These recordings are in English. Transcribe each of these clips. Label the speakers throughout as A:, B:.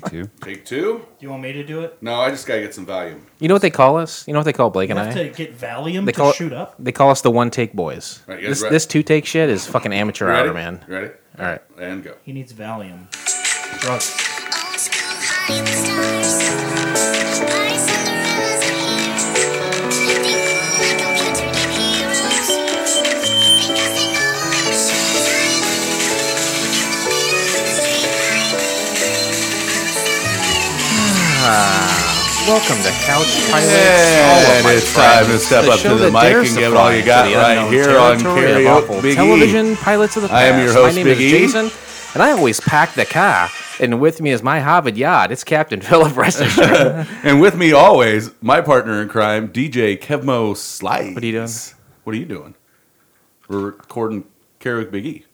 A: Take two.
B: Take two.
C: Do you want me to do it?
B: No, I just gotta get some volume.
D: You know what they call us? You know what they call Blake
C: You
D: and
C: have
D: I?
C: to get Valium
D: They
C: to
D: call
C: shoot up.
D: They call us the one take boys.
B: Right, you guys
D: this
B: ready?
D: this two take shit is fucking amateur
B: You ready?
D: hour, man.
B: You ready?
D: All right.
B: And go.
C: He needs Valium. Drugs.
E: Old school high in
D: Welcome to Couch Pilots.
B: And
D: my
B: it's time to step up to the mic and give it all you got right here on Karaoke Big
D: television pilots of the
B: I am your host,
D: My name
B: Big
D: is. Jason, and I always pack the car. And with me is my Harvard yard. It's Captain Philip Ressinger.
B: And with me always, my partner in crime, DJ Kevmo Slides.
D: What are you doing?
B: What are you doing? We're recording Karaoke Big E.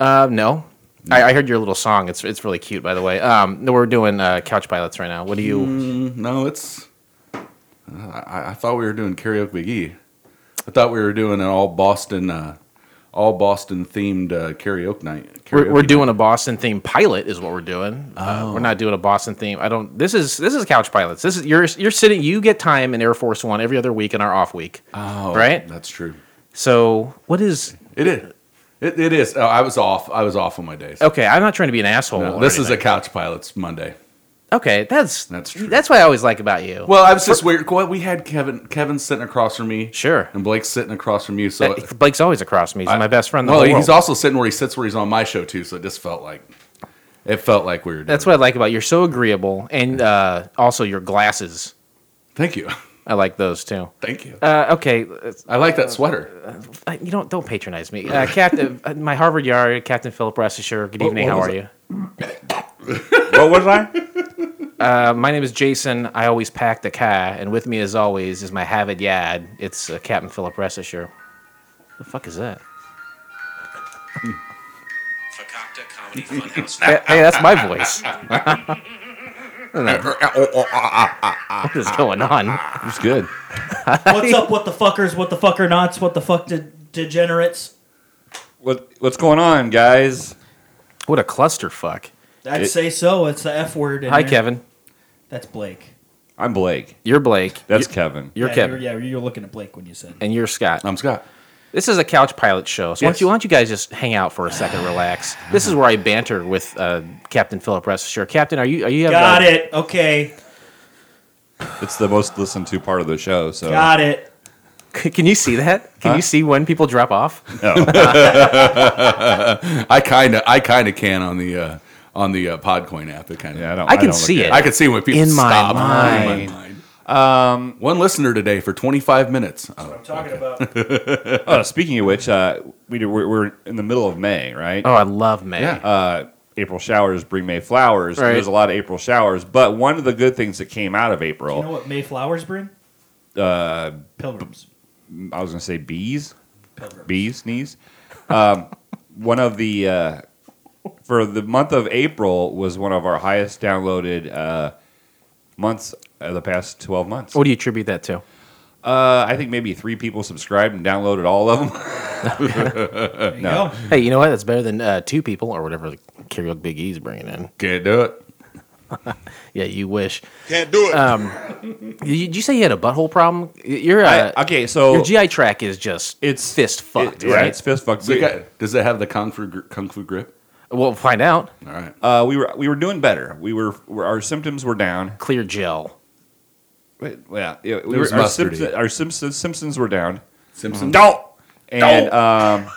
D: uh, no. I, I heard your little song. It's it's really cute, by the way. Um, we're doing uh, Couch Pilots right now. What do you?
B: Mm, no, it's. uh, I, I thought we were doing Karaoke Big E. I thought we were doing an all Boston, uh, all Boston themed uh, karaoke night.
D: We're, we're doing a Boston theme pilot, is what we're doing. Uh,
B: Oh.
D: we're not doing a Boston theme. I don't. This is this is Couch Pilots. This is you're you're sitting. You get time in Air Force One every other week in our off week,
B: Oh,
D: right?
B: That's true.
D: So what is?
B: It is. It, it is. Oh, I was off. I was off on my days.
D: Okay, I'm not trying to be an asshole.
B: No, this is a. Couch Pilots Monday.
D: okay. That's
B: That's true.
D: That's what I always like about you.
B: Well, I was just weird. Well, We had Kevin. Kevin sitting across from me.
D: Sure.
B: And Blake's sitting across from you. So
D: Uh, Blake's always across from me. He's my best friend. In the
B: well, he's also sitting where he sits, where he's on my show too. So it just felt like it felt like we were.
D: That's what I like about you. You're so agreeable, and uh, also your glasses.
B: Thank you.
D: I like those too.
B: Thank you.
D: Uh, okay,
B: I like that sweater.
D: uh, you don't don't patronize me, uh, Captain. uh, my Harvard Yard, Captain Philip Ressisher. Good evening.
A: what
D: How are
A: it?
D: you?
A: What was I?
D: Uh, my name is Jason. I always pack the car, and with me, as always, is my Harvard Yard. It's uh, Captain Philip Ressisher. The fuck is that?
F: Fakakta Comedy Funhouse.
D: hey, hey, that's my voice. what is ah, going ah, on? Ah.
A: It's good.
C: What's up, what the fuckers, what the fucker nots, what the fuck de- degenerates?
A: What What's going on, guys?
D: What a clusterfuck.
C: I'd
A: It-
C: say so. It's the F word. in
D: Hi,
C: there.
D: Kevin.
C: That's Blake.
A: I'm Blake.
D: You're Blake.
A: That's
D: You-
A: Kevin.
D: You're
C: yeah,
D: Kevin.
C: You're, yeah, you're looking at Blake when you said.
D: And you're Scott.
B: I'm Scott.
D: This is a couch pilot show, so why, don't you, why don't you guys just hang out for a second, relax? This is where I banter with uh, Captain Philip Ressisher. Captain, are you are you have
C: Got
D: uh,
C: it. Okay.
A: It's the most listened to part of the show. So
C: Got it.
D: Can you see that? Can you see when people drop off? No.
B: I kind of, I kind of can on the uh, on the uh, Podcoin app. It kind of.
A: yeah, I don't.
D: I can
A: don't
D: see
A: look
D: it.
A: at
B: I can see when people
D: In my
B: stop.
D: mind.
B: In my mind. Um, one listener today for 25 minutes. Oh,
C: I'm talking about.
A: Oh, speaking of which, uh, we do, we're, we're in the middle of May, right?
D: Oh, I love May.
B: Yeah.
A: Uh, April showers bring May flowers.
D: Right.
A: There's a lot of April showers, but one of the good things that came out of April,
C: You know what May flowers bring?
A: uh,
C: Pilgrims.
A: I was going to say bees,
C: Pilgrims.
A: bees, knees. Um, one of the uh, for the month of April was one of our highest downloaded uh, months of the past 12 months.
D: What do you attribute that to?
A: Uh, I think maybe three people subscribed and downloaded all of them. No.
D: Hey, you know what? That's better than uh, two people or whatever the karaoke Big E's bringing in.
B: Can't do it.
D: Yeah, you wish.
G: Can't do it.
D: Um, Did you, did you say you had a butthole problem? Your uh,
A: I- okay, so
D: your GI tract is just
A: it's
D: fist fucked,
A: it- yeah,
D: right?
A: it's fist fucked.
B: Does it, got- does it have the kung fu gr- kung fu grip?
D: We'll find out.
B: All right.
A: Uh, we were we were doing better. We were, were our symptoms were down.
D: Clear gel.
A: Wait, yeah, yeah, we
B: was
A: were, our,
B: mustardy.
A: symptoms, our Simpsons, Simpsons were down.
B: Simpson.
A: Don't. And um,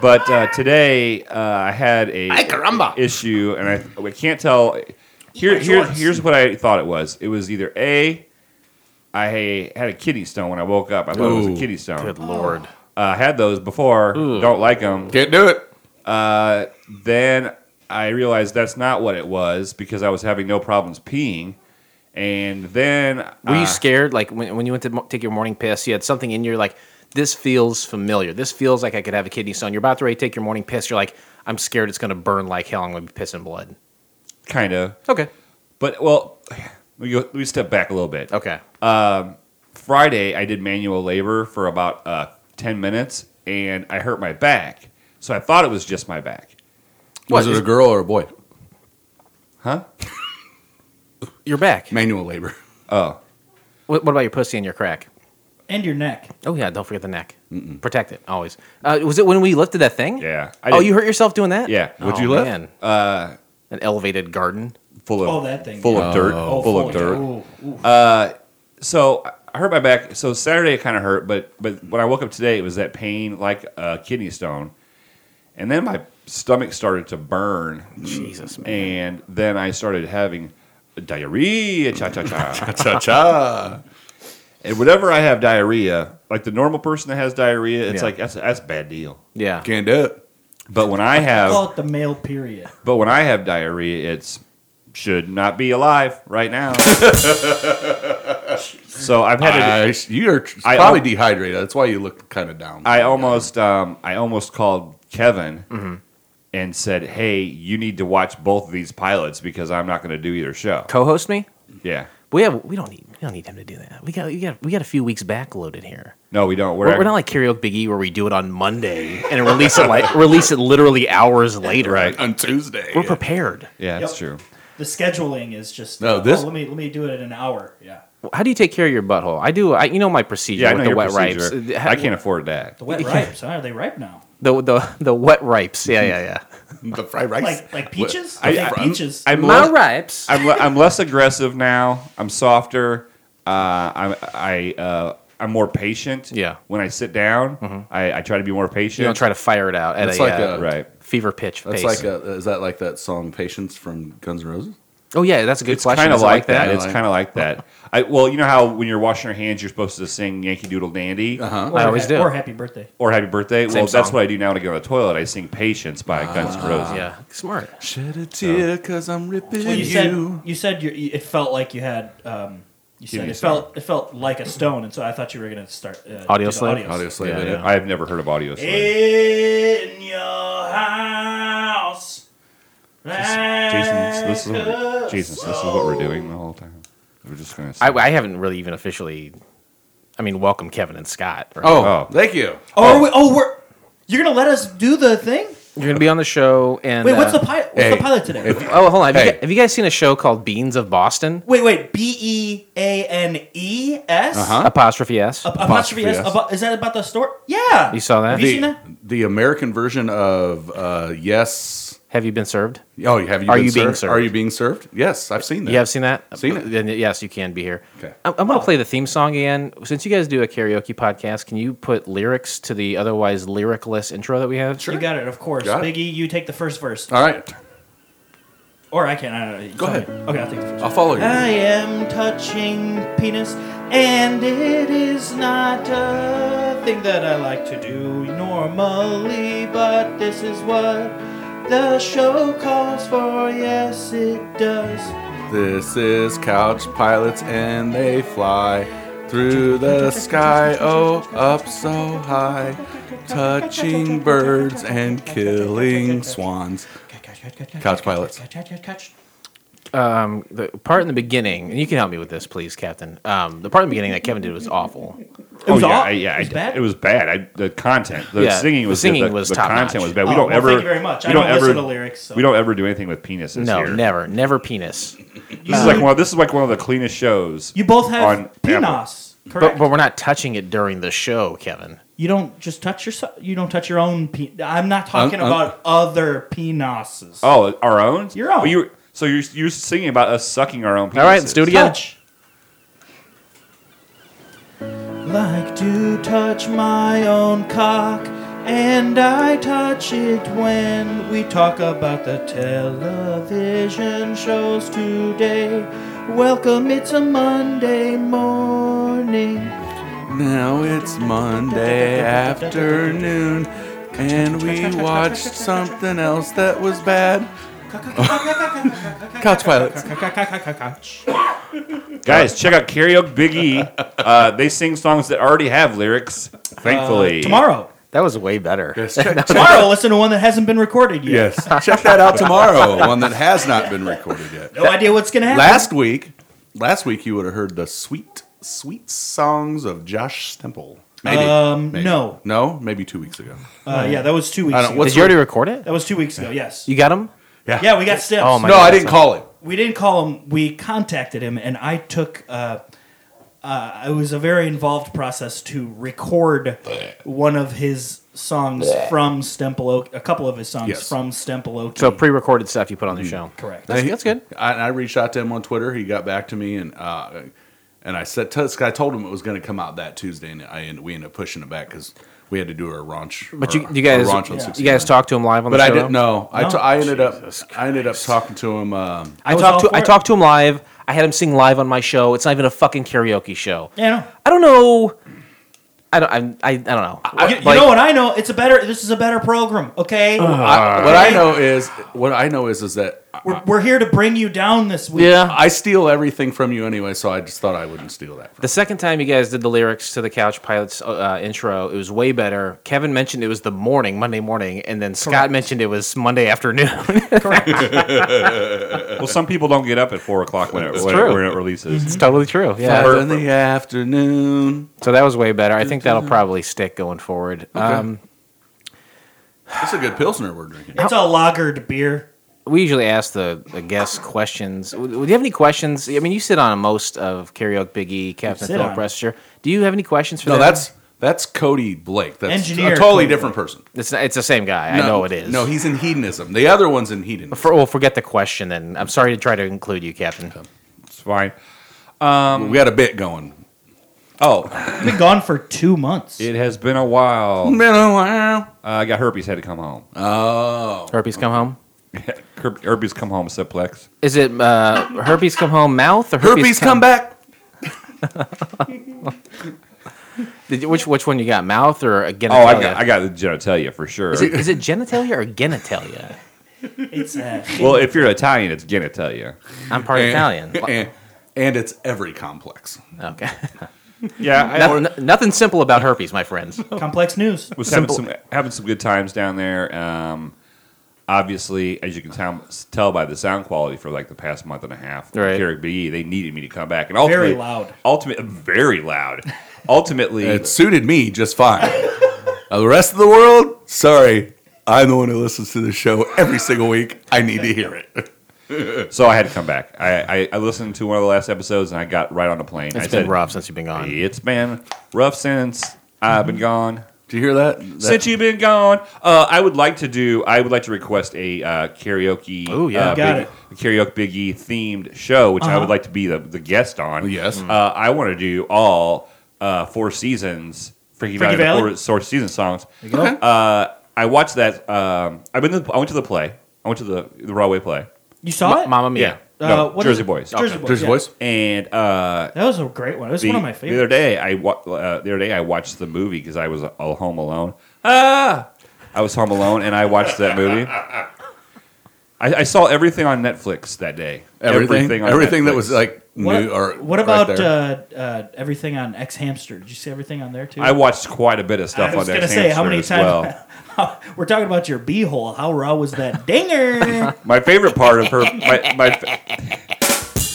A: but uh, today uh, I had a issue, and I, I can't tell. Here, here, here's what I thought it was. It was either a, I had a kidney stone when I woke up. I thought it was
B: Ooh.
A: a kidney stone.
D: Good lord.
A: Uh, I had those before. Don't like them.
B: Can't do it.
A: Uh, then I realized that's not what it was because I was having no problems peeing. And then
D: Were
A: uh,
D: you scared? Like when, when you went to mo- take your morning piss, you had something in your like, this feels familiar. This feels like I could have a kidney stone. You're about to ready to take your morning piss. You're like, I'm scared it's going to burn like hell. I'm going to be pissing blood.
A: kind of,
D: Okay.
A: but well, we go, we step back a little bit.
D: Okay.
A: Friday, I did manual labor for about uh, ten minutes, and I hurt my back. So I thought it was just my back.
B: Was it a girl or a boy?
A: Huh?
D: Your back.
B: Manual labor.
A: Oh,
D: What, what about your pussy and your crack?
C: And your neck.
D: Oh yeah, don't forget the neck. Protect it always. Uh, was it when we lifted that thing?
A: yeah. I
D: Oh,
A: didn't-
D: you hurt yourself doing that?
A: Yeah.
D: Oh,
B: What'd you lift?
D: Man.
A: Uh,
D: An elevated garden.
A: full of
C: Oh, that thing,
A: full
C: yeah.
A: of dirt,
C: Oh,
A: full
C: full
A: of
C: of
A: dirt.
C: Ooh, ooh.
A: Uh, so I hurt my back. So Saturday it kind of hurt, but but when I woke up today, it was that pain like a kidney stone, and then my stomach started to burn.
D: Jesus, man.
A: And then I started having diarrhea, cha cha cha.
B: cha cha cha.
A: and whenever I have diarrhea, like the normal person that has diarrhea, it's
D: Yeah.
A: like that's that's a bad deal.
D: Yeah.
B: Can't do it.
A: But when I have
C: Call it the male period.
A: But when I have diarrhea, it's should not be alive right now. so I've had to.
B: I, you're tr-
A: I
B: probably dehydrated. That's why you look kind of down.
A: I almost, um, I almost called Kevin
D: Mm-hmm.
A: and said, "Hey, you need to watch both of these pilots because I'm not going to do either show."
D: Co-host me.
A: Yeah,
D: We have. We don't need. We don't need him to do that. We got. We got. We got a few weeks backloaded here.
A: no, we don't. We're,
D: We're, we're not like karaoke Big E where we do it on Monday and release it like release it literally hours later.
A: right.
B: on Tuesday.
D: We're prepared.
A: Yeah, that's
C: Yep.
A: true.
C: The scheduling is just
B: No,
C: uh,
B: this-
C: oh, let me let me do it in an hour. Yeah.
D: How do you take care of your butthole? I do. I, you know my procedure
A: Yeah, I
D: with
A: know
D: the
A: your
D: wet
A: procedure.
D: ripes.
A: I can't afford that.
C: The wet
D: Yeah.
C: ripes. Are they ripe now?
D: The the the wet ripes. Yeah, yeah, yeah.
B: the fried rice.
C: Like like peaches?
A: I-
C: I, think
A: I-
C: peaches.
A: I'm
D: My
A: less,
D: ripes.
A: I'm, le- I'm less aggressive now. I'm softer. Uh, I'm I uh, I'm more patient.
D: Yeah.
A: When I sit down, I, I try to be more patient.
D: You don't try to fire it out at
B: It's
D: a,
B: like
D: uh,
B: a-
A: right.
D: fever pitch
B: That's
D: pace.
B: like a, is that like that song "Patience" from Guns N' Roses?
D: Oh yeah, that's a good
A: It's
D: question.
A: kind of
D: Is it
A: like that.
B: that?
A: It's
B: Like-
A: kind of like that. I well, you know how when you're washing your hands, you're supposed to sing Yankee Doodle Dandy
B: Uh-huh.
C: or
D: I always
C: ha-
D: do.
C: Or happy birthday.
A: or Happy Birthday.
D: Same
A: well, that's what I do now when I go to the toilet. I sing Patience by Guns N' Roses.
D: Yeah, smart.
B: Shed a tear because I'm ripping
C: Well, you
B: you.
C: said you said you it felt like you had. Um, you
A: Give
C: said it
A: some.
C: felt it felt like a stone, and so I thought you were gonna start uh,
D: Audio
C: do
D: slave?
C: audio
B: Audioslave.
D: Yeah, yeah.
A: I have never heard of Audioslave.
C: In your house.
A: Jason, this is what, Jason, this is what we're doing the whole time. We're just gonna.
D: I, I haven't really even officially. I mean, welcome Kevin and Scott. right?
B: Oh,
A: Oh.
B: thank you.
C: Oh, are we, oh, we're you're gonna let us do the thing?
D: you're gonna be on the show and.
C: Wait, what's
D: uh,
C: the pilot? What's
B: hey,
C: the pilot today?
D: Oh, hold on. Have, you
B: Hey.
D: guys, have you guys seen a show called Beane's of Boston?
C: wait, wait. B e a n e s
B: Uh-huh.
D: Apostrophe S.
C: A- Apostrophe S.
B: S.
C: About, is that about the store? Yeah.
D: You saw that?
C: Have you
B: The,
C: seen that?
B: The American version of uh, Yes.
D: Have you been served?
B: Oh, have you?
D: Are
B: been
D: you being
B: served?
D: served?
B: Are you being served? Yes, I've seen that.
D: You have seen that?
B: Seen it.
D: Then yes, you can be here.
B: Okay.
D: I'm, I'm going to play the theme song again. Since you guys do a karaoke podcast, can you put lyrics to the otherwise lyricless intro that we have?
B: Sure.
C: You got it, of course.
B: Got it.
C: Biggie, you take the first verse.
B: All right.
C: Or I can. I don't know.
B: Go ahead.
C: me. Okay, I'll take the first.
B: I'll follow you.
C: I am touching penis, and it is not a thing that I like to do normally, but this is what the show calls for. Yes, it does.
B: This is Couch Pilots, and they fly through the sky. Oh, up so high, touching birds and killing swans. Couch Pilots.
D: Um, the part in the beginning, and you can help me with this, please, Captain. Um, the part in the beginning that Kevin did was awful.
C: It was
A: oh, yeah,
C: aw-
A: I, yeah,
C: it was
A: I-
C: bad?
A: It was bad. I, the content, the
D: Yeah,
A: singing
D: the
A: was
D: singing
A: the,
D: was
A: the
D: top-notch.
A: content was bad. We
C: Oh,
A: don't
C: well,
A: ever.
C: thank you very much.
A: We
C: I
A: don't
C: don't
A: ever.
C: listen to lyrics, so-
A: We don't ever do anything with penises
D: No,
A: here.
D: never, never penis.
A: This is like one. This is like one of the cleanest shows.
C: You both have
A: On
C: penis,
D: But,
C: correct?
D: but we're not touching it during the show, Kevin.
C: you don't just touch your. You don't touch your own. Pe- I'm not talking
B: Um, um,
C: about other penises.
A: Oh, our own.
C: Your own.
A: Oh, you. So you're you're singing about us sucking our own. Penises.
D: All right, let's do it again.
C: touch. Like to touch my own cock, and I touch it when we talk about the television shows today. Welcome, it's a Monday morning.
B: Now it's Monday afternoon, and we watched something else that was bad. Couch Pilots.
A: Guys, check out Karaoke Big E. Uh, they sing songs that already have lyrics. Thankfully,
C: Tomorrow.
D: That was way better.
B: Yes, check,
C: Tomorrow, listen to one that hasn't been recorded yet.
B: yes, check that out tomorrow. One that has not been recorded yet.
C: No idea what's going to happen.
B: Last week, last week you would have heard the sweet, sweet songs of Josh Stemple. Maybe.
C: Um,
B: Maybe.
C: no.
B: No, maybe two weeks ago.
C: Uh, yeah, that was two weeks ago.
B: what's
D: Did you already record it?
C: That was two weeks ago, yes.
D: You got him?
C: Yeah, Yeah, we got steps.
D: Oh, my
B: no,
D: God,
B: I didn't call him.
C: we didn't call him. We contacted him, and I took. Uh, uh, it was a very involved process to record one of his songs from Stempel. A couple of his songs
B: Yes.
C: from Stempel.
D: So pre-recorded stuff you put on the show.
C: correct.
D: That's, that's good.
B: I, I reached out to him on Twitter. He got back to me, and uh, and I said, to, I told him it was going to come out that Tuesday, and I and we ended up pushing it back because we had to do our raunch.
D: But
B: our-
D: you, you guys,
B: our raunch on
C: Yeah.
D: you guys talked to him live on
B: But
D: the
B: I
D: show.
B: didn't know. I
C: No.
B: t- I ended up
D: Jesus
B: I ended up talking to him. Um,
D: I,
C: was
D: talked to I
C: it.
D: talked to him live. I had him sing live on my show. It's not even a fucking karaoke show.
C: Yeah, I
D: don't know. I don't. I, I, I don't know.
C: You, you know what I know? It's a better. This is a better program. Okay,
B: I, what I know is what I know is is that
C: we're, we're here to bring you down this week.
D: Yeah.
B: I steal everything from you anyway, so I just thought I wouldn't steal that. From
D: The second time you guys did the lyrics to the Couch Pilots uh, intro, it was way better. Kevin mentioned it was the morning, Monday morning, and then Scott
C: Correct.
D: mentioned it was Monday afternoon. Correct.
A: well, some people don't get up at four o'clock when it, when,
D: true.
A: it, when it releases.
D: it's totally true. Yeah.
B: Five in the afternoon.
D: So that was way better. I think that'll probably stick going forward. Um,
B: That's a good pilsner we're drinking.
C: It's a lagered beer.
D: We usually ask the, the guests questions. Do you have any questions? I mean, you sit on a most of Karaoke Biggie, Captain
C: sit
D: Philip. Rester. Do you have any questions for
B: No,
D: them?
B: that's that's Cody Blake. That's
C: Engineer
B: a totally
C: Cody
B: different person.
D: it's, it's the same guy. I know it is.
B: No, he's in hedonism. The other one's in hedonism.
D: For, well, forget the question then. I'm sorry to try to include you, Captain.
A: It's fine.
B: we got a bit going.
A: Oh,
C: I've been gone for two months.
A: it has been a while.
B: Been a while.
A: Uh, I got herpes. Had to come home.
B: Oh,
D: Herpes come home.
A: Herp- herpes come home. Simplex.
D: Is it uh, herpes come home mouth or herpes,
B: herpes come back.
D: Did you, which which one you got? Mouth or a genitalia?
A: Oh, I got I got the genitalia for sure.
D: Is it, is it genitalia or genitalia?
C: It's uh,
A: well, if you're Italian, it's genitalia.
D: I'm part
B: And-
D: Italian.
B: And, and it's every complex.
D: Okay.
A: Yeah, I
D: Nothing, nothing simple about herpes, my friends.
C: complex news.
A: was having some having some good times down there. Um, obviously, as you can tell, tell by the sound quality for like the past month and a half,
D: Right.
A: Carrick BE, they needed me to come back, and ultimately,
C: Very loud.
A: Ultimate, very loud. Ultimately,
B: It suited me just fine. The rest of the world, sorry. I'm the one who listens to the show every single week. I need to hear it.
A: so I had to come back. I, I, I listened to one of the last episodes, and I got right on the plane.
D: It's
A: I
D: been
A: said,
D: rough since you've been gone.
A: It's been rough since I've been mm-hmm. gone.
B: Did you hear that? That-
A: Since you've been gone, uh, I would like to do. I would like to request a uh, karaoke.
D: Ooh, yeah.
A: uh,
C: Got
A: Big-
C: it.
A: a karaoke Biggie themed show, which I
C: Uh-huh.
A: would like to be the, the guest on.
B: Yes.
A: uh, I want to do all uh, four seasons. Freaky,
C: Frankie
A: Valli,
C: Valley?
A: Four, four season songs.
C: go.
A: Uh, I watched that. Um, I've been. To, I went to the play. I went to the the Broadway play.
C: You saw
D: Ma-
C: it?
D: Mamma Mia.
C: Uh,
A: no,
C: what is
A: Jersey
C: it?
A: Boys.
C: Jersey
A: Okay.
C: Boys.
B: Jersey
C: yeah.
B: Boys?
A: And uh,
C: That was a great one. It was
A: the,
C: one of my
A: the other
C: favorites.
A: day, I wa- uh, the other day I watched the movie because I was uh, home alone. Ah, I was home alone and I watched that movie. I, I saw everything on Netflix that day.
B: Everything, everything,
A: on
B: that was like
C: What,
B: new or
C: what
B: right
C: about
B: there.
C: uh, uh, everything on X Hamster? Did you see everything on there too?
A: I watched quite a bit of stuff
C: I was
A: on
C: gonna say how many times
A: well.
C: we're talking about your beehole. How raw was that dinger?
A: My favorite part of her, my, my,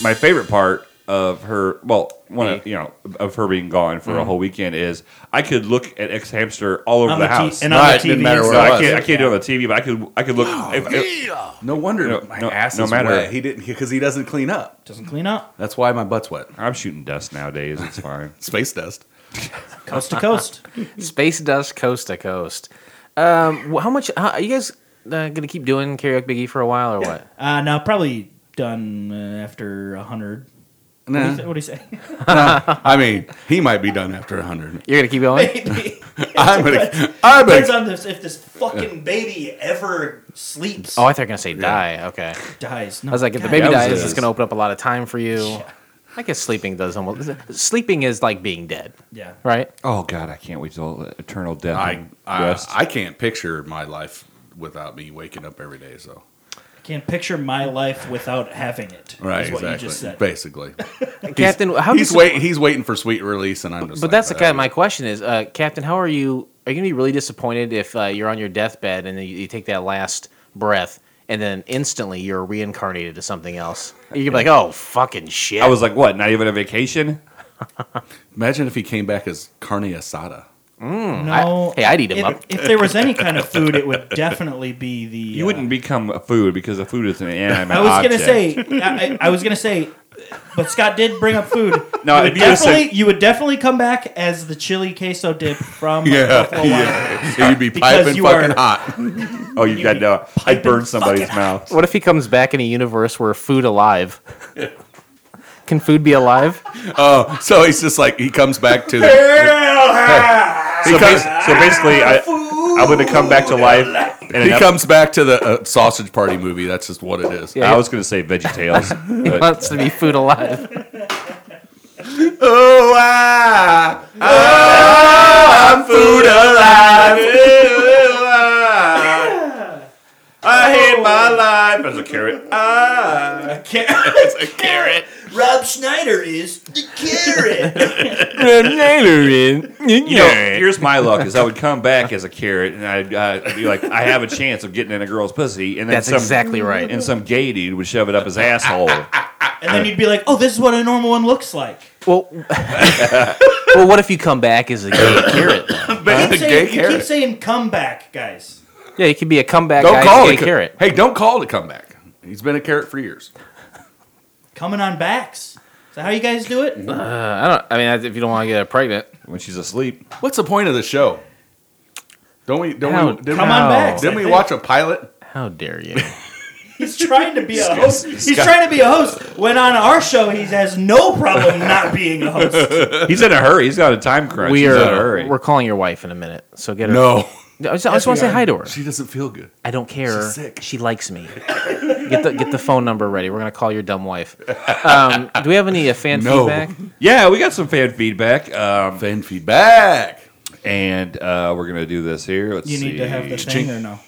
A: my favorite part of her, well, one of, you know, of her being gone for
C: Mm-hmm.
A: a whole weekend is I could look at X Hamster all over
C: on
A: the,
C: the,
A: house.
C: And on
B: Right,
C: the TV.
B: didn't matter where
A: no,
B: it.
A: I
B: was.
A: can't. I can't do it on the TV, but I could. I could look. if, if-
B: No wonder
A: No,
B: my
A: no-
B: ass
A: no
B: is
A: matter-
B: wet. He didn't because he doesn't clean up.
C: Doesn't clean up.
B: That's why my butt's wet.
A: I'm shooting dust nowadays. It's fine.
B: Space dust.
C: Coast to coast.
D: Space dust coast to coast. Um, how much? How, are you guys uh, gonna keep doing karaoke Biggie for a while or what?
C: Uh, now probably done uh, after a hundred. What, do you
B: Nah.
C: th- what do you say?
B: I mean, he might be done after hundred.
D: You're gonna keep going.
C: Maybe.
B: I'm gonna. I'm
C: Depends
B: gonna.
C: on this, if this fucking baby ever sleeps.
D: Oh, I thought you were gonna say die. Okay.
C: dies. No,
D: I was like, if the
C: God,
D: baby
A: that was
D: dies,
A: a-
D: it's gonna open up a lot of time for you. I guess sleeping does almost. Sleeping is like being dead,
C: Yeah.
D: right?
A: Oh God, I can't wait till eternal death.
B: I,
A: and
B: I,
A: rest.
B: I can't picture my life without me waking up every day. So I
C: Can't picture my life without having it.
B: right,
C: is what
B: exactly.
C: you just said.
B: Basically,
D: Captain, how
B: he's
D: dis-
B: wait. He's waiting for sweet release, and I'm just.
D: But
B: like,
D: that's the kind of
B: uh,
D: my question is, uh, Captain. How are you? Are you gonna be really disappointed if uh, you're on your deathbed and you, you take that last breath and then instantly you're reincarnated to something else? You're be like, oh fucking shit.
A: I was like, what? Not even a vacation?
B: Imagine if he came back as carne asada.
C: no.
D: I- hey, I'd eat 'em
C: if,
D: up.
C: If there was any kind of food, it would definitely be the.
A: You
C: uh,
A: wouldn't become a food because the food is an inanimate
C: I was gonna say. I, I I was gonna say, but Scott did bring up food.
A: No,
C: you would
A: if said-
C: definitely you would definitely come back as the chili queso dip from
B: Yeah,
C: Buffalo Wild
B: yeah.
C: Wings.
B: You'd be piping
C: you
B: fucking
C: are-
B: hot.
A: Oh, you got no. I burned somebody's mouth.
D: What if he comes back in a universe where food alive? Can food be alive?
B: Oh, so he's just like he comes back to the.
A: So, bas- so basically, I, I'm going to come back to life. And
B: He comes back to the uh, sausage party movie. That's just what it is.
A: I was going to say Veggie Tales.
D: He
A: but-
D: wants to be food alive.
B: Oh, ah, ah, I'm food alive.
A: I hate my life as a carrot. Ah.
B: It's a carrot.
C: Rob Schneider is the carrot.
A: Schneider is You know, here's my luck: is I would come back as a carrot, and I'd uh, be like, I have a chance of getting in a girl's pussy, and then
D: That's
A: some,
D: exactly right.
A: and some gay dude would shove it up his asshole.
C: and then you'd be like, "Oh, this is what a normal one looks like."
D: Well, well, what if you come back as a gay carrot? then?
B: But
C: Keep
B: a
C: saying,
B: gay
C: you keep saying "come back," guys.
D: Yeah, he could be a comeback
B: Don't
D: guy
B: call
D: a
B: it. a
D: carrot.
B: Hey, don't call it a comeback. He's been a carrot for years.
C: Coming on backs. Is that how you guys do it?
D: Uh, I don't. I mean, if you don't want to get her pregnant,
A: When she's asleep,
B: What's the point of the show? Don't we? Don't
D: How-
B: we? Didn't
C: Come
B: we,
C: on
D: No.
C: backs.
B: Didn't
C: I
B: we
C: think.
B: watch a pilot?
D: how dare you?
C: He's trying to be a host. He's
A: Scott-
C: trying to be a host. When on our show, he has no problem not being a host.
A: he's in a hurry. He's got a time crunch.
D: we
A: he's in a
D: are.
A: hurry.
D: We're calling your wife in a minute, so get her.
B: No,
D: I just, I just want to say hi to her.
B: she doesn't feel good.
D: I don't care.
B: She's sick.
D: She likes me. Get the get the phone number ready. We're gonna call your dumb wife. Um, do we have any uh, fan
B: No.
D: feedback?
A: yeah, we got some fan feedback, um,
B: Fan feedback.
A: and uh, we're gonna do this here. Let's
C: You
A: see.
C: need to have the thing or no?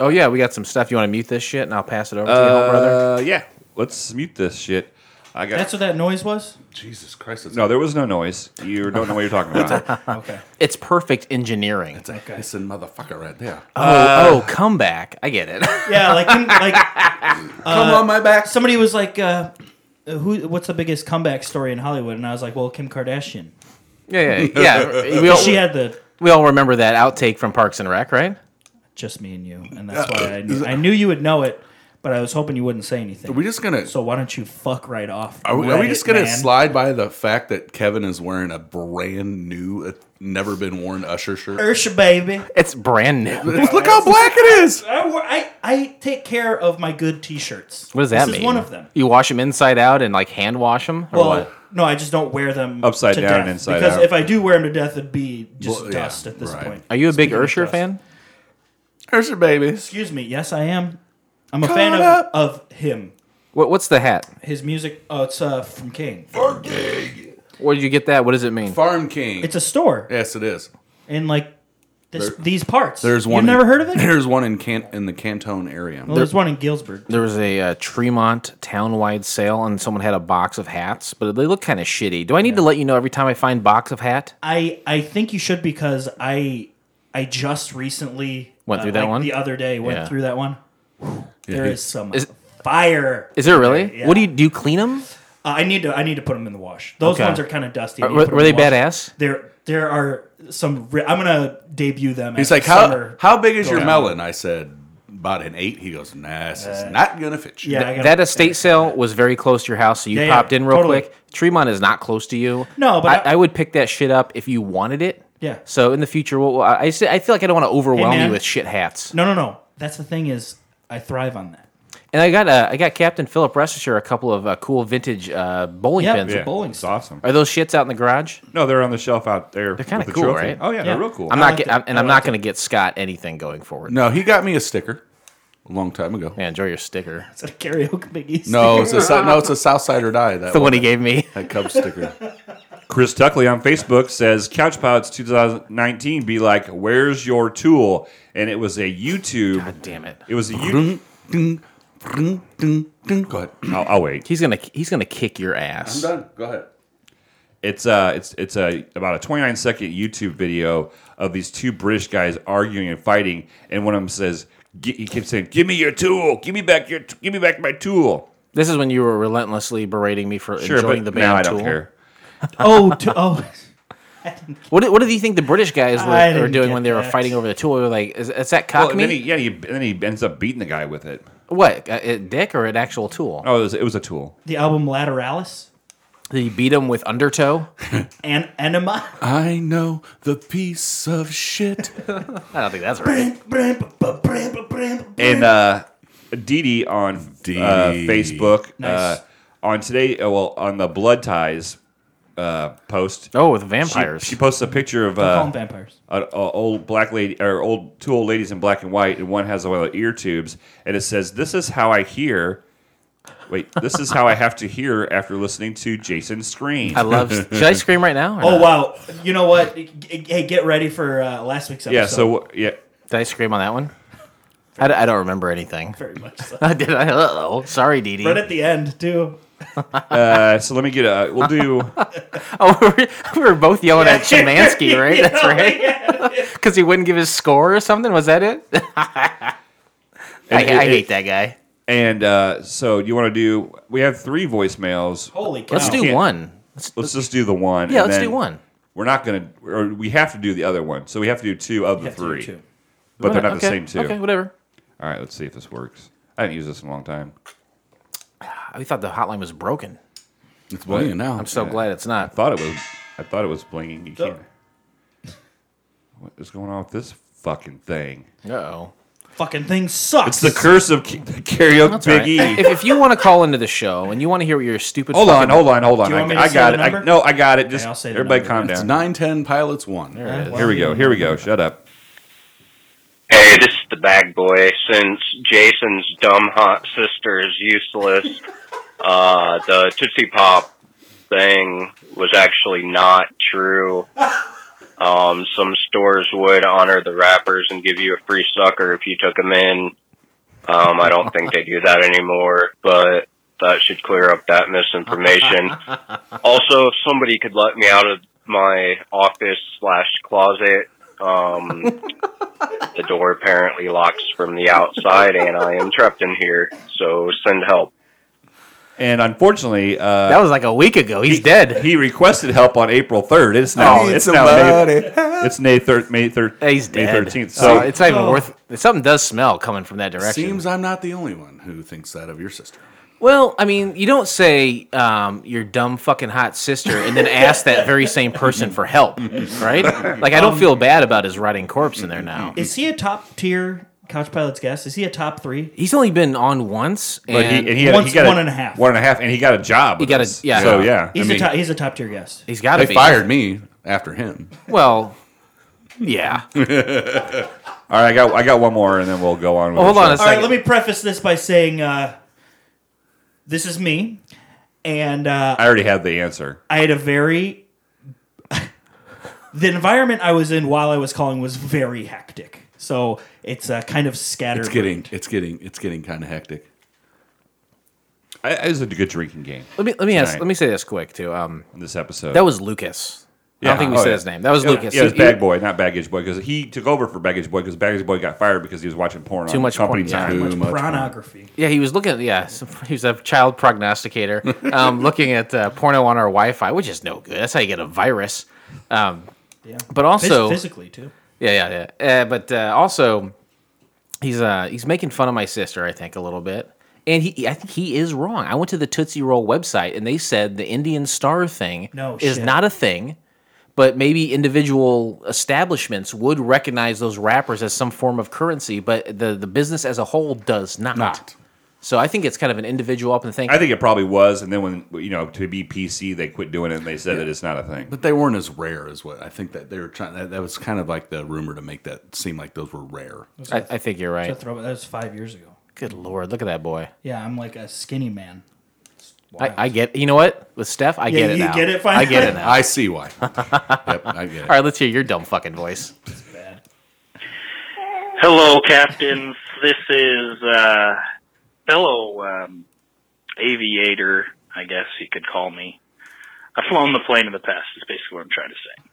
D: Oh yeah, we got some stuff. You want to mute this shit, and I'll pass it over to you, home brother.
A: Uh, yeah, let's mute this shit. I got.
C: That's what that noise was.
B: Jesus Christ! It's
A: no, there was no noise. You don't know what you're talking about.
C: Okay.
D: It's perfect engineering.
B: It's a hissing motherfucker right there.
D: oh, oh, come back. I get it.
C: Yeah, like in- like
B: Come on my back.
C: somebody was like, uh, "Who? What's the biggest comeback story in Hollywood?" And I was like, "Well, Kim Kardashian.
D: yeah, yeah, yeah. We all,
C: She had the
D: we all remember that outtake from Parks and Rec, right?
C: just me and you, and that's why I knew, I knew you would know it, but I was hoping you wouldn't say anything.
B: Are we just gonna?
C: so why don't you fuck right off?
B: Are we, are we just gonna
C: man.
B: slide by the fact that Kevin is wearing a brand new, uh, never been worn Usher shirt?
C: Ursha, baby.
D: It's brand new.
B: Look how black it is.
C: I, I I take care of my good T-shirts.
D: What does that
C: this
D: mean?
C: is one of them.
D: You wash them inside out and like hand wash them, or
C: Well,
D: what?
C: no, I just don't wear them
A: Upside
C: to
A: down
C: death,
A: and inside
C: because
A: out.
C: if I do wear them to death, it'd be just
B: Well, yeah,
C: dust at this
B: right.
C: point.
D: Are you a big
C: Speaking of
D: Ursher fan?
B: Usher baby.
C: Excuse me. Yes, I am. I'm a
B: Caught
C: fan of, of him.
D: What, what's the hat?
C: His music. Oh, it's uh from King. Farm King.
D: Where did you get that? What does it mean?
B: Farm King.
C: It's a store
B: yes, it is.
C: in like this,
B: There-
C: these parts.
B: There's one.
C: You've never heard of it?
B: There's one in Can in the Canton area.
C: Well, there's one in Galesburg.
D: There was a uh, Tremont town-wide sale, and someone had a box of hats, but they look kind of shitty. Do I need to let you know every time I find box of hat?
C: I I think you should because I I just recently
D: Went
C: uh,
D: through that
C: like
D: one?
C: the other day. Went
D: Yeah.
C: through that one. There
B: he-
C: is some
D: Is-
C: fire.
D: Is there really?
C: Yeah.
D: What do you do? You clean them?
C: Uh, I need to I need to put them in the wash. Those
D: Okay.
C: ones are kind of dusty. I
D: Are-
C: need to
D: were
C: put 'em
D: were they
C: in the wash.
D: badass?
C: There there are some. Re- I'm gonna debut them.
B: He's like, how how big is your
C: go-down."
B: melon? I said about an eight. He goes, nah, this is not gonna fit you.
C: Uh, Yeah, I gotta-
D: That estate sale was very close to your house, so you
C: Yeah, yeah,
D: popped in real
C: totally.
D: quick. Tremont is not close to you.
C: No, but
D: I,
C: I-
D: I would pick that shit up if you wanted it.
C: Yeah.
D: So in the future, well, I I, say- I feel like I don't want to overwhelm
C: man.
D: you with shit hats.
C: No, no, no. That's the thing is, I thrive on that.
D: And I got uh, I got Captain Philip Restisher a couple of uh, cool vintage uh, bowling
C: Yeah.
D: pins.
C: Yeah. bowling
A: it's
C: stuff.
A: awesome.
D: Are those shits out in the garage?
A: No, they're on the shelf out there. They're
D: kinda
A: the
D: cool,
A: trophy.
D: right?
A: Oh yeah,
C: Yeah.
A: they're real cool.
D: I'm not,
C: liked
D: get,
C: it.
D: I'm, and
C: I
D: I'm not
C: liked
D: going to get Scott anything going forward.
B: No, he got me a sticker a long time ago.
D: Man, enjoy your sticker.
C: Is that a karaoke biggie?
B: No, it's a Sou- no, it's a Southside or Die. That
D: The one
B: one
D: he gave me.
B: that Cubs sticker.
A: Chris Tuckley on Facebook says Couch Pilots 2019 be like, "Where's your tool?" And it was a YouTube.
D: God damn it.
A: It was a YouTube.
B: Go ahead.
A: I'll, I'll wait.
D: He's gonna he's gonna kick your ass.
B: I'm done. Go ahead.
A: It's uh, it's it's a about a 29 second YouTube video of these two British guys arguing and fighting, and one of them says, "Gi- he keeps saying, "Give me your tool. Give me back your. Give me back my tool."
D: This is when you were relentlessly berating me for
A: Sure,
D: enjoying
A: but
D: the band
A: now I
D: Tool.
A: don't care.
C: Oh, to, oh.
D: What, do- what do you think the British guys were, were doing when they were
C: that.
D: fighting over the tool? They were like, is, is that
A: Well,
D: cock
A: and then he, yeah, he, then he ends up beating the guy with it.
D: What, a, a dick or an actual tool?
A: Oh, it was, it was a tool.
C: The album Lateralus
D: Did he beat him with undertow?
C: and Enema.
B: I know the piece of shit.
D: I don't think that's right.
A: And uh, Dee Dee on uh, Facebook
C: Nice.
A: uh, on today, uh, well, on the Blood Ties uh, post.
D: Oh, with vampires.
A: she posts a picture of
C: Call them
A: uh,
C: vampires.
A: a, a old black lady or old two old ladies in black and white, and one has a lot of ear tubes, and it says, "This is how I hear." Wait, this is how I have to hear after listening to Jason scream.
D: I love. Should I scream right now? or
C: Oh
D: not?
C: wow! You know what? Hey, get ready for uh, last week's episode.
A: yeah. So yeah.
D: Did I scream on that one? I, d- I don't remember anything.
C: very much. So.
D: Did I? Uh-oh. Sorry, Dee Dee.
C: Right at the end too.
A: Uh, so let me get a. We'll do.
D: Oh, we were, we were both yelling at Chimansky, right? That's right. Because he wouldn't give his score or something. Was that it? I,
A: And it-
D: I
A: it-
D: hate that guy.
A: And uh, so do you want to do? We have three voicemails.
C: Holy cow!
D: Let's do one. Let's,
A: Let's just do the one.
D: yeah,
A: and
D: let's do one.
A: We're not gonna, or we have to do the other one. So we have to do two of the
C: have to do
A: three,
C: two.
A: but they're not
D: okay.
A: the same two.
D: Okay, whatever.
A: All right, let's see if this works. I haven't used this in a long time.
D: We thought the hotline was broken.
B: It's brilliant now.
D: I'm so glad it's
A: I
D: not.
A: thought it was. I thought it was blinging. You can't. What is going on with this fucking thing?
D: Uh oh.
C: Fucking thing sucks.
A: It's the curse of ki- karaoke Big E.
D: if, if you want to call into the show and you want to hear what your stupid
A: Hold on,
D: fucking-
A: hold on, hold on.
C: Do you want me
A: I,
C: to
A: I
C: say
A: got
C: the
A: it. I,
C: number?
A: no, I got it. Just
C: I'll say the
A: everybody,
C: number.
A: calm
B: It's
A: down.
B: nine ten pilots one. There it is.
A: Here we go. Here we go. Shut up.
G: Hey, this is the bag boy. Since Jason's dumb hot sister is useless, uh, the Tootsie Pop thing was actually not true. Um, some stores would honor the wrappers and give you a free sucker if you took them in. Um, I don't think they do that anymore, but that should clear up that misinformation. also, if somebody could let me out of my office slash closet, um, the door apparently locks from the outside, and I am trapped in here. So send help.
A: And unfortunately, uh,
D: That was like a week ago. He's dead.
A: he requested help on April third. It's now.
B: need
A: it's now. May,
B: somebody.
A: it's May third. May third.
D: He's
A: May
D: dead.
A: thirteenth.
D: So
A: So
D: it's not even
C: Oh.
D: worth. Something does smell coming from that direction.
B: Seems I'm not the only one who thinks that of your sister.
D: Well, I mean, you don't say um, your dumb fucking hot sister and then ask that very same person for help, right? Like, I don't
C: Um,
D: feel bad about his rotting corpse in there now.
C: Is he a top tier Couch Pilot's guest? Is he a top three?
D: He's only been on once,
A: but he,
D: and
A: and he, had,
C: Once-
A: he got
C: one
A: a,
C: and a half.
A: One and a half, and he got a job.
D: He
A: with
D: got a-
A: us.
D: yeah.
A: So yeah,
C: He's
A: I mean,
C: a top, he's a top tier guest.
D: he's got to
B: They
D: be
B: fired me after him.
D: Well, yeah.
A: all right. I got I got one more, and then we'll go on. With
D: hold
A: the
D: on
A: show.
D: a
C: All
D: second.
C: right, let me preface this by saying uh, this is me, and uh,
A: I already had the answer.
C: I had a very. the environment I was in while I was calling was very hectic. So it's uh, kind of scattered.
B: It's getting it's getting it's getting kind of hectic.
A: I, it was a good drinking game
D: Let me let me ask.
A: Tonight.
D: Let me say this quick too. Um,
A: in this episode.
D: that was Lucas. I don't think we
A: Oh,
D: said
A: yeah.
D: his name. That was
A: Yeah,
D: Lucas.
A: Yeah, it was Bag Boy, not Baggage Boy, because he took over for Baggage Boy because Baggage Boy got fired because he was watching porn
D: Too
A: on
D: much
A: company
D: porn, yeah.
A: time.
B: Too much fun.
C: pornography.
D: Yeah, he was looking at yeah. some- He was a child prognosticator, um, looking at uh, porno on our Wi-Fi, which is no good. That's how you get a virus. Um,
C: Yeah.
D: but
C: Phys-
D: also,
C: physically too.
D: Yeah, yeah, yeah. Uh, but uh, also, he's uh, he's making fun of my sister, I think, a little bit. And he, I think he is wrong. I went to the Tootsie Roll website, and they said the Indian Star thing
C: No
D: is
C: shit.
D: not a thing. But maybe individual establishments would recognize those wrappers as some form of currency, but the, the business as a whole does not.
B: Not.
D: So I think it's kind of an individual up and thing.
A: I think it probably was, and then when you know to be PC, they quit doing it and they said that it's not a thing.
B: But they weren't as rare as what I think that they were trying. That, that was kind of like the rumor to make that seem like those were rare.
D: I, I think you're
C: That's a
D: right.
C: throwback. That was five years ago.
D: Good lord, look at that boy.
C: Yeah, I'm like a skinny man.
D: I, I get. You know what? With Steph, I
C: Yeah,
D: get it
C: you
D: now.
C: get it finally?
D: I get it now.
B: I see why. yep, I get it.
D: All right, let's hear your dumb fucking voice.
C: Bad.
H: Hello, captains. This is uh, fellow um, aviator, I guess you could call me. I've flown the plane in the past. Is basically what I'm trying to say.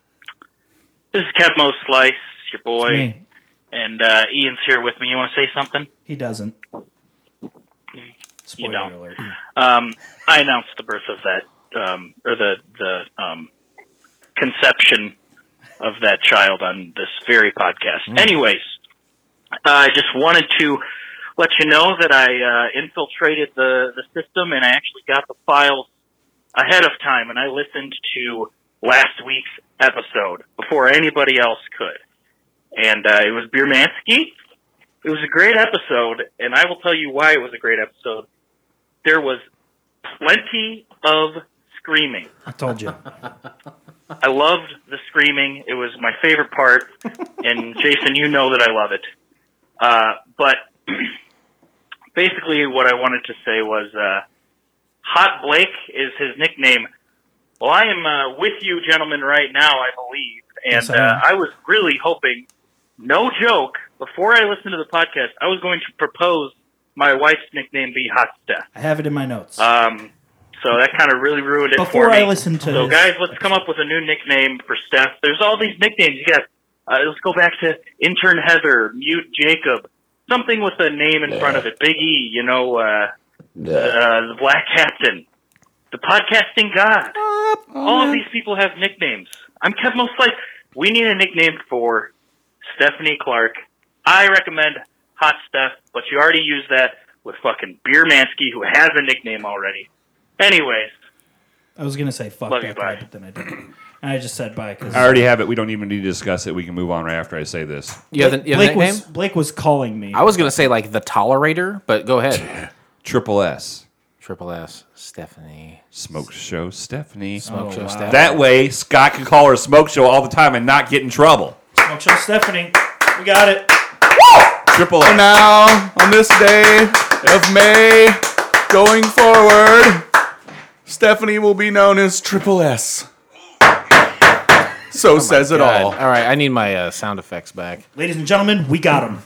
H: This is Capmo Slice, your boy,
C: Me.
H: and uh, Ian's here with me. You want to say something?
C: He doesn't. Spoiler
H: don't.
C: alert.
H: Um, I announced the birth of that, um, or the the um, conception of that child on this very podcast. Anyways, I just wanted to let you know that I uh, infiltrated the, the system and I actually got the files ahead of time and I listened to last week's episode before anybody else could. And uh, it was Beermansky. It was a great episode, and I will tell you why it was a great episode. There was plenty of screaming.
C: I told you.
H: I loved the screaming. It was my favorite part. And Jason, you know that I love it. Uh, but basically, what I wanted to say was, uh, Hot Blake is his nickname. Well, I am uh, with you, gentlemen, right now. I believe, and
C: Yes, I
H: uh. I was really hoping, no joke, before I listened to the podcast, I was going to propose my wife's nickname be Hot Steph.
C: I have it in my notes.
H: Um, so that kind of really ruined it
C: Before
H: for me.
C: I listened to
H: so guys, let's come up with a new nickname for Steph. There's all these nicknames. You got. Uh, let's go back to intern Heather, mute Jacob, something with a name in front of it. Big E, you know, uh, uh, the Black Captain, the podcasting god. all of these people have nicknames. I'm kept most like we need a nickname for Stephanie Clark. I recommend Hot Steph, but you already used that with fucking Beer Mansky, who has a nickname already. Anyways,
C: I was gonna say fuck
H: Love
C: that
H: you,
C: guy,
H: bye.
C: but then I didn't. And I just said bye because
A: I already have it. We don't even need to discuss it. We can move on right after I say this.
D: You have, the, you have
C: Blake
D: nickname?
C: was Blake was calling me.
D: I was gonna say like the tolerator, but go ahead.
A: Triple S.
D: Triple S, Stephanie,
A: Smoke Show Stephanie.
D: Smoke
C: Oh,
D: Show
C: wow.
D: Stephanie.
A: That way, Scott can call her Smoke Show all the time and not get in trouble.
C: Smoke show Stephanie. We got it.
A: Triple S.
B: And Now, on this day of May, going forward, Stephanie will be known as Triple S. So says it
D: Oh
B: all.
D: All right, I need my uh, sound effects back.
C: Ladies and gentlemen, we got him.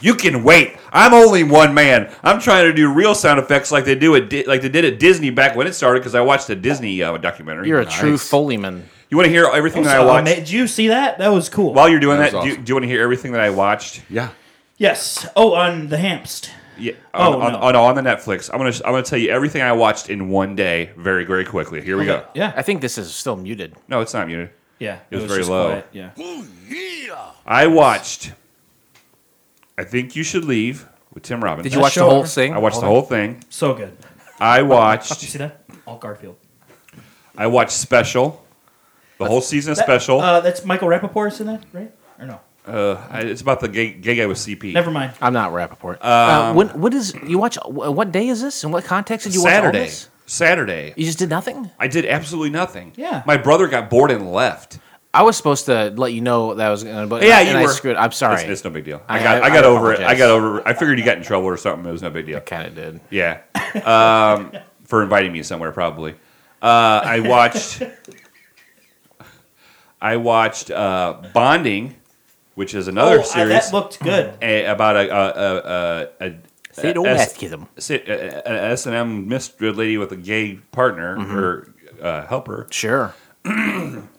A: You can wait. I'm only one man. I'm trying to do real sound effects like they do at Di- like they did at Disney back when it started because I watched a Disney uh, documentary.
D: You're a true Foleyman.
A: you want to hear everything that I
C: So,
A: watched
C: Did you see that? That was cool.
A: while you're doing
B: That
A: that?
B: was
A: do, you,
B: awesome.
A: do you want to hear everything that I watched?
B: Yeah.
C: yes. Oh, on the Hamst.
A: Yeah.
C: Oh,
A: on,
C: no.
A: on, on, on the Netflix. I'm gonna I'm gonna tell you everything I watched in one day, very very quickly. Here we go.
C: Yeah.
D: I think this is still muted.
A: No, it's not muted.
C: Yeah.
A: It was very low.
C: quiet, Yeah.
A: I watched. I think you should leave with Tim Robinson.
D: Did you
C: That
D: watch the
C: show-
D: whole thing?
A: I watched
D: Hold
A: the
D: on.
A: whole thing.
C: So good.
A: I watched.
C: You
A: watched.
C: see that? All Garfield.
A: I watched Special. The whole season of
C: That-
A: Special.
C: Uh, that's Michael Rapaport's in that, right? Or no?
A: Uh, I- it's about the gay, gay guy with CP.
C: Never mind.
D: I'm not Rappaport. uh, when, what is you watch? What day is this? In what context did you watch all
A: Saturday.
D: this?
A: Saturday.
D: You just did nothing.
A: I did absolutely nothing.
C: Yeah.
A: My brother got bored and left.
D: I was supposed to let you know that I was going to, but
A: Yeah,
D: and
A: you
D: I
A: were.
D: screwed. I'm sorry.
A: It's, it's no big deal. I
D: I-
A: got. I,
D: I-
A: got
D: I
A: over it. I got over. I figured you got in trouble or something. It was no big deal.
D: kind of did.
A: Yeah. Um, for inviting me somewhere, probably. Uh, I watched. I watched uh, Bonding, which is another
C: oh, I-
A: series
C: that looked good.
A: a, about a a a, a, a,
D: Sadomasochism.
A: an S and M mystery lady with a gay partner
C: Mm-hmm.
A: or uh, helper.
D: Sure.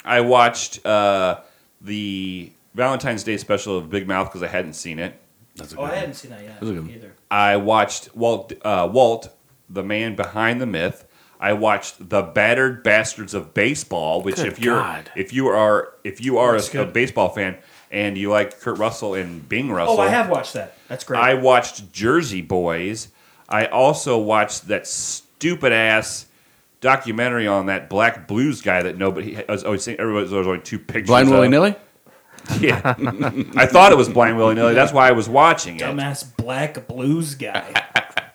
A: I watched uh, the Valentine's Day special of Big Mouth because I hadn't seen it.
B: That's a
C: Oh,
B: good
C: I hadn't seen that yet
B: Those are good.
C: either.
A: I watched Walt, uh, Walt, the man behind the myth. I watched the Battered Bastards of Baseball, which
D: Good
A: if you're
D: God.
A: if you are if you are a, a baseball fan and you like Kurt Russell and Bing Russell,
C: Oh, I have watched that. That's great.
A: I watched Jersey Boys. I also watched that stupid ass documentary on that black blues guy that nobody I was always saying everybody there was only two pictures.
B: Blind
A: of.
B: Willy Nilly?
A: Yeah, I thought it was Blind Willy Nilly. That's why I was watching it.
C: Dumbass black blues guy.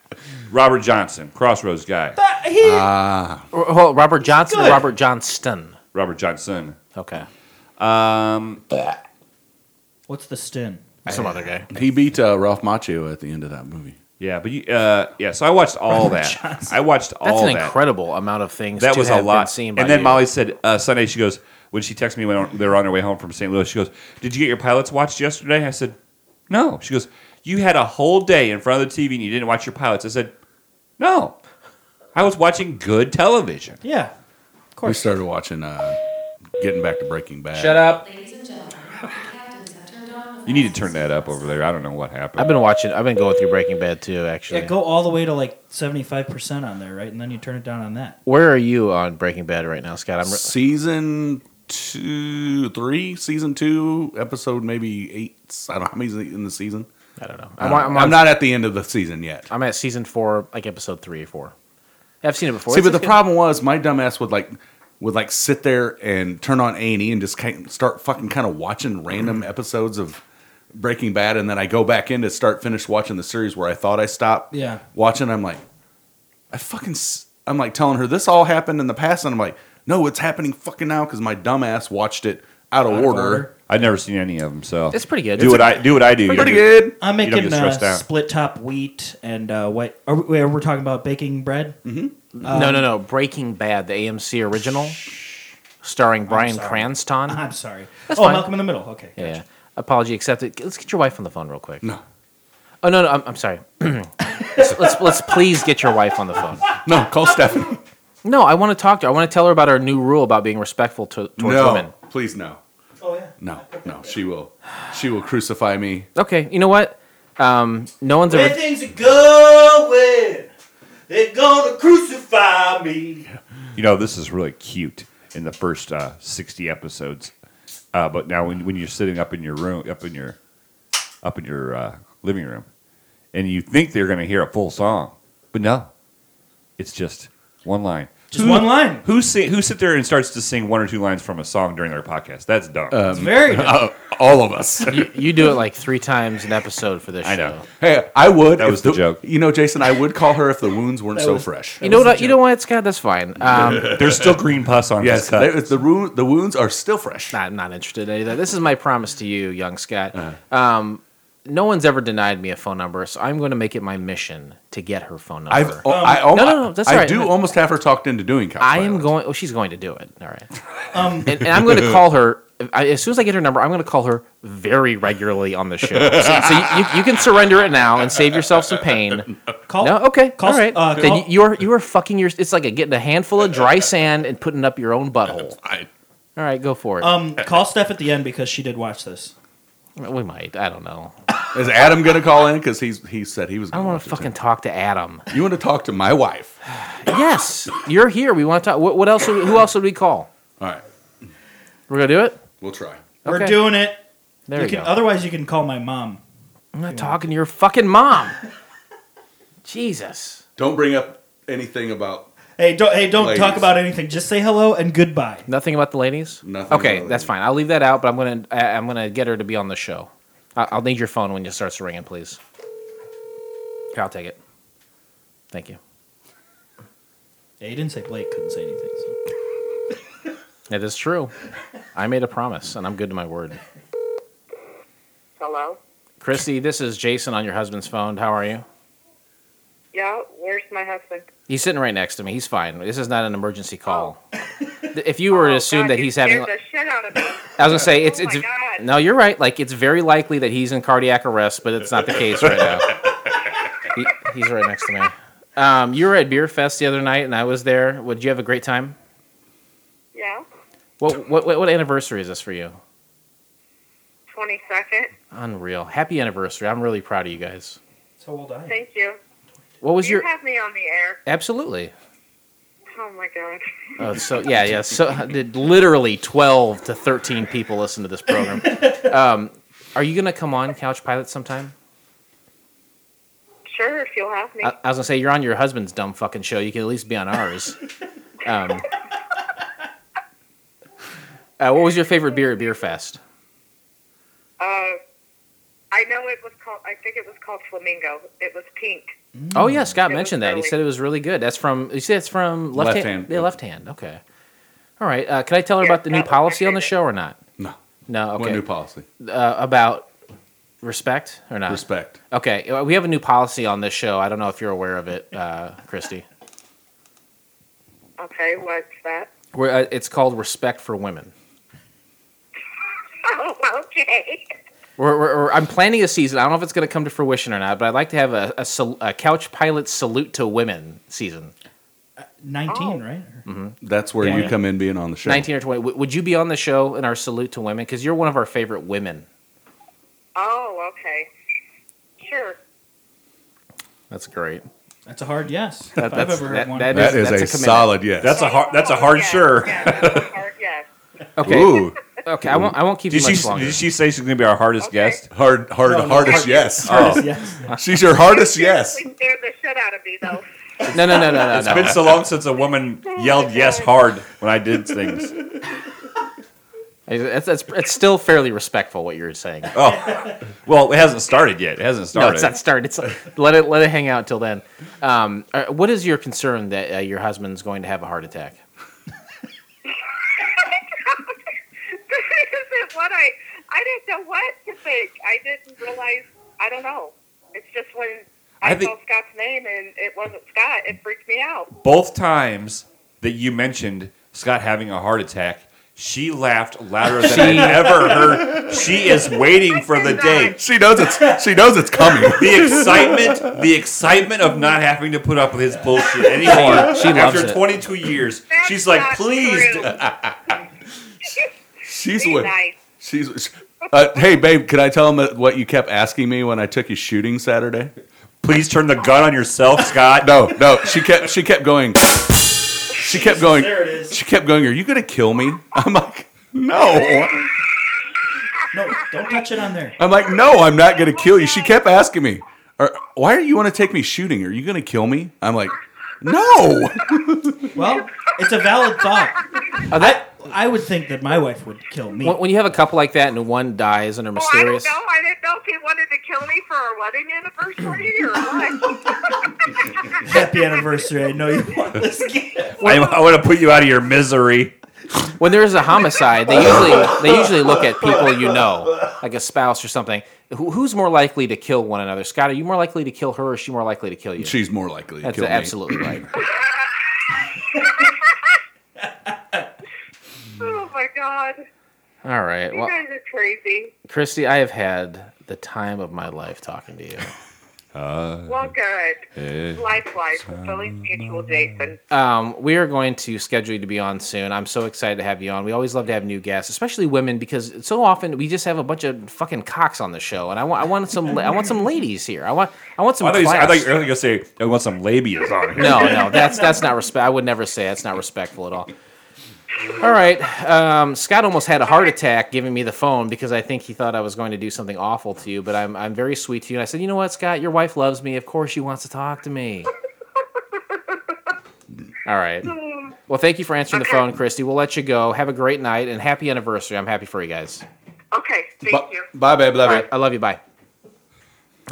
A: Robert Johnson, Crossroads guy.
C: That- he,
B: Ah.
D: R- well, Robert Johnson or Robert Johnston?
A: Robert Johnson.
D: Okay.
A: Um,
C: what's the stin?
D: Some other guy.
B: He beat uh, Ralph Macchio at the end of that movie.
A: yeah, but you, uh, yeah. So I watched all that. I watched
D: That's
A: all
D: an
A: that.
D: incredible amount of things.
A: That
D: to
A: was a
D: have been
A: lot.
D: Seen by
A: And then
D: you.
A: Molly said uh, Sunday. She goes when she texted me when they were on their way home from St. Louis. She goes, "Did you get your pilots watched yesterday?" I said, "No." She goes, "You had a whole day in front of the TV and you didn't watch your pilots." I said, "No, I was watching good television."
C: Yeah. Of course.
B: We
C: course.
B: started watching, uh, getting back to Breaking Bad.
D: Shut up.
E: Ladies and gentlemen, the captains have turned on the
A: You need to turn that up over there. I don't know what happened.
D: I've been watching. I've been going through Breaking Bad too. Actually.
C: Yeah, go all the way to like 75% on there, right? And then you turn it down on that.
D: Where are you on Breaking Bad right now, Scott? I'm. Re-
B: Season two, three, season two, episode maybe eight. I don't know how many in the season.
D: I don't know.
B: I'm,
D: I'm, I'm, on-
B: not at the end of the season yet.
D: I'm at season four, like episode three or four. I've seen it before.
B: See,
D: It's-
B: but the
D: good.
B: problem was my dumbass would like would like sit there and turn on A and E and just kind start fucking kind of watching random mm. episodes of Breaking Bad, and then I go back in to start finish watching the series where I thought I stopped.
C: Yeah.
B: watching. I'm like, I fucking. I'm like telling her this all happened in the past, and I'm like, no, it's happening fucking now because my dumbass watched it out of,
C: Out of
B: order.
C: order.
A: I've never seen any of them, so
D: It's pretty good.
A: Do
D: It's
A: what I do. What I do. You
B: Pretty
A: don't get-
B: good.
C: I'm making uh, split top wheat and uh, what? Are we, are we talking about baking bread? Mm-hmm.
D: no, no, no. Breaking Bad, the AMC original, starring Brian
C: sorry.
D: Cranston.
C: I'm sorry.
D: That's
C: oh,
D: fine.
C: Malcolm in the Middle. Okay. Gotcha.
D: yeah. Apology accepted. Let's get your wife on the phone real quick.
B: No,
D: Oh no, no. I'm, I'm sorry. let's, let's let's please get your wife on the phone.
B: no, call Stephanie.
D: No, I want to talk to her. I want to tell her about our new rule about being respectful to, towards
B: no,
D: women.
B: please no,
C: Oh yeah.
B: no, no. She will, she will crucify me.
D: Okay, you know what? Um, no one's
C: Where
D: ever.
C: things are going, they're gonna crucify me.
A: You know, this is really cute in the first uh, 60 episodes. Uh, but now when, when you're sitting up in your room, up in your up in your uh, living room, and you think they're going to hear a full song, but no, it's just one line.
C: Just one line.
A: Who sing, who sit there and starts to sing one or two lines from a song during their podcast? That's dumb.
C: It's very good.
B: Uh, all of us.
D: You, you do it like three times an episode for this
A: I
D: show.
A: know.
B: Hey, I would.
A: That was the joke.
B: You know, Jason, I would call her if the wounds weren't
C: That
B: so fresh.
D: You know
C: was
D: what? You know what, Scott? That's fine. Um,
A: There's still green pus on
B: Yes,
A: his cut.
B: they- the ru- the wounds are still fresh.
D: not, I'm not interested in any of that. This is my promise to you, young Scott.
B: Uh-huh.
D: Um, no one's ever denied me a phone number, so I'm going to make it my mission to get her phone number.
B: I've, oh, I, almo-
D: No, no, no, that's
B: I
D: all right.
B: do
D: No.
B: almost have her talked into doing. Couch
D: I am
B: Pilots.
D: going. Oh, she's going to do it. All right.
C: Um,
D: and, and I'm going to call her I, as soon as I get her number. I'm going to call her very regularly on the show. So, so you, you, you can surrender it now and save yourself some pain.
C: call.
D: No, okay,
C: Call-
D: all right.
C: uh,
D: then
C: call-
D: you, you are you are fucking your. It's like a, getting a handful of dry sand and putting up your own butthole.
B: I-
D: All right, go for it.
C: Um, call Steph at the end because she did watch this.
D: We might. I don't know.
B: Is Adam going to call in? Because he's he said he was.
D: I don't want to fucking talk to Adam.
B: You want to talk to my wife?
D: yes, you're here. We want to talk. What, what else? Who else would we call?
B: All right,
D: We're gonna do it.
B: we'll try.
C: We're
D: Okay.
C: doing it.
D: There
C: You
D: you,
C: can,
D: go.
C: otherwise, you can call my mom.
D: I'm not talking to your fucking mom. Jesus.
B: Don't bring up anything about.
C: Hey, don't hey, don't talk about anything. Just say hello and goodbye.
D: Nothing about the ladies.
B: Nothing
D: Okay,
B: about
D: that's
B: ladies.
D: fine. I'll leave that out. But I'm gonna I- I'm gonna get her to be on the show. I- I'll need your phone when it starts ringing, please. Here, I'll take it. Thank you.
C: Yeah, you didn't say Blake couldn't say anything. So.
D: It is true. I made a promise, and I'm good to my word.
I: Hello?
D: Christy, this is Jason on your husband's phone. How are you?
I: Yeah, where's my husband?
D: He's sitting right next to me. He's fine. This is not an emergency call. If you were to
I: Oh,
D: assume
I: God,
D: that he's having,
I: scared the shit out of me.
D: I was gonna say it's
I: Oh,
D: it's
I: God.
D: no, you're right. Like it's very likely that he's in cardiac arrest, but it's not the case right now. He, he's right next to me. Um, you were at Beer Fest the other night, and I was there. Would you have a great time?
I: Yeah,
D: What what what, what anniversary is this for you?
I: 22nd.
D: Unreal. Happy anniversary. I'm really proud of you guys.
C: So old I. am.
I: Thank you.
D: What was
I: you
D: your
I: have me on the air.
D: absolutely?
I: Oh, my God.
D: Oh, so yeah, yeah. So did literally twelve to thirteen people listen to this program. Um, are you gonna come on Couch Pilot sometime?
I: Sure, if you'll have me.
D: I, I was gonna say you're on your husband's dumb fucking show. You can at least be on ours. Um, uh, what was your favorite beer at Beer Fest?
I: uh, I know it was called, I think it was called Flamingo. It was pink.
D: Oh yeah, Scott
I: It
D: mentioned that. He said it was really good. That's from. You said it's from left,
B: Left
D: hand.
B: hand,
D: Yeah, left hand. Okay. All right. Uh, can I tell her
I: Yeah,
D: about the new
I: that was my
D: policy on the show or not?
B: No.
D: No. Okay.
B: What new policy?
D: uh, about respect or not?
B: Respect.
D: Okay. uh, We have a new policy on this show. I don't know if you're aware of it, uh, Christy.
I: Okay, what's that?
D: We're, uh, it's called respect for women.
I: Oh, okay.
D: We're, we're, we're- I'm planning a season. I don't know if it's going to come to fruition or not, but I'd like to have a, a, sal- a couch pilot salute to women season.
C: Uh, nineteen,
I: Oh.
C: right? Or-
B: That's where
C: Yeah.
B: you come in being on the show.
D: 19 or 20. W- would you be on the show in our salute to women? Because you're one of our favorite women.
I: Oh, okay. Sure.
D: That's great.
C: That's a hard yes.
D: That-
C: if I've
D: that's-
C: ever
D: that-
C: heard one.
D: that
B: That
D: is-
B: is
D: that's
B: a,
D: a
B: solid yes.
A: That's a oh, hard. That's a hard
I: yes,
A: sure.
I: Yes, that's a hard yes.
D: Okay.
B: Ooh,
D: Okay. I won't. I won't keep
A: Did
D: you
A: she,
D: much longer.
A: did she say she's going to be our hardest guest?
B: hard, hard,
C: No, no,
B: hardest
C: hard-
B: yes.
C: Hardest
B: Oh.
C: yes.
B: She's your hardest yes.
I: Scared the shit out of me, though.
D: No, no, no, no, no,
A: It's
D: no.
A: been so long since a woman yelled yes hard when I did things.
D: It's, it's, it's still fairly respectful what you're saying.
A: Oh, well, it hasn't started yet. It hasn't started.
D: No, it's not started. It's let it let it hang out till then. Um, uh, what is your concern that uh, your husband's going to have a heart attack?
I: this isn't what I. I didn't know what to think. I didn't realize. I don't know. It's just when I,
A: I think-
I: saw Scott's name and it wasn't Scott, it freaked me out.
A: Both times that you mentioned Scott having a heart attack, she laughed louder than I've ever heard. She is waiting for the day.
B: She knows it's she knows it's coming.
A: The excitement, the excitement of not having to put up with his bullshit anymore.
D: She loves
A: After
D: it.
A: 22 years,
I: That's
A: she's like, please.
B: She's
I: Be nice.
B: She's. Uh, hey, babe, can I tell him what you kept asking me when I took you shooting Saturday?
A: Please turn the gun on yourself, Scott.
B: No, no. She kept she kept going. She kept going.
C: There it is.
B: She kept going. Are you gonna kill me? I'm like, no.
C: No, don't touch it on there.
B: I'm like, no, I'm not gonna kill you. She kept asking me, "Are- why are you want to take me shooting? Are you gonna kill me? I'm like, no.
C: Well, it's a valid thought.
D: That
C: I would think that my wife would kill me.
D: when when you have a couple like that and one dies and are
I: Oh, I don't know. I didn't know if he wanted to kill me for our wedding anniversary or what.
C: Happy anniversary. I know you want this gift.
A: I, I want to put you out of your misery.
D: when there's a homicide, they usually they usually look at people you know, like a spouse or something. Who, who's more likely to kill one another? Scott, are you more likely to kill her, or is she more likely to kill you?
B: She's more likely to
D: That's
B: kill me.
D: absolutely right.
I: oh my god.
D: All right,
I: You
D: well,
I: guys are crazy.
D: Christy, I have had the time of my life talking to you.
I: Well, good. Likewise, fulfilling mutual, Jason.
D: Um, we are going to schedule you to be on soon. I'm so excited to have you on. We always love to have new guests, especially women, because so often we just have a bunch of fucking cocks on the show, and I want I want some I want some ladies here. I want I want some
A: I thought, you, I thought you were going to say, I want some labias on here.
D: No, no, that's that's not respect. I would never say that's not respectful at all. All right, um, Scott almost had a heart attack giving me the phone because I think he thought I was going to do something awful to you. But I'm I'm very sweet to you. And I said, you know what, Scott, your wife loves me. Of course, she wants to talk to me. All right. Well, thank you for answering the phone, Christy. We'll let you go. Have a great night and happy anniversary. I'm happy for you guys.
I: Okay, thank
B: Bye,
I: you.
B: bye, babe. Love
D: All
B: you.
D: right, I love you. Bye.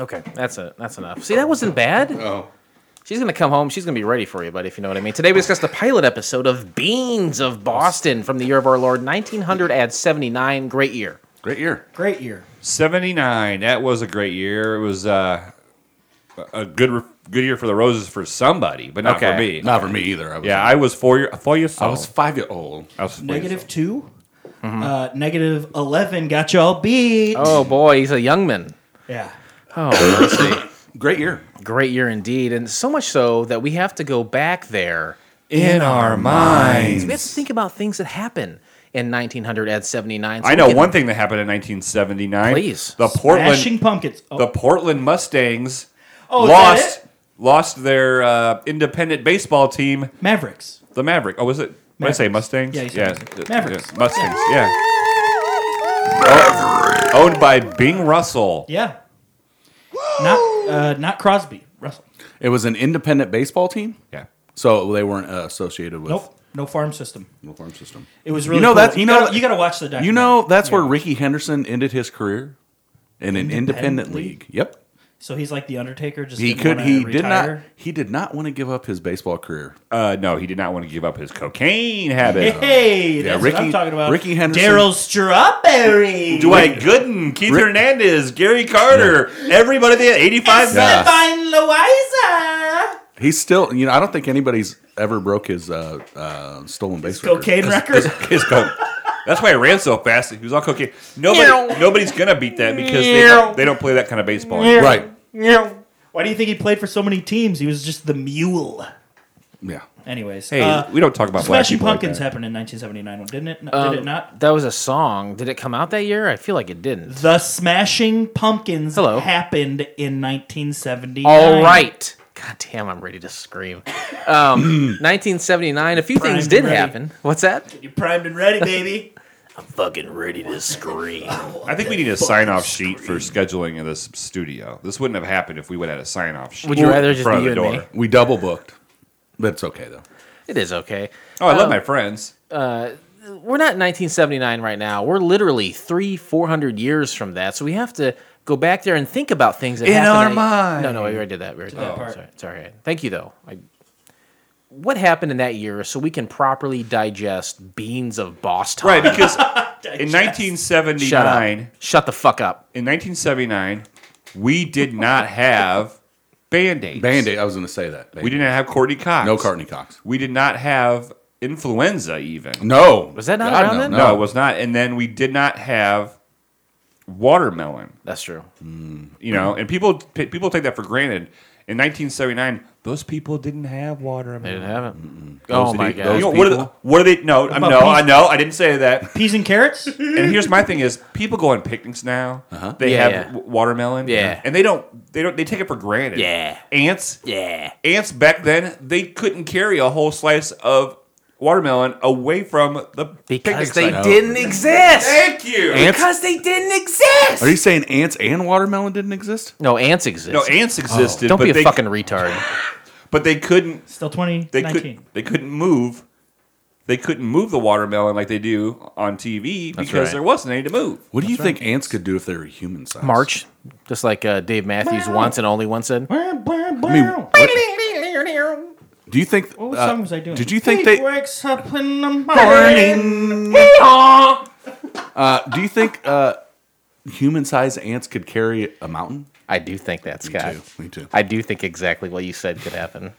D: Okay, that's it. That's enough. See, that wasn't bad.
B: Oh,
D: She's gonna come home. She's gonna be ready for you, buddy. If you know what I mean. Today we discussed the pilot episode of Beane's of Boston from the year of our Lord 1979. Great year.
B: great year.
C: Great year.
A: 79. That was a great year. It was uh, a good re- good year for the Roses for somebody, but not
D: Okay.
A: for me.
B: Not for me either. I was,
A: Yeah, I was four year four years
B: I
A: old.
B: was five year old.
A: I was four years
C: Negative
A: old.
C: two. Uh, negative 11 got y'all beat.
D: Oh boy, he's a young man.
C: Yeah.
D: Oh, mercy.
B: Great year.
D: great year indeed, and so much so that we have to go back there.
A: in our minds.
D: We have to think about things that happen in 1979. So
A: I know
D: can-
A: one thing that happened in 1979.
D: Please.
A: the Portland
C: Smashing pumpkins. Oh,
A: the Portland Mustangs
C: oh
A: lost lost their uh, independent baseball team,
C: Mavericks.
A: the Maverick. Oh, was it? What did I say Mustangs?
C: Yeah,
A: yeah,
C: Mustangs. Mavericks.
A: yeah, Mustangs. Yeah. Owned by Bing Russell.
C: Yeah. Not uh, not Crosby. Russell.
B: It was an independent baseball team,
A: Yeah.
B: so they weren't uh, associated with
C: Nope. No farm system.
B: no farm system.
C: It was really You
B: know
C: cool.
B: that- you know
C: gotta, you got to watch the documentary.
B: You know, that's where Rickey Henderson ended his career in an independent
C: Independent
B: league. Yep.
C: So he's like the Undertaker. Just
B: He could. He did not. He did not want to give up his baseball career.
A: Uh, no, he did not want to give up his cocaine habit.
C: Hey, that's
B: Ricky-
C: what I'm talking about.
B: Rickey Henderson-
C: Darryl Strawberry.
A: Dwight Gooden, Keith
B: Rick-
A: Hernandez, Gary Carter, everybody there, 85
B: Yeah.
C: Fine Louisa.
B: He's still. You know, I don't think anybody's ever broke his uh, uh, stolen base record.
C: Cocaine record.
A: His coke. That's why he ran so fast. He was on cocaine. Nobody, nobody's gonna beat that because they don't, they don't play that kind of baseball. anymore.
B: Right.
C: Why do you think he played for so many teams? He was just the mule.
B: Yeah.
C: Anyways,
A: Hey,
C: uh,
A: we don't talk about black
C: Smashing
A: people like
C: Pumpkins
A: that.
C: happened in 1979, didn't it?
D: Um,
C: Did it not?
D: That was a song. Did it come out that year? I feel like it didn't.
C: The Smashing Pumpkins
D: Hello.
C: happened in 1979.
D: All right. God damn, I'm ready to scream. Um, 1979. A few things did happen. What's that?
C: You primed and ready, baby.
D: I'm fucking ready to scream.
A: I think we need a sign off sheet for scheduling in this studio. This wouldn't have happened if we would have had a sign off sheet.
D: Would you rather just
A: front
D: be
A: of
D: you
A: the
D: and
A: door.
D: me?
B: We double booked, but it's okay though.
D: It is okay.
A: Oh, I love
D: Um,
A: my friends.
D: We're not in 1979 right now. We're literally three, four hundred years from that. So we have to go back there and think about things that
A: In
D: happened
A: our
D: that-
A: mind.
D: No, no, we already did that. We already did that.
C: part.
D: Sorry, sorry. Thank you though. I, what happened in that year so we can properly digest Beane's of Boston?
A: Right, because in
D: Shut
A: 1979,
D: up. Shut the fuck up.
A: in 1979, we did not have Band-Aids.
B: Band Aid. I was going to say that.
A: We didn't have Courtney Cox.
B: No Courtney Cox.
A: We did not have influenza even.
B: No.
D: Was that not
B: God,
D: around
B: no,
D: then?
B: No.
A: No, it was not. And then we did not have watermelon.
D: That's true.
A: You know, and people p- people take that for granted. In 1979, those people didn't have watermelon.
D: They didn't have it. Oh my
A: people-
D: god.
A: You know, what, are the, what are they? No, I
C: about
A: no,
C: peas?
A: I know. I didn't say that.
C: Peas and carrots?
A: And here's my thing: is people go on picnics now. Uh-huh. They
D: Yeah,
A: have
D: yeah.
A: w- watermelon.
D: Yeah.
A: and they don't. They don't. They take it for granted.
D: Yeah.
A: ants.
D: Yeah.
A: Ants back then they couldn't carry a whole slice of watermelon away from the
D: Because
A: picnic
D: they
A: site.
D: didn't exist.
A: Thank you.
B: Ants?
D: Because they didn't exist.
B: Are you saying ants and watermelon didn't exist?
D: no, ants exist.
A: No, ants existed.
D: Don't
A: but
D: be a
A: they,
D: fucking retard.
A: But they couldn't.
C: Still twenty.
A: They
C: 2019.
A: could. They couldn't move. They couldn't move the watermelon like they do on TV because
D: right.
A: there wasn't any to move.
B: What do you think ants could do if they were human size?
D: March, just like uh, Dave Matthews once and only once said.
B: I mean, what- do you think?
C: What
B: uh,
C: song was I doing?
B: Did you think
C: he
B: they?
C: wakes up in the morning.
B: Uh, do you think uh, human-sized ants could carry a mountain?
D: I do think that, Scott.
B: Me too. Me too.
D: I do think exactly what you said could happen.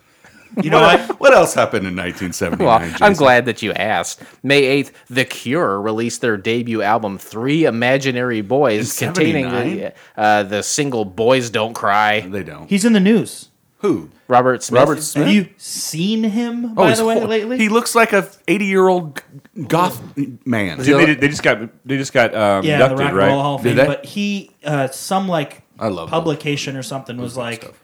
C: You know what?
B: What else happened in 1979?
D: Well, I'm glad that you asked. May 8th, The Cure released their debut album, Three Imaginary Boys, containing the, uh, the single Boys Don't Cry.
B: They don't.
C: He's in the news.
B: Who?
D: Robert Smith.
B: Robert Smith.
C: Have you seen him,
B: Oh,
C: by
B: he's
C: the way,
B: hor-
C: lately?
B: He looks like a 80-year-old goth man.
A: Dude, they, they just got. They just got um,
C: yeah, the Rock and
A: right?
C: Roll Hall of Fame. But he, uh, some like
B: I love
C: publication or something was like,
B: stuff.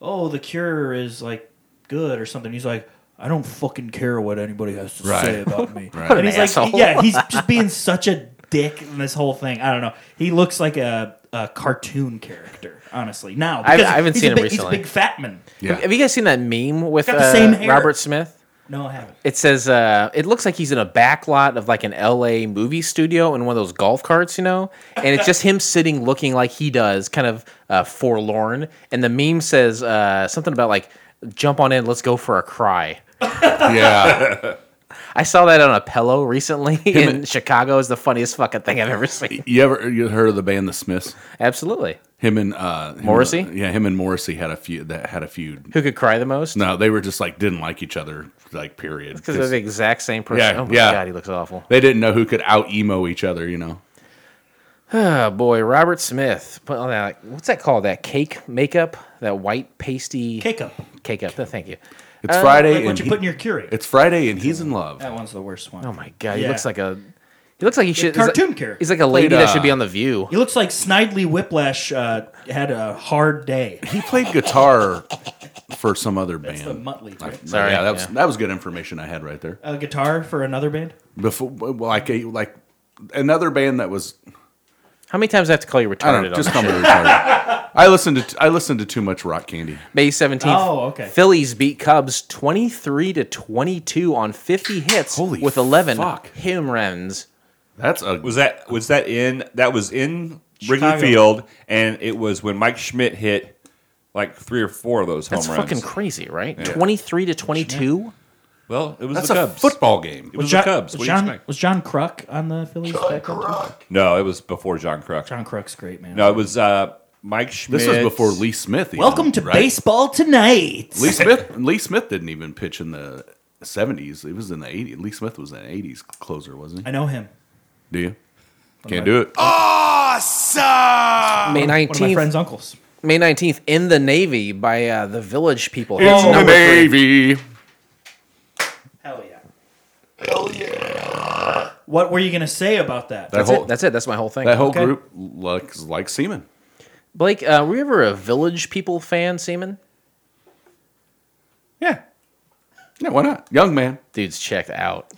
C: "Oh, The Cure is like good" or something. He's like, "I don't fucking care what anybody has to
B: Right.
C: say about me."
B: Right. What
C: And
D: an
C: he's like,
D: asshole.
C: "Yeah, he's just being such a dick in this whole thing." I don't know. He looks like a, a cartoon character, honestly. Now,
D: I-
C: because
D: I haven't seen him
C: big,
D: recently.
C: He's a big fat man.
B: Yeah.
D: Have you guys seen that meme with
C: the
D: uh,
C: same.
D: Robert Smith?
C: No, I haven't.
D: It says uh, it looks like he's in a back lot of like an LA movie studio in one of those golf carts, you know, and it's just him sitting looking like he does, kind of uh, forlorn. And the meme says uh, something about like, "Jump on in, let's go for a cry."
B: yeah.
D: I saw that on a pillow recently in Chicago. Is the funniest fucking thing I've ever seen.
B: You ever you heard of the band The Smiths?
D: Absolutely.
B: Him and uh, him-
D: Morrissey?
B: yeah, him and Morrissey had a feud. That had a feud.
D: Who could cry the most?
B: No, they were just like didn't like each other. Like period.
D: Because they're the exact same person.
B: Yeah,
D: oh my
B: yeah.
D: god, he looks awful.
B: They didn't know who could out emo each other. You know.
D: Oh boy, Robert Smith. Put on that. What's that called? That cake makeup? That white pasty
C: Cake up.
D: cake up. Thank you.
B: It's
D: Uh,
B: Friday
C: Like what you
B: he-
C: put in your Keurig.
B: it's Friday and he's in love.
C: That one's the worst one.
D: Oh my god, he looks like a. He looks like he should.
C: cartoon
D: he's like,
C: character.
D: He's like a lady
B: Played,
D: that
B: uh,
D: should be on the View.
C: He looks like Snidely Whiplash uh, had a hard day.
B: He played guitar for some other band.
C: the Muttley, right?
B: I-
D: Sorry,
B: yeah, that was
D: yeah.
B: that was good information I had right there.
C: A guitar for another band.
B: Before, like a, like another band that was
D: How many times do I have to call you
B: I
D: retarded?
B: don't know, just
D: this
B: call me retarded. I listened to I listened to too much rock candy.
D: May seventeenth.
C: Oh, okay.
D: Phillies beat Cubs twenty three to twenty two on fifty hits
B: Holy
D: with eleven
B: fuck.
D: home runs.
B: That's a
A: Was that was that in that was in
C: Chicago.
A: Wrigley Field, and it was when Mike Schmidt hit like three or four of those home
D: That's
A: runs.
D: fucking crazy, right? Twenty three to twenty two.
A: Well, it was
B: that's
A: the
B: a
A: Cubs.
B: football game.
A: It was
C: John,
A: the Cubs.
C: Was
A: What do you
C: John,
A: expect?
C: was John Kruk on the Phillies back then? too?
A: No, it was before John Kruk.
C: John Kruk's great, man.
A: No, it was uh, Mike Schmidt.
B: This was before Lee Smith. even,
C: Welcome to
B: right?
C: baseball tonight.
B: Lee Smith. Lee Smith didn't even pitch in the seventies. It was in the eighties. Lee Smith was an eighties closer, wasn't he?
C: I
B: he?
C: know him.
B: Do you? Can't do it. Awesome.
D: May
C: One of my
D: nineteenth.
C: friend's uncles.
D: May nineteenth. In the Navy by uh, the Village People.
B: It's
D: Hits
B: the
D: number three.
B: Navy.
C: Hell yeah. What were you gonna say about that?
B: That
D: That's
B: whole
D: it. That's it. That's my whole thing.
B: that whole
C: Okay.
B: group likes like semen.
D: Blake, uh, were you ever a Village People fan, Seaman?
B: Yeah. Yeah, why not? Young man.
D: Dude's checked out.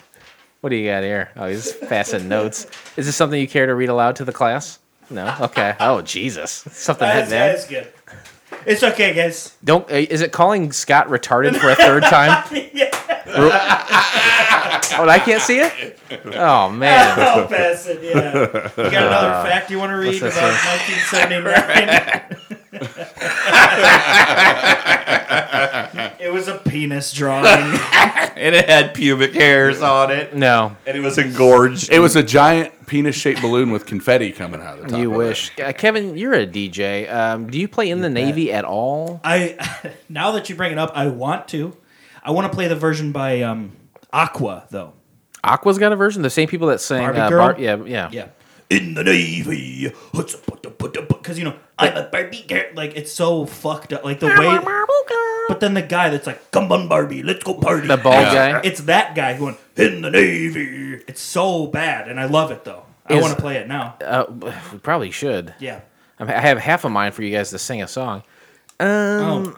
D: What do you got here? Oh, he's passing notes. Is this something you care to read aloud to the class? No. Okay. Oh, Jesus. Something
C: That's,
D: that bad.
C: that's good. It's okay, guys.
D: Don't. uh, Is it calling Scott retarded for a third time? Oh, I can't see it. Oh man.
C: I'll pass it. Yeah. You got another fact you want to read about 1979? it was a penis drawing.
A: and it had pubic hairs on it,
D: No,
A: and it was engorged.
B: It was a giant penis-shaped balloon with confetti coming out of the top.
D: you
B: of
D: wish. Uh, Kevin, you're a DJ. Um, do you play in the Navy at all?
C: I now that you bring it up, I want to. I want to play the version by um, Aqua though.
D: Aqua's got a version. The same people that sang.
C: Barbie
D: uh,
C: Girl?
D: Bar- yeah, yeah.
C: Yeah. In the Navy, because you know I'm a Barbie girl. Like it's so fucked up. Like the way. But then the guy that's like, "Come on, Barbie, let's go party."
D: The bald guy.
C: It's that guy going in the Navy. It's so bad, and I love it though. I
D: Is-
C: want to play it now.
D: Uh, we probably should.
C: Yeah.
D: I I have half a mind for you guys to sing a song. Um,
C: Oh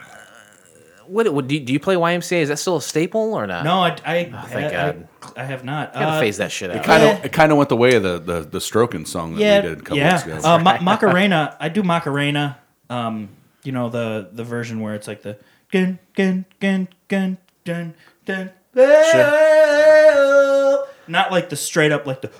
D: what, what do, you, do you play YMCA? Is that still a staple or not?
C: no, I I,
D: Oh, thank
C: I,
D: God.
C: I, I have not.
D: gotta
C: Uh,
D: phase that shit out.
B: It Kind of,
C: Yeah.
B: it kind of went the way of the the, the stroking song that
C: yeah,
B: we did a couple
C: yeah.
B: weeks ago.
C: Uh, Ma- Macarena, I do Macarena. Um, you know the the version where it's like the gun gun gun gun dun dun. Not like the straight up like the.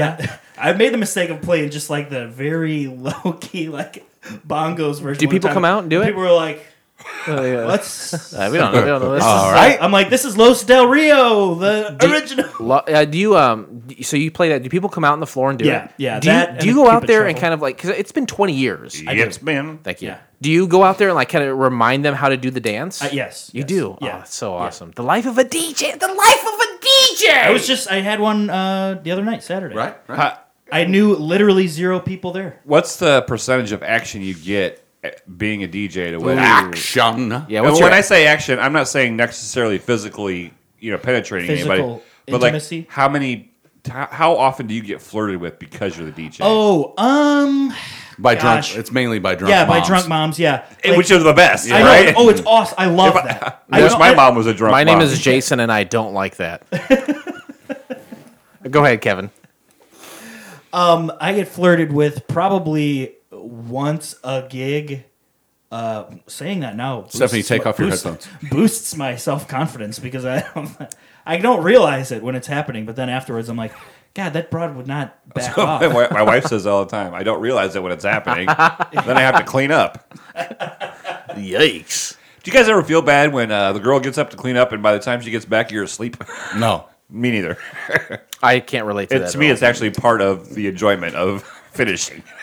C: Yeah, I made the mistake of playing just like the very low key like bongos version.
D: Do people come out and do it?
C: People were like,
D: Oh, yeah.
C: "Let's."
D: Uh, we don't know. We don't know this.
B: All
C: Like,
B: right.
C: I'm like, this is Los Del Rio, the original.
D: Lo- uh, do you um? d- So you play that? Do people come out on the floor and do
C: Yeah,
D: it?
C: yeah,
D: Do you,
C: that
D: do you
C: and
D: go out
C: it
D: there and
C: shuffled.
D: kind of like because it's been twenty years?
C: I do.
A: It's been.
D: Thank you.
C: Yeah.
D: Do you go out there and like kind of remind them how to do the dance?
C: Uh, yes,
D: You
C: yes,
D: do.
C: Yeah,
D: Oh, that's so awesome. The life of a DJ. The life of a DJ.
C: I was just I had one uh, the other night, Saturday.
B: right, right.
A: Ha-
C: I knew literally zero people there.
A: What's the percentage of action you get at being a DJ at a wedding?
B: Action.
D: yeah.
A: And
D: What's
A: when I say action, I'm not saying necessarily physically, you know, penetrating
C: Physical
A: anybody, but
C: intimacy?
A: like how many, how, how often do you get flirted with because you're the DJ?
C: Oh, um,
B: By
C: Gosh.
B: drunk. It's mainly by drunk.
C: yeah, by
B: moms.
C: drunk moms. Yeah, Like,
A: which are the best,
C: I know.
A: right?
C: Oh, it's awesome. I love that.
A: I wish
C: know-
A: my mom was a drunk.
D: My name
A: mom.
D: is Jason, and I don't like that. Go ahead, Kevin.
C: Um, I get flirted with probably once a gig. Uh, saying that now,
B: Stephanie,
C: boosts
B: take
C: my-
B: off your
C: boosts-
B: headphones.
C: Boosts my self confidence because I I don't realize it when it's happening, but then afterwards I'm like, God, that broad would not back
A: my,
C: off.
A: wi- my wife says all the time, I don't realize it when it's happening. then I have to clean up.
D: Yikes.
A: Do you guys ever feel bad when uh, the girl gets up to clean up and by the time she gets back, you're asleep?
B: No.
A: Me neither.
D: I can't relate to
A: It,
D: that.
A: to me,
D: all.
A: it's actually part of the enjoyment of finishing.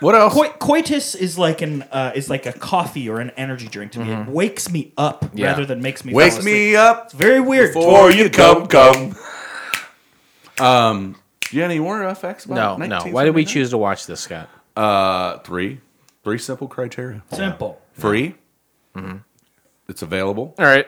B: What else?
C: Coi- coitus is like an uh, is like a coffee or an energy drink to me. It wakes me up
D: Mm-hmm. Yeah.
C: rather than makes me
B: Wake
C: fall
B: me up.
C: It's very weird.
A: Before you come, come.
B: Um, do you have any more uh, facts about
D: no, no. Why did we
B: 1979?
D: choose to watch this, Scott?
B: Uh, three. Three simple criteria.
C: Simple.
B: Free. It's available.
D: All right.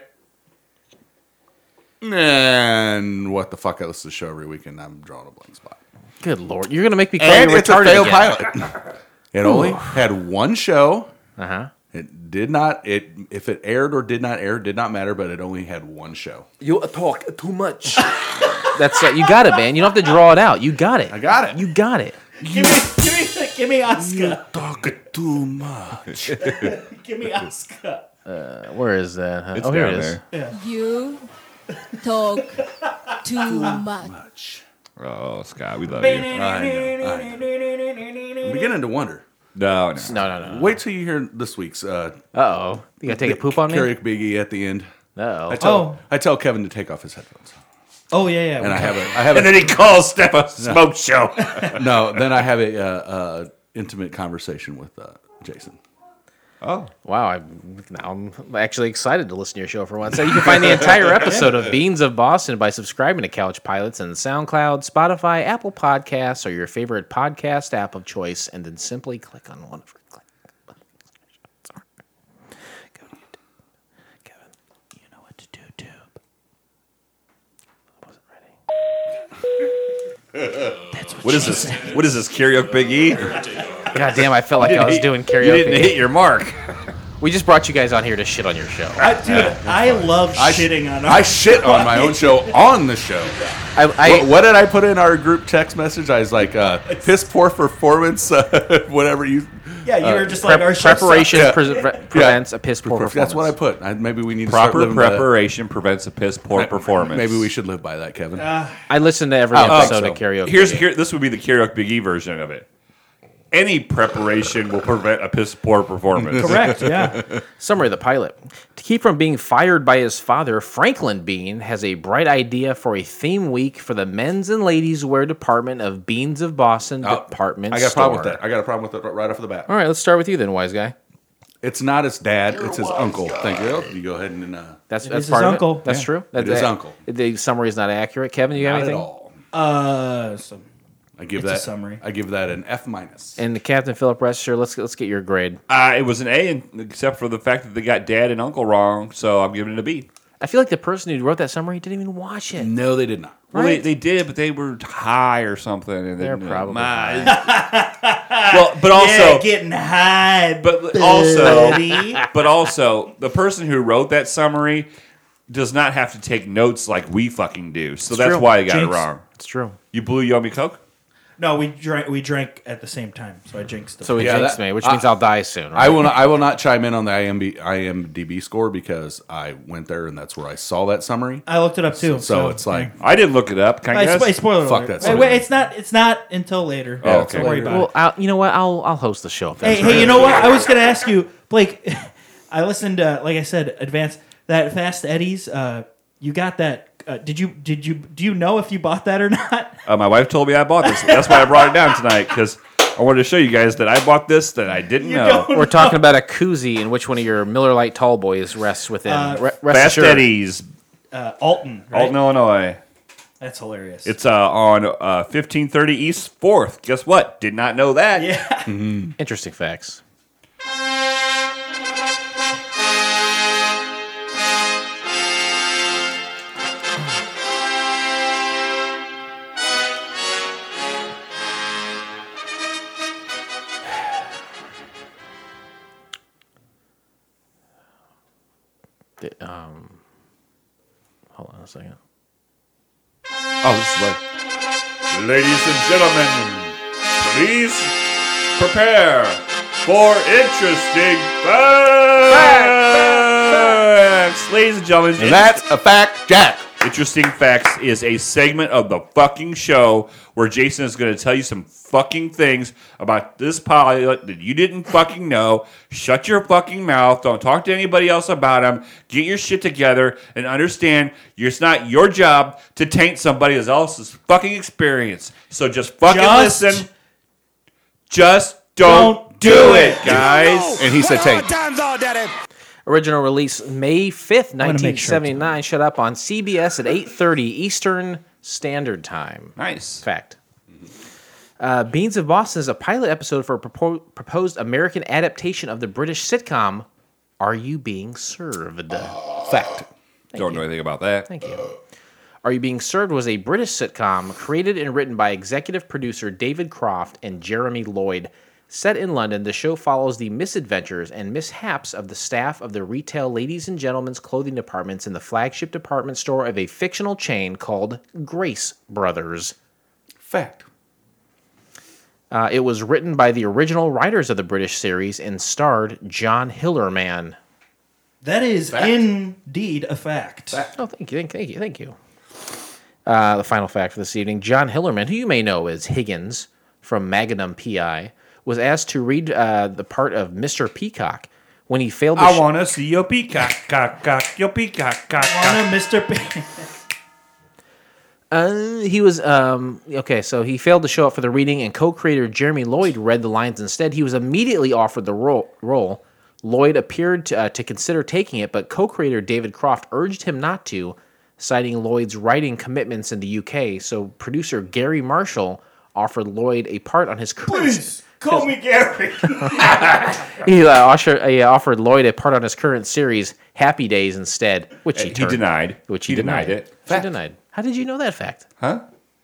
B: And what the fuck? I listen to the show every weekend. I'm drawing a blank spot.
D: Good lord, you're gonna make me call
B: And
D: you
B: it's a
D: retarded
B: failed
D: again.
B: pilot. It only had one show.
D: Uh huh.
B: It did not. It if it aired or did not air did not matter. But it only had one show.
D: You talk too much. That's uh, you got it, man. You don't have to draw it out. You got it.
B: I got it.
D: You got it.
C: Give me, give me, give me Oscar.
B: Talk too much.
C: Give me Oscar.
D: Where is that? huh?
A: It's
D: oh, here
A: down
D: it is.
A: there.
J: You talk too much.
A: Oh, Scott, we love you.
B: I know, I know. I'm beginning to wonder.
A: No, no.
D: No, no, no. no.
B: Wait till you hear this week's uh,
D: Uh oh. You gotta take a poop on me.
B: karaoke biggie at the end.
D: Uh
B: I
D: oh.
B: tell
C: Oh.
B: I tell Kevin to take off his headphones,
C: Oh yeah, yeah.
B: and I have a I have
A: And then
B: a
A: he calls Steph a smoke show.
B: no. Then I have a uh, uh, intimate conversation with uh, Jason.
A: Oh.
D: Wow, I'm now I'm actually excited to listen to your show for once. So you can find the entire episode of Beane's of Boston by subscribing to Couch Pilots on SoundCloud, Spotify, Apple Podcasts, or your favorite podcast app of choice, and then simply click on one of our click. Sorry. Go to YouTube. Kevin, you know what to do, tube. I wasn't ready.
A: What is this? What is this karaoke Big E?
D: God damn, I felt like I was doing karaoke.
A: You didn't hit your mark.
D: We just brought you guys on here to shit on your show.
C: I, dude, I love
B: I sh-
C: shitting on.
B: I shit on my own show on the show.
D: I, I,
B: what, what did I put in our group text message? I was like, uh, piss poor performance, uh, whatever you.
C: Yeah, you
B: uh,
C: were just like
D: prep-
C: our show
D: preparation
B: Yeah.
D: pre- pre- prevents a piss poor performance.
B: That's what I put. I, maybe we need to
A: Proper
B: living by
A: preparation prevents a piss poor performance.
B: Maybe we should live by that, Kevin.
D: I listen to every
B: I don't
D: episode
B: so.
D: of karaoke.
A: Here's here. This would be the karaoke Big E version of it. Any preparation will prevent a piss poor performance.
C: Correct. Yeah.
D: Summary of the pilot. To keep from being fired by his father, Franklin Beane has a bright idea for a theme week for the men's and ladies wear department of Beane's of Boston
B: Oh,
D: Department
B: I got a problem with that. I got a problem with it right off the bat.
D: All right, let's start with you then, wise guy.
B: It's not his dad. it's his uncle. Thank you. You go ahead and. Uh,
D: That's
C: It
D: that's
C: is his
D: of
C: uncle.
D: it. That's
B: Yeah,
D: true. That's
B: it is
D: that-
B: uncle.
D: The summary is not accurate. Kevin, you got
B: not
D: anything?
B: at all.
C: Uh, so
B: I give
C: It's a
B: that
C: summary.
B: I give that an F minus.
D: And the Captain Philip Rester, let's let's get your grade.
A: Uh, it was an A, in- except for the fact that they got dad and uncle wrong, so I'm giving it a B.
D: I feel like the person who wrote that summary didn't even watch it.
B: No, they did not.
A: Well, they,
D: Right.
A: they did, but they were high or something. And
D: They're
A: then,
D: probably
A: my- well, but also,
C: yeah, getting high,
A: but also, but also, the person who wrote that summary does not have to take notes like we fucking do. So that's
D: true.
A: why I got
C: Jinx.
A: it wrong.
D: It's true.
A: You blew Yomi Coke?
C: No, we drank. We drank at the same time, so I jinxed. Them.
D: So he
B: Yeah,
D: jinxed
B: that-
D: me, which
B: I-
D: means I'll die soon. Right?
B: I will not. I will not chime in on the IMB, IMDb score because I went there and that's where I saw that summary.
C: I looked it up too.
B: So, it's like
A: I didn't look it up. Can I
C: Hey,
A: guess?
C: spo- spoiler
B: Fuck
C: alert.
B: that
C: Wait,
B: summary.
C: wait, it's not. It's not until later.
A: Oh, okay.
C: Don't worry about
D: well,
C: it.
D: I'll, you know what? I'll I'll host the show. If that's
C: Hey,
D: right.
C: hey, you know what? I was gonna ask you, Blake. I listened to, like I said, advance that Fast Eddie's. Uh, you got that? Uh, did you? Did you? Do you know if you bought that or not?
A: Uh, my wife told me I bought this. That's why I brought it down tonight because I wanted to show you guys that I bought this that I didn't know.
D: We're talking about a koozie in which one of your Miller Lite Tall Boys rests within.
C: Uh,
D: Re- rest
A: Fast. Eddie's,
C: Uh, Alton. Right?
A: Alton, Illinois.
C: That's hilarious.
A: It's uh, on uh, 1530 East 4th. Guess what? Did not know that.
C: yeah.
D: Interesting facts. The, um, hold on a second.
A: Oh, this is what. Ladies and gentlemen, please prepare for interesting facts. Ladies and gentlemen,
B: and that's a fact, Jack.
A: Interesting Facts is a segment of the fucking show where Jason is going to tell you some fucking things about this pilot that you didn't fucking know. Shut your fucking mouth. Don't talk to anybody else about him. Get your shit together and understand it's not your job to taint somebody else's fucking experience. So just fucking
C: Just
A: listen. Just don't,
C: don't
A: do,
C: do
A: it,
C: it.
A: guys.
B: And he said, "Take."
D: Original release May 5th,
C: wanna make sure
D: 1979. Shut up on CBS at 8:30 Eastern Standard Time.
A: Nice.
D: Fact. Uh, Beane's of Boston is a pilot episode for a propo- proposed American adaptation of the British sitcom Are You Being Served?
B: Fact.
A: Don't know anything about that.
D: Thank you. Are You Being Served was a British sitcom created and written by executive producer David Croft and Jeremy Lloyd. Set in London, the show follows the misadventures and mishaps of the staff of the retail ladies and gentlemen's clothing departments in the flagship department store of a fictional chain called Grace Brothers.
B: Fact.
D: Uh, it was written by the original writers of the British series and starred John Hillerman.
C: That is
B: Fact.
C: indeed a fact.
D: Oh, thank you, thank, thank you, thank you. Uh, the final fact for this evening: John Hillerman, who you may know as Higgins from Magnum PI, was asked to read uh, the part of Mr. Peacock when he failed. To
A: I
D: sh-
A: want to see your peacock, cock, cock, your peacock, cock, cock.
C: Wanna, Mr. P-
D: Uh, he was um, okay. So he failed to show up for the reading, and co-creator Jeremy Lloyd read the lines instead. He was immediately offered the role. role. Lloyd appeared to, uh, to consider taking it, but co-creator David Croft urged him not to, citing Lloyd's writing commitments in the UK. So producer Garry Marshall offered Lloyd a part on his current.
C: Please call me Gary.
D: He uh, usher, uh, offered Lloyd a part on his current series, Happy Days, instead, which he,
A: He
D: turned-
A: denied.
D: Which he,
A: He denied it.
D: Which he denied. How did you know that fact?
A: Huh?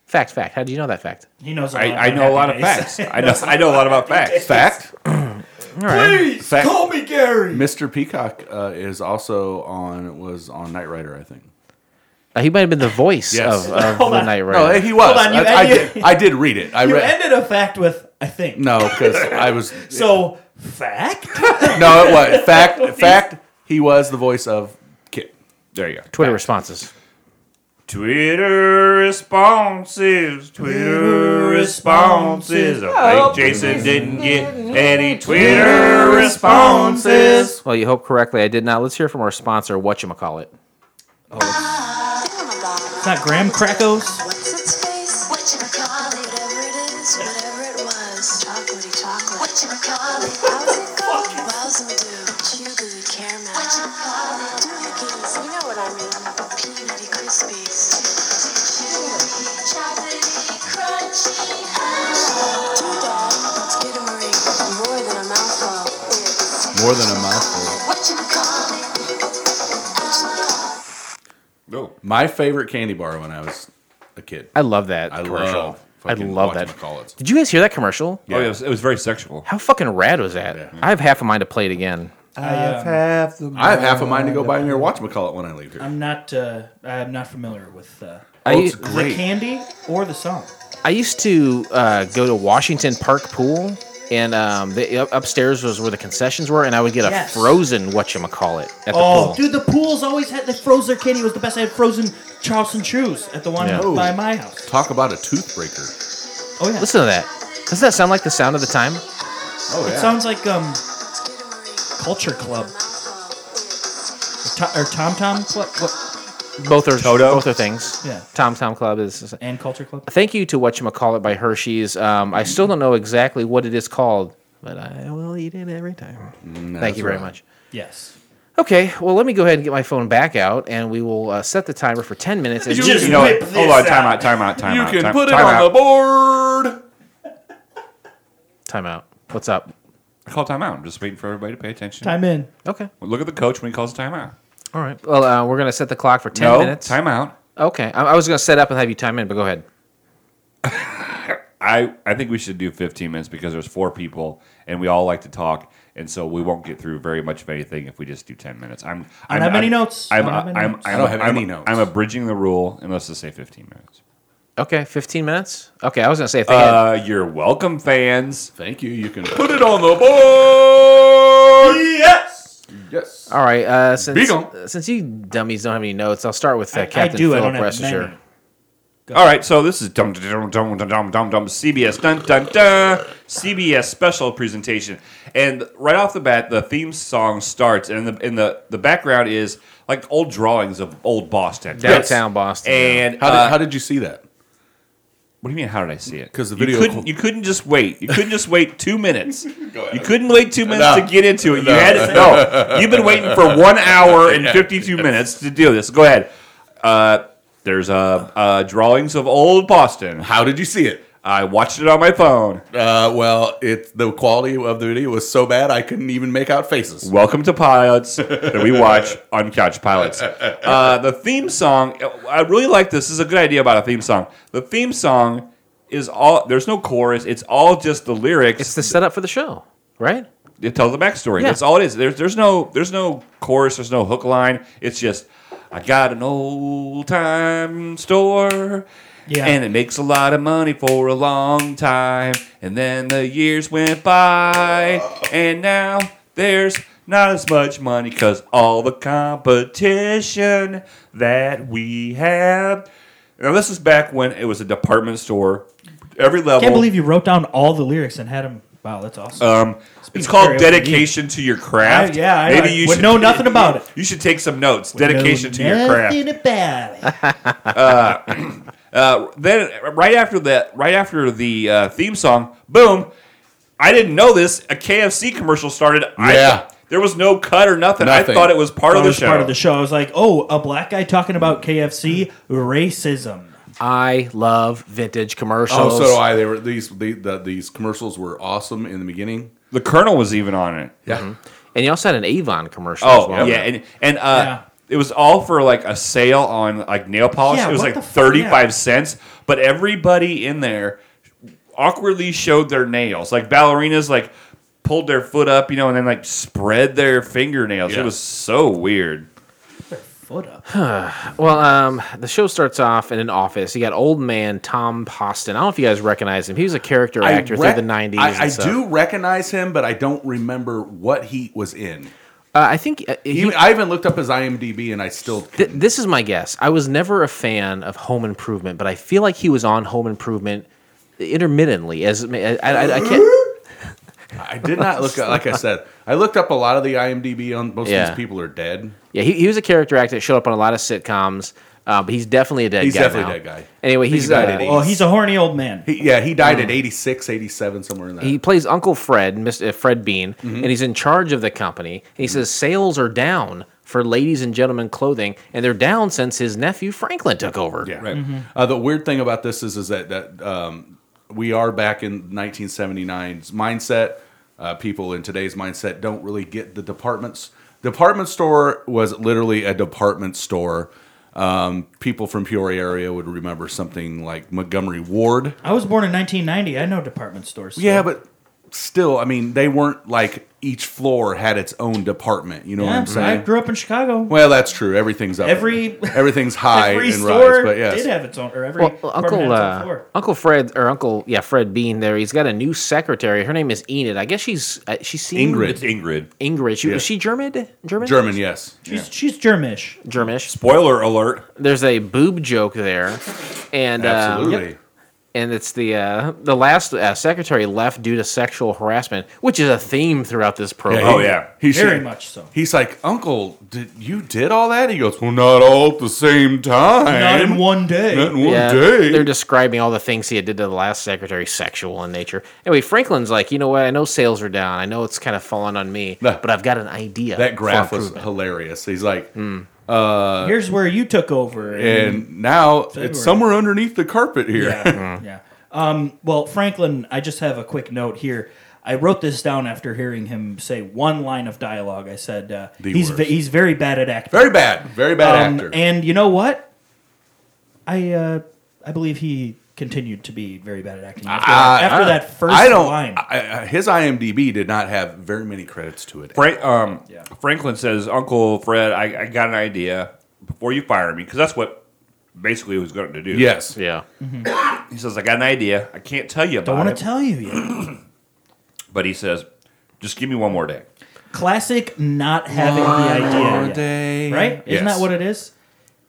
D: Fact, fact. How did you know that fact?
C: he knows. A
A: I,
C: lot
A: I
C: about
A: know a lot of facts. I know I know a lot about facts.
B: Fact.
D: All right.
C: Please
B: Fact-
C: call me Gary.
B: Mr. Peacock uh, is also on was on Knight Rider, I think.
D: Uh, he might have been the voice
B: Yes.
D: of, of the
C: on.
D: Knight
B: No,
D: Rider.
B: he was.
C: Hold on, you
B: I, I
C: ended-
B: did, I did read it. I
C: You
B: read.
C: ended a fact with I think.
B: No, because I was.
C: So fact.
B: No, it was fact. Fact. He was the voice of KITT.
A: There you go.
D: Twitter responses.
A: Twitter responses, Twitter responses. Oh, I think Jason didn't get any Twitter responses.
D: Well, you hope correctly. I did not. Let's hear from our sponsor, whatchamacallit. Oh.
C: It's not Graham Crackos.
E: More than a mouthful. what you call?
A: No.
B: My favorite candy bar when I was a kid.
D: I love that
B: I
D: commercial.
B: love
D: I love that.
B: whatchamacallits.
D: Did you guys hear that commercial?
A: Oh, yeah, it was, it was very sexual.
D: How fucking rad was that? I have half a mind to play it again.
C: I, um,
A: half the
B: I have half a mind to go buy me a whatchamacallit when I leave here.
C: I'm not. Uh, I'm not familiar with uh,
D: I,
B: Oh, it's
C: the candy or the song.
D: I used to uh, go to Washington Park Pool, and um, the, up- upstairs was where the concessions were, and I would get
C: Yes.
D: a frozen whatchamacallit at the
C: Oh,
D: pool.
C: dude, the pools always had the frozen candy was the best. I had frozen Charleston chews at the one
D: Yeah.
C: by my house.
B: Talk about a toothbreaker.
C: Oh yeah,
D: Listen to that. Doesn't that sound like the sound of the time?
B: Oh yeah.
C: it sounds like um Culture Club To- or Tom Tom Club what?
D: Both are
A: Toto?
D: both are things.
C: Yeah.
D: Tom Tom Club is.
C: and Culture Club.
D: Thank you to what you call it by Hershey's. Um, I still don't know exactly what it is called, but I will eat it every time. Thank you very
B: right.
D: much.
C: Yes.
D: Okay, well, let me go ahead and get my phone back out, and we will uh, set the timer for 10 minutes. And
C: Just
A: You know,
C: whip
A: hold
C: this
A: on, time
C: out.
A: out, time out, time
B: You
A: out.
B: can
A: time,
B: put it on
A: out.
B: the board.
D: Time out. What's up?
A: I call time out. I'm just waiting for everybody to pay attention.
C: Time in.
D: Okay.
A: Look at the coach when he calls time out.
D: All right. Well, uh, we're going to set the clock for 10
A: no,
D: minutes.
A: time out.
D: Okay. I, I was going to set up and have you time in, but go ahead.
A: I, I think we should do 15 minutes because there's four people and we all like to talk, and so we won't get through very much of anything if we just do 10 minutes. I'm.
C: I
A: I'm
C: don't have any
A: I'm-
C: notes.
A: I'm.
C: I don't have any
A: I'm,
C: notes.
A: I'm,
B: I don't have
A: I'm-
B: any notes.
A: I'm abridging the rule, and let's just say 15 minutes.
D: Okay, 15 minutes? Okay, I was going to say if they had.
A: Uh, you're welcome, fans.
B: Thank you. You can put it on the board.
C: Yes.
B: Yes.
D: All right. Uh, since,
B: Be gone.
D: uh, since you dummies don't have any notes, I'll start with uh,
C: I, I
D: Captain
C: do. I
D: Philip
C: don't have many.
D: Restisher.
A: All right, so this is dum dum dum dum dum dum dum CBS dun dun dun CBS special presentation, and right off the bat, the theme song starts, and in the in the the background is like old drawings of old Boston,
D: Downtown Boston. yeah.
A: and
B: How did,
A: uh,
B: how did you see that?
A: What do you mean? How did I see it?
B: Because the
A: You
B: video
A: couldn't,
B: cl-
A: you couldn't just wait. You couldn't just wait two minutes. You couldn't wait two minutes
B: No.
A: to get into it. You had to, no. You've been waiting for one hour and fifty two minutes to do this. Go ahead. Uh, there's uh, uh, drawings of old Boston.
B: How did you see it?
A: I watched it on my phone.
B: Uh, well, it the quality of the video was so bad I couldn't even make out faces.
A: Welcome to Pilots that we watch on Couch Pilots. Uh, the theme song, I really like this. This is a good idea about a theme song. The theme song is all, there's no chorus. It's all just the lyrics.
D: It's the setup for the show, right?
A: it tells the backstory.
D: Yeah.
A: That's all it is. There's there's no there's no chorus. There's no hook line. It's just I got an old time store.
C: Yeah.
A: And it makes a lot of money for a long time. And then the years went by, and now there's not as much money because all the competition that we have. Now, this is back when it was a department store. Every level.
C: I Can't believe you wrote down all the lyrics and had them. Wow, that's awesome.
A: Um, it's called
C: very well for
A: dedication to your craft.
C: I- yeah, I-
A: maybe
C: I
A: you should
C: know nothing about it.
A: You should take some notes. Dedication to your craft.
C: Nothing about it.
A: Uh, then right after that, right after the uh, theme song, boom! I didn't know this. A KFC commercial started. I-
B: Yeah.
A: there was no cut or nothing.
B: Nothing.
A: I thought it was part
C: That
A: of the
C: was
A: show.
C: part of the show. I was like, oh, a black guy talking about KFC racism.
D: I love vintage commercials.
B: Oh, so do I. They were these the, the, these commercials were awesome in the beginning.
A: the Colonel was even on it.
B: Yeah.
D: And you also had an Avon commercial
A: Oh
D: as well.
A: yeah, and and uh,
C: Yeah.
A: It was all for like a sale on like nail polish.
C: Yeah,
A: it was like thirty five
C: Yeah.
A: cents, but everybody in there awkwardly showed their nails. Like ballerinas, like pulled their foot up, you know, and then like spread their fingernails.
B: Yeah.
A: It was so weird.
C: Foot up.
D: Well, um, the show starts off in an office. You got old man Tom Poston. I don't know if you guys recognize him. He was a character
B: I
D: actor
B: rec-
D: through the '90s.
B: I, I do recognize him, but I don't remember what he was in.
D: Uh, I think uh, he,
B: Even, I even looked up his IMDb, and I still
D: Th- this is my guess. I was never a fan of Home Improvement, but I feel like he was on Home Improvement intermittently. As I, I, I can't.
B: I did not look up. Like I said, I looked up a lot of the IMDb on most of these people are dead.
D: Yeah, he, he was a character actor that showed up on a lot of sitcoms, uh, but he's definitely a dead
B: He's
D: guy.
B: He's definitely
D: now.
B: a dead guy.
D: Anyway,
B: He
D: he's
B: died
D: uh,
B: at
C: Oh, he's a horny old man.
B: He, yeah, he died at 86, 87, somewhere in that.
D: he plays Uncle Fred, Mr. uh, Fred Beane,
B: Mm-hmm.
D: and he's in charge of the company. And he says sales are down for ladies and gentlemen clothing, and they're down since his nephew Franklin took over.
B: Yeah.
C: Mm-hmm.
B: Uh, the weird thing about this is, is that that um, we are back in 1979's mindset. Uh, people in today's mindset don't really get the departments. Department store was literally a department store. Um, people from Peoria area would remember something like Montgomery Ward.
C: I was born in 1990. I know department stores.
B: Yeah, but still, I mean, they weren't like each floor had its own department. You know what I'm saying?
C: I grew up in Chicago.
B: Well, that's true. Everything's up.
C: Every-
B: everything's high
C: every
B: and
C: store
B: rise, but yes.
C: did have its own, or every
D: Well, Uncle
C: had its own
D: uh. Uncle Fred or Uncle yeah Fred Beane there. He's got a new secretary. Her name is Enid. I guess she's uh, she seemed
B: Ingrid.
A: It's Ingrid.
D: Ingrid. She,
B: Yeah.
D: Was she German? German.
B: German, yes.
C: She's she's Germish.
D: Germish.
A: Spoiler alert.
D: There's a boob joke there, and uh,
B: Absolutely.
D: And it's the uh, the last uh, secretary left due to sexual harassment, which is a theme throughout this program.
A: Oh, yeah.
B: He's
C: Very much so.
B: He's like, Uncle, did you did all that? He goes, Well, not all at the same time.
C: Not in one day.
B: Not in one
D: Yeah,
B: day.
D: they're describing all the things he had did to the last secretary, sexual in nature. Anyway, Franklin's like, you know what? I know sales are down. I know it's kind of fallen on me,
B: Nah.
D: but I've got an idea.
B: that graph was hilarious. He's like,
D: Hmm.
C: Here's where you took over.
B: and now
C: February.
B: it's somewhere underneath the carpet here.
C: Yeah, yeah. Um, well, Franklin, I just have a quick note here. I wrote this down after hearing him say one line of dialogue. I said uh, he's ve- he's very bad at acting.
B: Very bad. Very bad
C: Um,
B: actor.
C: And you know what? I uh, I believe he continued to be very bad at acting after,
B: Uh,
C: after
B: uh,
C: that first
B: I don't.
C: line.
B: I, I- his IMDb did not have very many credits to it.
A: Frank, um, Franklin says, Uncle Fred, I, I got an idea before you fire me, because that's what basically he was going to do.
B: Yes.
D: Yeah.
A: He says, I got an idea. I can't tell you
C: Don't
A: about
C: want to tell you yet.
A: but he says, just give me one more day.
C: Classic not having the idea yet.
B: day.
C: Right? Isn't
B: Yes.
C: that what it is?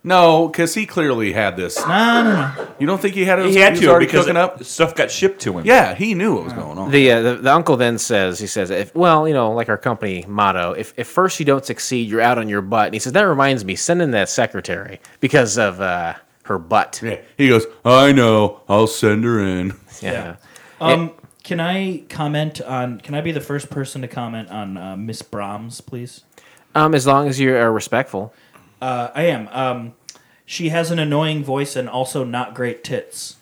B: No, because he clearly had this.
C: No, no, no.
B: You don't think he had it?
A: He had
B: was
A: to
B: already
A: because
B: cooking up.
A: stuff got shipped to him.
B: Yeah, he knew what was going on.
D: The, uh, the the uncle then says he says if well you know like our company motto if if first you don't succeed you're out on your butt and he says that reminds me send in that secretary because of uh, her butt
B: yeah. He goes, I know. I'll send her in.
D: yeah,
C: Um, can I comment on? Can I be the first person to comment on uh, Miss Brahms, please?
D: um as long as you are respectful
C: Uh, I am. Um, she has an annoying voice and also not great tits.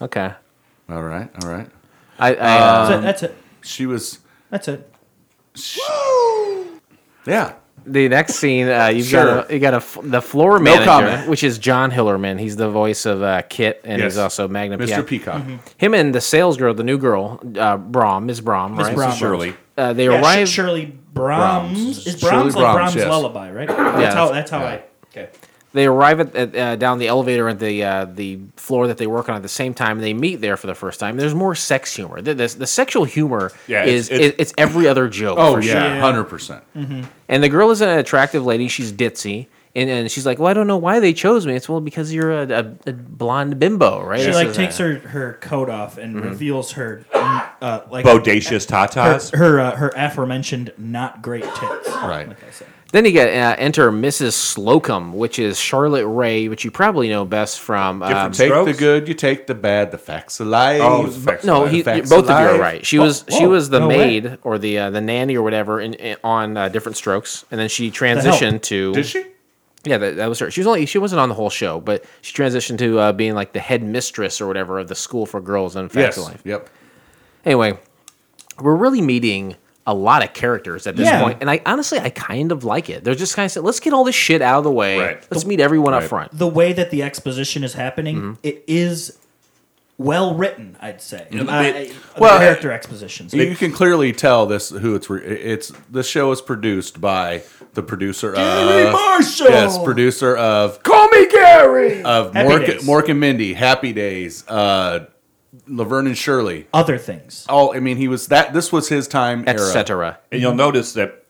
D: okay
B: All right. All right.
D: I, I uh,
C: That's it. That's it.
B: She was.
C: That's it.
B: Yeah.
D: the next scene uh, you've
B: Sure.
D: got a, you got a f- the floor
B: No
D: manager
B: comment.
D: which is John Hillerman he's the voice of uh, KITT and
B: Yes.
D: he's also Magnum
B: Mr.
D: PI.
B: Peacock.
D: him and the sales girl the new girl uh, Brom Miss Brom
C: Miss
D: right
C: Brom.
A: Shirley.
D: Uh, they
C: Yeah, Sh-
D: arrive
C: Shirley Brahms.
B: Brahms.
C: Is
B: Shirley
C: Brahms like
B: Brahms,
C: Brahms
B: yes.
C: Lullaby, right? That's
D: Yeah,
C: how.
D: that's-
C: That's how
B: yeah.
C: I. Okay.
D: they arrive at, at uh, down the elevator at the uh, the floor that they work on at the same time. and They meet there for the first time. There's more sex humor. The, the, the sexual humor
A: Yeah,
D: is
A: it's-
D: it's,
A: it's-
D: it's every other joke.
B: Oh,
D: for
B: yeah. 100%.
D: And the girl is an attractive lady. She's ditzy. And, and she's like, well, I don't know why they chose me. It's well because you're a, a, a blonde bimbo, right?
C: She
D: This
C: like
D: is
C: takes
D: a-
C: her, her coat off and reveals her uh, like
A: Bodacious
C: her
A: tatas.
C: her, uh, her aforementioned not great tits.
B: Right.
C: Like I said.
D: Then you get uh, enter Mrs. Slocum, which is Charlotte Rae, which you probably know best from. Um,
A: Different
B: Take
A: Strokes?
B: the good, you take the bad, the facts of life.
A: Oh, the facts
D: No,
A: of
D: he,
B: Facts
D: both of you
B: alive.
D: are right. She was she
C: whoa,
D: was the
C: no way.
D: maid or the uh, the nanny or whatever in, in, on uh, different strokes, and then she transitioned to.
B: Did she?
D: Yeah, that, that was her. She was only she wasn't on the whole show, but she transitioned to uh, being like the head mistress or whatever of the school for girls in Facts
B: Yes.
D: of Life.
B: Yep.
D: Anyway, we're really meeting a lot of characters at this
C: Yeah.
D: point, and I honestly I kind of like it. They're just kind of saying, let's get all this shit out of the way.
A: Right.
D: Let's meet everyone up front.
C: The way that the exposition is happening,
D: Mm-hmm.
C: it is well written. I'd say.
A: Yeah,
C: Uh,
A: they-
C: uh,
B: well,
C: character expositions.
B: You can clearly tell this who it's. Re- it's this show is produced by the producer
C: Garry
B: of
C: Marshall!
B: Yes, producer of
D: Call me Gary.
B: of
C: Happy
B: Mork,
C: Days.
B: Mork and Mindy, Happy Days, uh, Laverne and Shirley.
C: Other things.
B: Oh, I mean, he was that. This was his time.
D: Etc.
A: And you'll notice that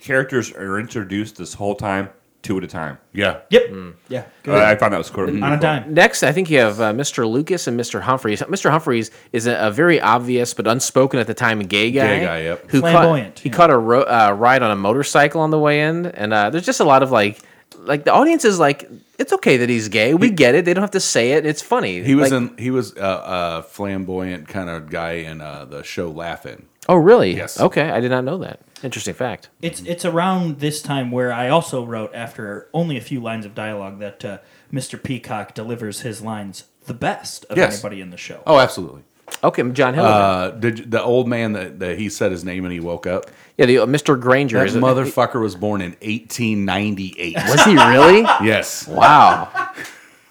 A: characters are introduced this whole time, two at a time.
B: Yeah,
C: Yep.
D: Hmm.
C: Yeah.
A: Uh, I found that was cool.
C: On a dime.
D: Next, I think you have uh, Mr. Lucas and Mr. Humphreys. Mr. Humphreys is a, a very obvious but unspoken at the time gay guy.
B: Gay guy, yep.
D: Who
C: Flamboyant,
D: Caught, he
C: yeah.
D: caught a ro- uh, ride on a motorcycle on the way in, and uh, there's just a lot of like, like the audience is like, it's okay that he's gay. We get it. They don't have to say it. It's funny.
B: he was
D: Like-
B: in. He was a, a flamboyant kind of guy in uh, the show Laugh-In.
D: Oh, really?
B: Yes.
D: Okay, I did not know that. Interesting fact.
C: It's it's around this time where I also wrote after only a few lines of dialogue that uh, Mr. Peacock delivers his lines the best of
B: Yes.
C: anybody in the show.
B: Oh, absolutely.
D: Okay, John Hill.
B: Uh, did the old man that, that he said his name and he woke up?
D: yeah, the uh, Mr. Granger
B: That
D: is
B: motherfucker was born in 1898.
D: Was he really?
B: yes.
D: wow.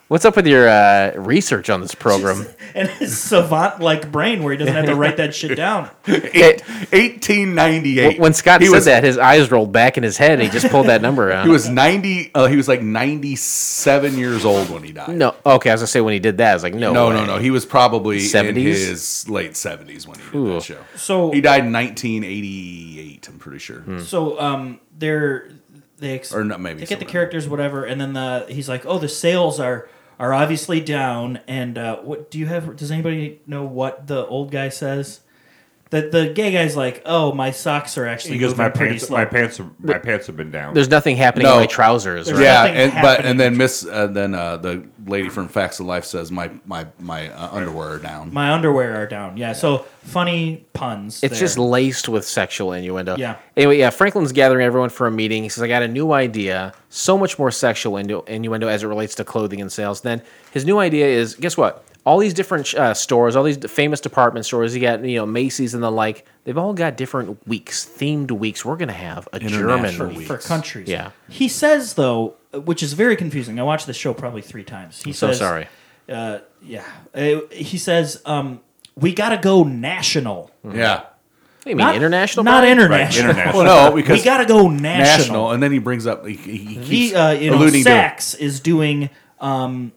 D: What's up with your uh, research on this program?
C: And his savant like brain where he doesn't have to write that shit down.
D: It-
B: 1898.
D: when Scott
B: he
D: said
B: was,
D: that, his eyes rolled back in his head, and he just pulled that number out.
B: he was 90. Uh, he was like 97 years old when he died.
D: no, okay. As I was gonna say when he did that, I was like, no,
B: no,
D: way.
B: no, no. He was probably
D: 70s?
B: in his late 70s when he did
D: Ooh.
B: that show.
C: So
B: He died in 1988. I'm pretty sure.
C: So um, they're they ex-
B: Or not, maybe
C: they get the characters whatever, and then the he's like, oh, the sales are are obviously down. And uh, what do you have? Does anybody know what the old guy says? That the gay guy's like, oh, my socks are actually
A: He goes, my pants,
C: slow.
A: my pants, are, my pants have been down.
D: There's nothing happening
B: No.
D: in my trousers.
C: There's
D: Right?
B: Yeah,
C: nothing
B: and but
C: happening.
B: and then Miss uh, then uh, the lady from Facts of Life says my my my uh, underwear are down.
C: My underwear are down. Yeah. So funny puns.
D: It's
C: there.
D: just laced with sexual innuendo.
C: Yeah.
D: Anyway, yeah, Franklin's gathering everyone for a meeting. He says, I got a new idea, so much more sexual innu- innuendo as it relates to clothing and sales. Then his new idea is guess what? All these different uh, stores, all these famous department stores, you got, you know, Macy's and the like, they've all got different weeks, themed weeks. We're going to have a German
B: week.
C: for countries.
D: Yeah.
C: He says though, which is very confusing. I watched this show probably three times. He
D: so
C: says,
D: sorry.
C: Uh, yeah. Uh, he says, um, we got to go national.
B: Yeah.
D: What do you mean,
C: Not
D: international?
C: Not
D: Brian?
C: international.
A: Right, international.
B: Well, no, because
C: we got to go national.
B: national, and then he brings up he, he he keeps
C: He, uh, you know,
B: alluding to
C: Saks is doing um,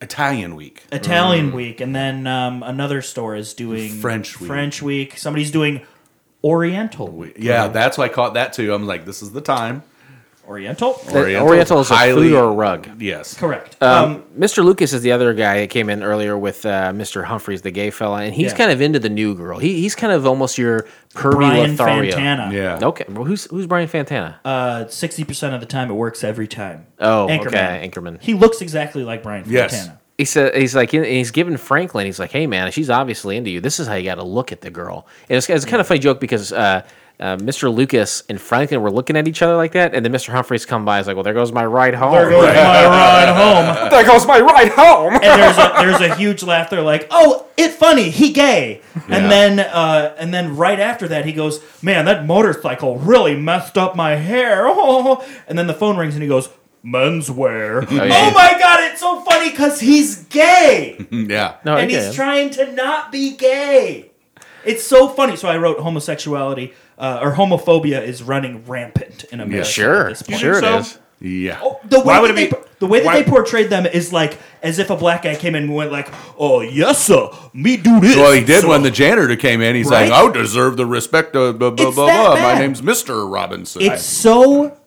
B: Italian week.
C: Italian week, and then um, another store is doing
B: French week.
C: French week. Somebody's doing Oriental week.
B: Yeah, that's why I caught that too. I'm like, this is the time.
C: Oriental.
D: Oriental, Oriental is a
B: highly-
D: food or a rug.
B: Yes.
C: Correct.
D: Um,
C: Um,
D: Mr. Lucas is the other guy that came in earlier with uh, Mr. Humphreys, the gay fella, and he's
C: Yeah.
D: kind of into the new girl. He, he's kind of almost your pervy
C: Brian
D: Lothario.
C: Fantana.
B: Yeah.
D: Okay, well, who's who's Brian Fantana?
C: Uh, Sixty percent of the time, it works every time.
D: Oh,
C: Anchorman.
D: okay, Anchorman.
C: He looks exactly like Brian
B: Yes.
C: Fantana.
D: He said he's like and he's giving Franklin. He's like, hey man, she's obviously into you. This is how you got to look at the girl. And it's, it's kind of a funny joke because. Uh, uh, Mr. Lucas and Franklin were looking at each other like that, and then Mr. Humphreys come by. He's like, "Well, there goes my ride home."
C: There goes my ride home.
D: there goes my ride home.
C: and there's a, there's a huge laugh. They're like, "Oh, it funny, he gay."
B: Yeah.
C: And then uh, and then right after that, he goes, "Man, that motorcycle really messed up my hair." Oh. And then the phone rings, and he goes, "Menswear." Oh,
D: yeah.
C: my god, it's so funny because he's gay,
B: Yeah.
D: no,
C: and he's
D: it.
C: trying to not be gay. It's so funny. So I wrote homosexuality uh, or homophobia is running rampant in America.
D: Sure,
C: at this point.
D: sure it
A: so?
D: is.
B: Yeah.
C: Oh, the way
A: Why would
C: that
A: it
C: they,
A: be-
C: the way that
A: why-
C: they portrayed them is like as if a black guy came in and went like, "Oh yes, sir, me do this."
B: Well, he did
C: sir."
B: when the janitor came in. He's
C: Right?
B: like, "I deserve the respect of blah blah
C: It's
B: blah
C: that
B: blah. My
C: bad.
B: name's Mister Robinson."
C: It's so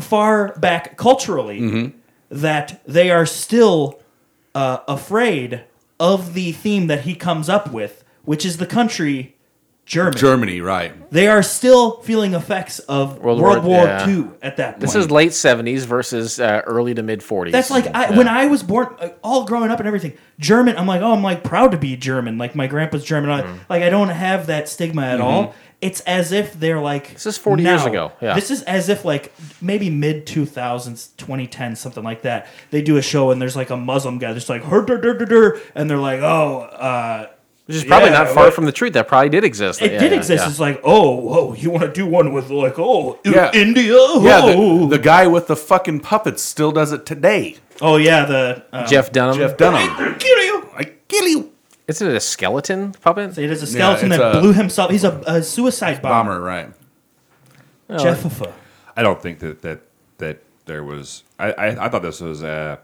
C: far back culturally
B: Mm-hmm.
C: that they are still uh, afraid of the theme that he comes up with, which is the country Germany.
B: Germany, right?
C: They are still feeling effects of
D: World
C: World,
D: War-
C: War,
D: yeah.
C: II at that point.
D: This is late seventies versus uh, early to mid forties.
C: That's like I, when I was born, uh, all growing up and everything. German, I'm like, oh, I'm like proud to be German. Like my grandpa's German. I-
D: Mm-hmm.
C: Like I don't have that stigma at all. It's as if they're like
D: This is 40 years ago, yeah.
C: This is as if like maybe mid 2000s, 2010, something like that. They do a show and there's like a Muslim guy that's like her dur, dur, dur, dur, and they're like, oh, uh,
D: Which is probably
C: yeah,
D: not far
C: what-
D: from the truth. That probably did exist.
C: it
D: Yeah,
C: did
D: yeah,
C: exist.
D: yeah.
C: It's like, oh, whoa, you want to do one with like, oh,
B: Yeah.
C: India?
B: Yeah,
C: Oh,
B: the, the guy with the fucking puppets still does it today.
C: oh yeah, the uh,
D: Jeff Dunham.
B: Jeff Dunham.
C: I kill you.
B: I kill you.
D: Isn't it a skeleton puppet?
C: It is a skeleton
B: it's
C: that
B: a-
C: blew himself. He's a, a suicide bomber.
B: Bomber, right?
D: Oh,
C: Jeffifa.
A: I don't think that that that there was. I I, I thought this was uh,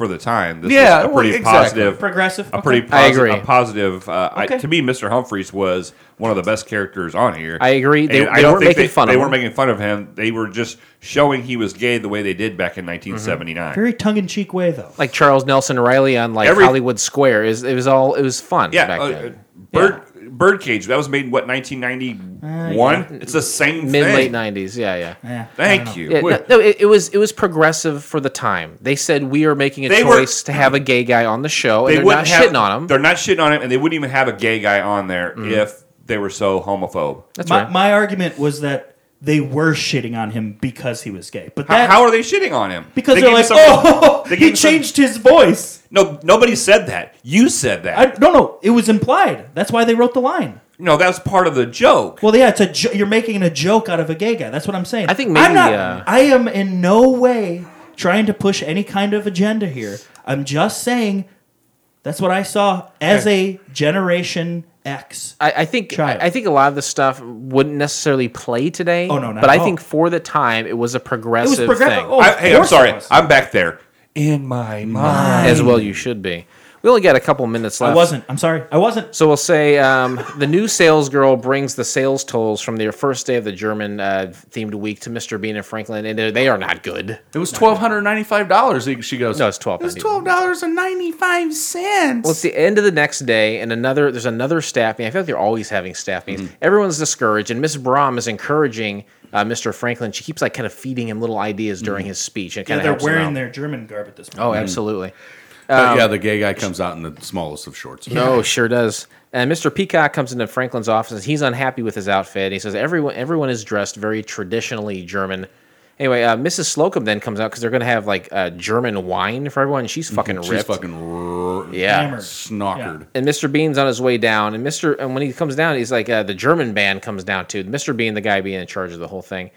A: for the time. This
B: Yeah,
A: was a pretty
B: exactly.
A: positive,
C: Progressive,
A: a
C: okay.
A: pretty.
D: I agree.
A: A positive. Uh, I, to me, Mr. Humphreys was one of the best characters on here.
D: I agree. They- they
A: I don't
D: weren't
A: think
D: making
A: they,
D: fun of
A: They
D: him.
A: weren't making fun of him. They were just showing he was gay the way they did back in 1979.
C: Very tongue in cheek way though.
D: Like Charles Nelson Reilly on like
A: Every-
D: Hollywood Square. Is it was all it was fun
A: Yeah,
D: back
A: uh,
D: then.
A: uh, Bird Birdcage. That was made in what 1991. Uh, it's the same
D: Mid
A: thing.
D: late nineties. Yeah, yeah.
C: Yeah,
A: Thank you.
D: Yeah, no, no, it, it was it was progressive for the time. They said we are making a
A: They were-
D: choice to have a gay guy on the show, and
A: they
D: they're
A: wouldn't have,
D: shitting on him.
A: They're not shitting on him, and they wouldn't even have a gay guy on there mm-hmm. if they were so homophobe.
D: That's
C: my,
D: right.
C: my argument was that they were shitting on him because he was gay. But
A: How,
C: that,
A: how are they shitting on him?
C: because
A: They
C: they are like,
A: some-
C: oh,
A: they
C: he
A: him some-
C: changed his voice.
A: No, nobody said that. You said that.
C: I, no, no, it was implied. That's why they wrote the line.
A: no, that was part of the joke.
C: Well, yeah, it's a jo- you're making a joke out of a gay guy. That's what I'm saying.
D: I think maybe,
C: I'm not.
D: uh,
C: I am in no way trying to push any kind of agenda here. I'm just saying that's what I saw as a Generation X.
D: I, I think
C: Child.
D: I, I think a lot of the stuff wouldn't necessarily play today.
C: Oh, no, not
D: but
C: at
D: I think for the time it was a progressive
C: progressive.
D: thing.
C: Oh,
A: I, hey, I'm
C: course it
A: sorry.
C: was.
A: I'm back there in my mind.
D: as well you should be. We only got a couple minutes left.
C: I wasn't. I'm sorry. I wasn't.
D: So we'll say um, the new sales girl brings the sales tolls from their first day of the German uh, themed week to Mr. Beane and Franklin, and they're- not good.
B: It was twelve hundred ninety-five dollars. She goes.
D: No, it's twelve.
B: It was twelve dollars and ninety-five cents.
D: Well, it's the end of the next day, and another. There's another staff meeting. I feel like they're always having staff meetings.
B: Mm-hmm.
D: Everyone's discouraged, and Miss Brom is encouraging uh, Mr. Franklin. She keeps like kind of feeding him little ideas during his speech, and
C: Yeah,
D: kind of
C: they're wearing their German garb at this point.
D: Oh, absolutely.
B: But yeah, the gay guy comes out in the smallest of shorts.
D: No, sure does. And Mr. Peacock comes into Franklin's office. and He's unhappy with his outfit. He says everyone everyone is dressed very traditionally German. Anyway, uh, Mrs. Slocum then comes out because they're going to have like uh, German wine for everyone. She's fucking
B: She's
D: ripped.
B: fucking r-
D: yeah.
C: Hammered.
B: snockered.
D: And Mr. Beane's on his way down, and Mr. and when he comes down, he's like uh, the German band comes down too. Mr. Beane, the guy being in charge of the whole thing,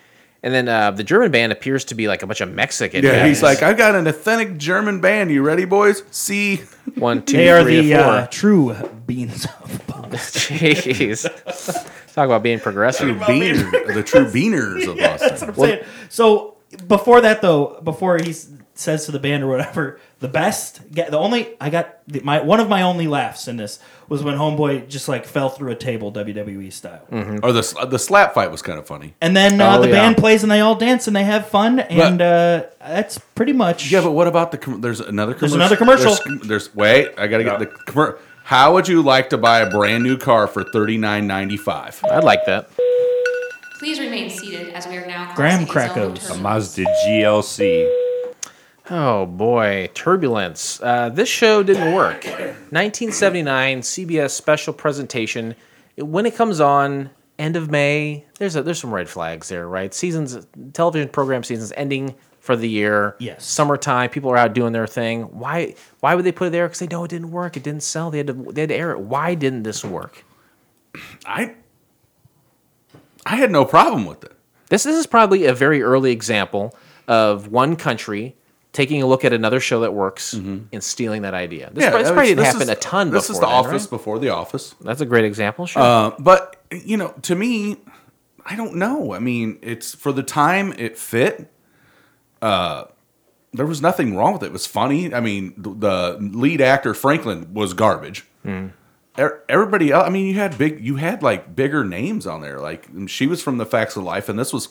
D: and then uh, the German band appears to be like a bunch of Mexican.
B: Yeah,
D: guys.
B: he's like, I've got an authentic German band. You ready, boys? See,
D: one, two,
C: They are
D: three,
C: the
D: or
C: uh, true Beane's of Boston.
D: Jeez, talk about being progressive.
B: beaner, the true beaners of
C: That's
B: Boston.
C: what I'm saying. So before that, though, before he says to the band or whatever, the best, ga- the only I got the, my one of my only laughs in this was when Homeboy just like fell through a table WWE style,
B: Or the the slap fight was kind of funny.
C: and then uh,
D: Oh,
C: the
D: yeah.
C: band plays and they all dance and they have fun, and uh, that's pretty much
B: Yeah, but what about the? Com- there's another. Commercial.
C: another commercial.
B: There's, there's wait. I gotta get the. commercial. How would you like to buy a brand new car for thirty nine ninety five?
D: I'd like that.
E: Please remain seated as we are now
C: Graham
E: crossing a zone of
A: A
E: turbulence.
A: Mazda GLC.
D: Oh boy, turbulence. Uh, this show didn't work. 1979 CBS special presentation. When it comes on, end of May. There's a, there's some red flags there, right? Seasons, television program seasons ending for the year.
C: Yes.
D: Summertime, people are out doing their thing. Why why would they put it there? Because they know it didn't work. It didn't sell. They had to they had to air it. Why didn't this work?
B: I. I had no problem with it.
D: This, this is probably a very early example of one country taking a look at another show that works and stealing that idea. This, probably, this probably didn't
B: this
D: happen
B: is-
D: a ton
B: This is the
D: then,
B: Office
D: right?
B: before the Office.
D: That's a great example. Sure.
B: Uh, but you know, to me, I don't know. I mean, it's for the time it fit. Uh, there was nothing wrong with it. It was funny. I mean, the, the lead actor Franklin was garbage. Er- Everybody else, I mean, you had big, you had like bigger names on there. Like she was from the Facts of Life, and this was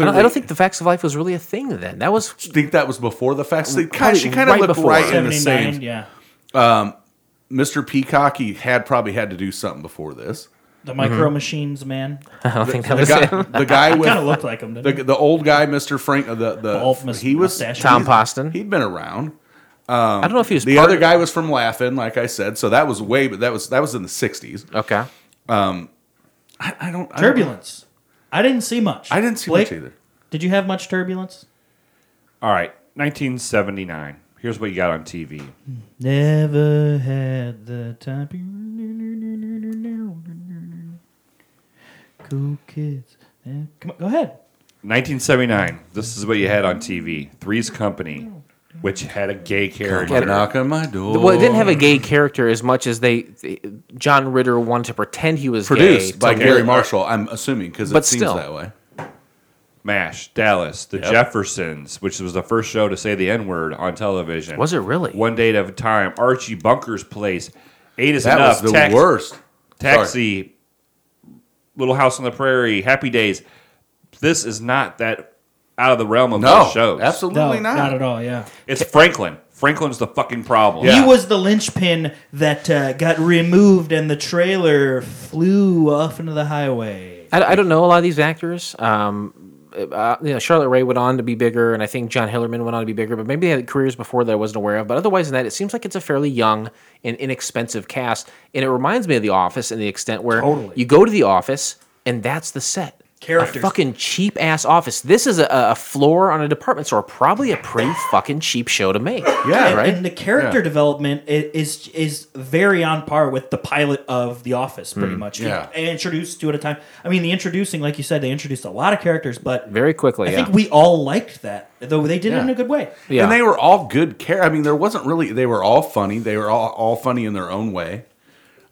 D: I don't, I don't think the Facts of Life was really a thing then. That was
B: think that was before the Facts. They
D: Probably
B: kind she kind of
D: right
B: looked
D: before.
B: right in the same.
C: Yeah, um,
B: Mr. Peacock, he had probably had to do something before this.
C: the Micro Machines man.
D: I don't think that
B: The
D: was
B: guy,
D: him.
B: the guy with
C: Kind of looked like him.
B: the,
C: Didn't he?
B: the old guy, Mr. Frank, the the
C: Bald mus-
B: he was
C: mustache.
D: Tom Poston.
B: He'd been around.
D: Um, I don't know if he was
B: The
D: part
B: other
D: of-
B: guy was from Laugh-In, like I said, so that was way, but that was that was in the '60s.
D: Okay.
B: Um, I, I don't I don't-
C: Turbulence. I didn't see much.
B: I didn't see
C: Blake,
B: much either.
C: Did you have much turbulence?
A: All right, 1979. Here's what you got on TV.
C: Never had the time. Cool kids. Come on, go ahead.
A: 1979. This is what you had on TV. Three's Company. Which had a gay character.
B: Come knock on my door.
D: Well, it didn't have a gay character as much as they, they- John Ritter wanted to pretend he was
B: produced
D: gay
B: by
D: to
B: Garry
D: look-
B: Marshall. I'm assuming because it
D: But
B: seems
D: still.
B: that way.
A: MASH, Dallas, The
B: Yep.
A: Jeffersons, which was the first show to say the N word on television.
D: Was it really?
A: One day at a time. Archie Bunker's Place. Eight is
B: That
A: enough.
B: was the
A: Tax-
B: worst.
A: Taxi. Little House on the Prairie. Happy Days. This is not that out of the realm of
B: No,
A: those shows.
B: absolutely
C: No,
B: not.
C: not at all. Yeah.
A: It's Franklin. Franklin's the fucking problem.
C: He was the linchpin that uh, got removed, and the trailer flew off into the highway.
D: I, I don't know a lot of these actors. Um, uh, you know, Charlotte Rae went on to be bigger, and I think John Hillerman went on to be bigger. But maybe they had careers before that I wasn't aware of. But otherwise than that, it seems like it's a fairly young and inexpensive cast, and it reminds me of The Office in the extent where
C: Totally.
D: you go to the office and that's the set.
C: Characters.
D: A fucking cheap ass office. This is a, a floor on a department store. Probably a pretty fucking cheap show to make.
B: Yeah,
C: and,
D: right.
C: and the character
B: Yeah.
C: development is is very on par with the pilot of The Office, pretty much.
B: Yeah.
C: And introduced two at a time. I mean, the introducing, like you said, they introduced a lot of characters, but
D: Very quickly.
C: I
D: yeah.
C: think we all liked that, though they did it in a good way.
D: yeah.
B: And they were all good care. I mean, there wasn't really. They were all funny. They were all, all funny in their own way.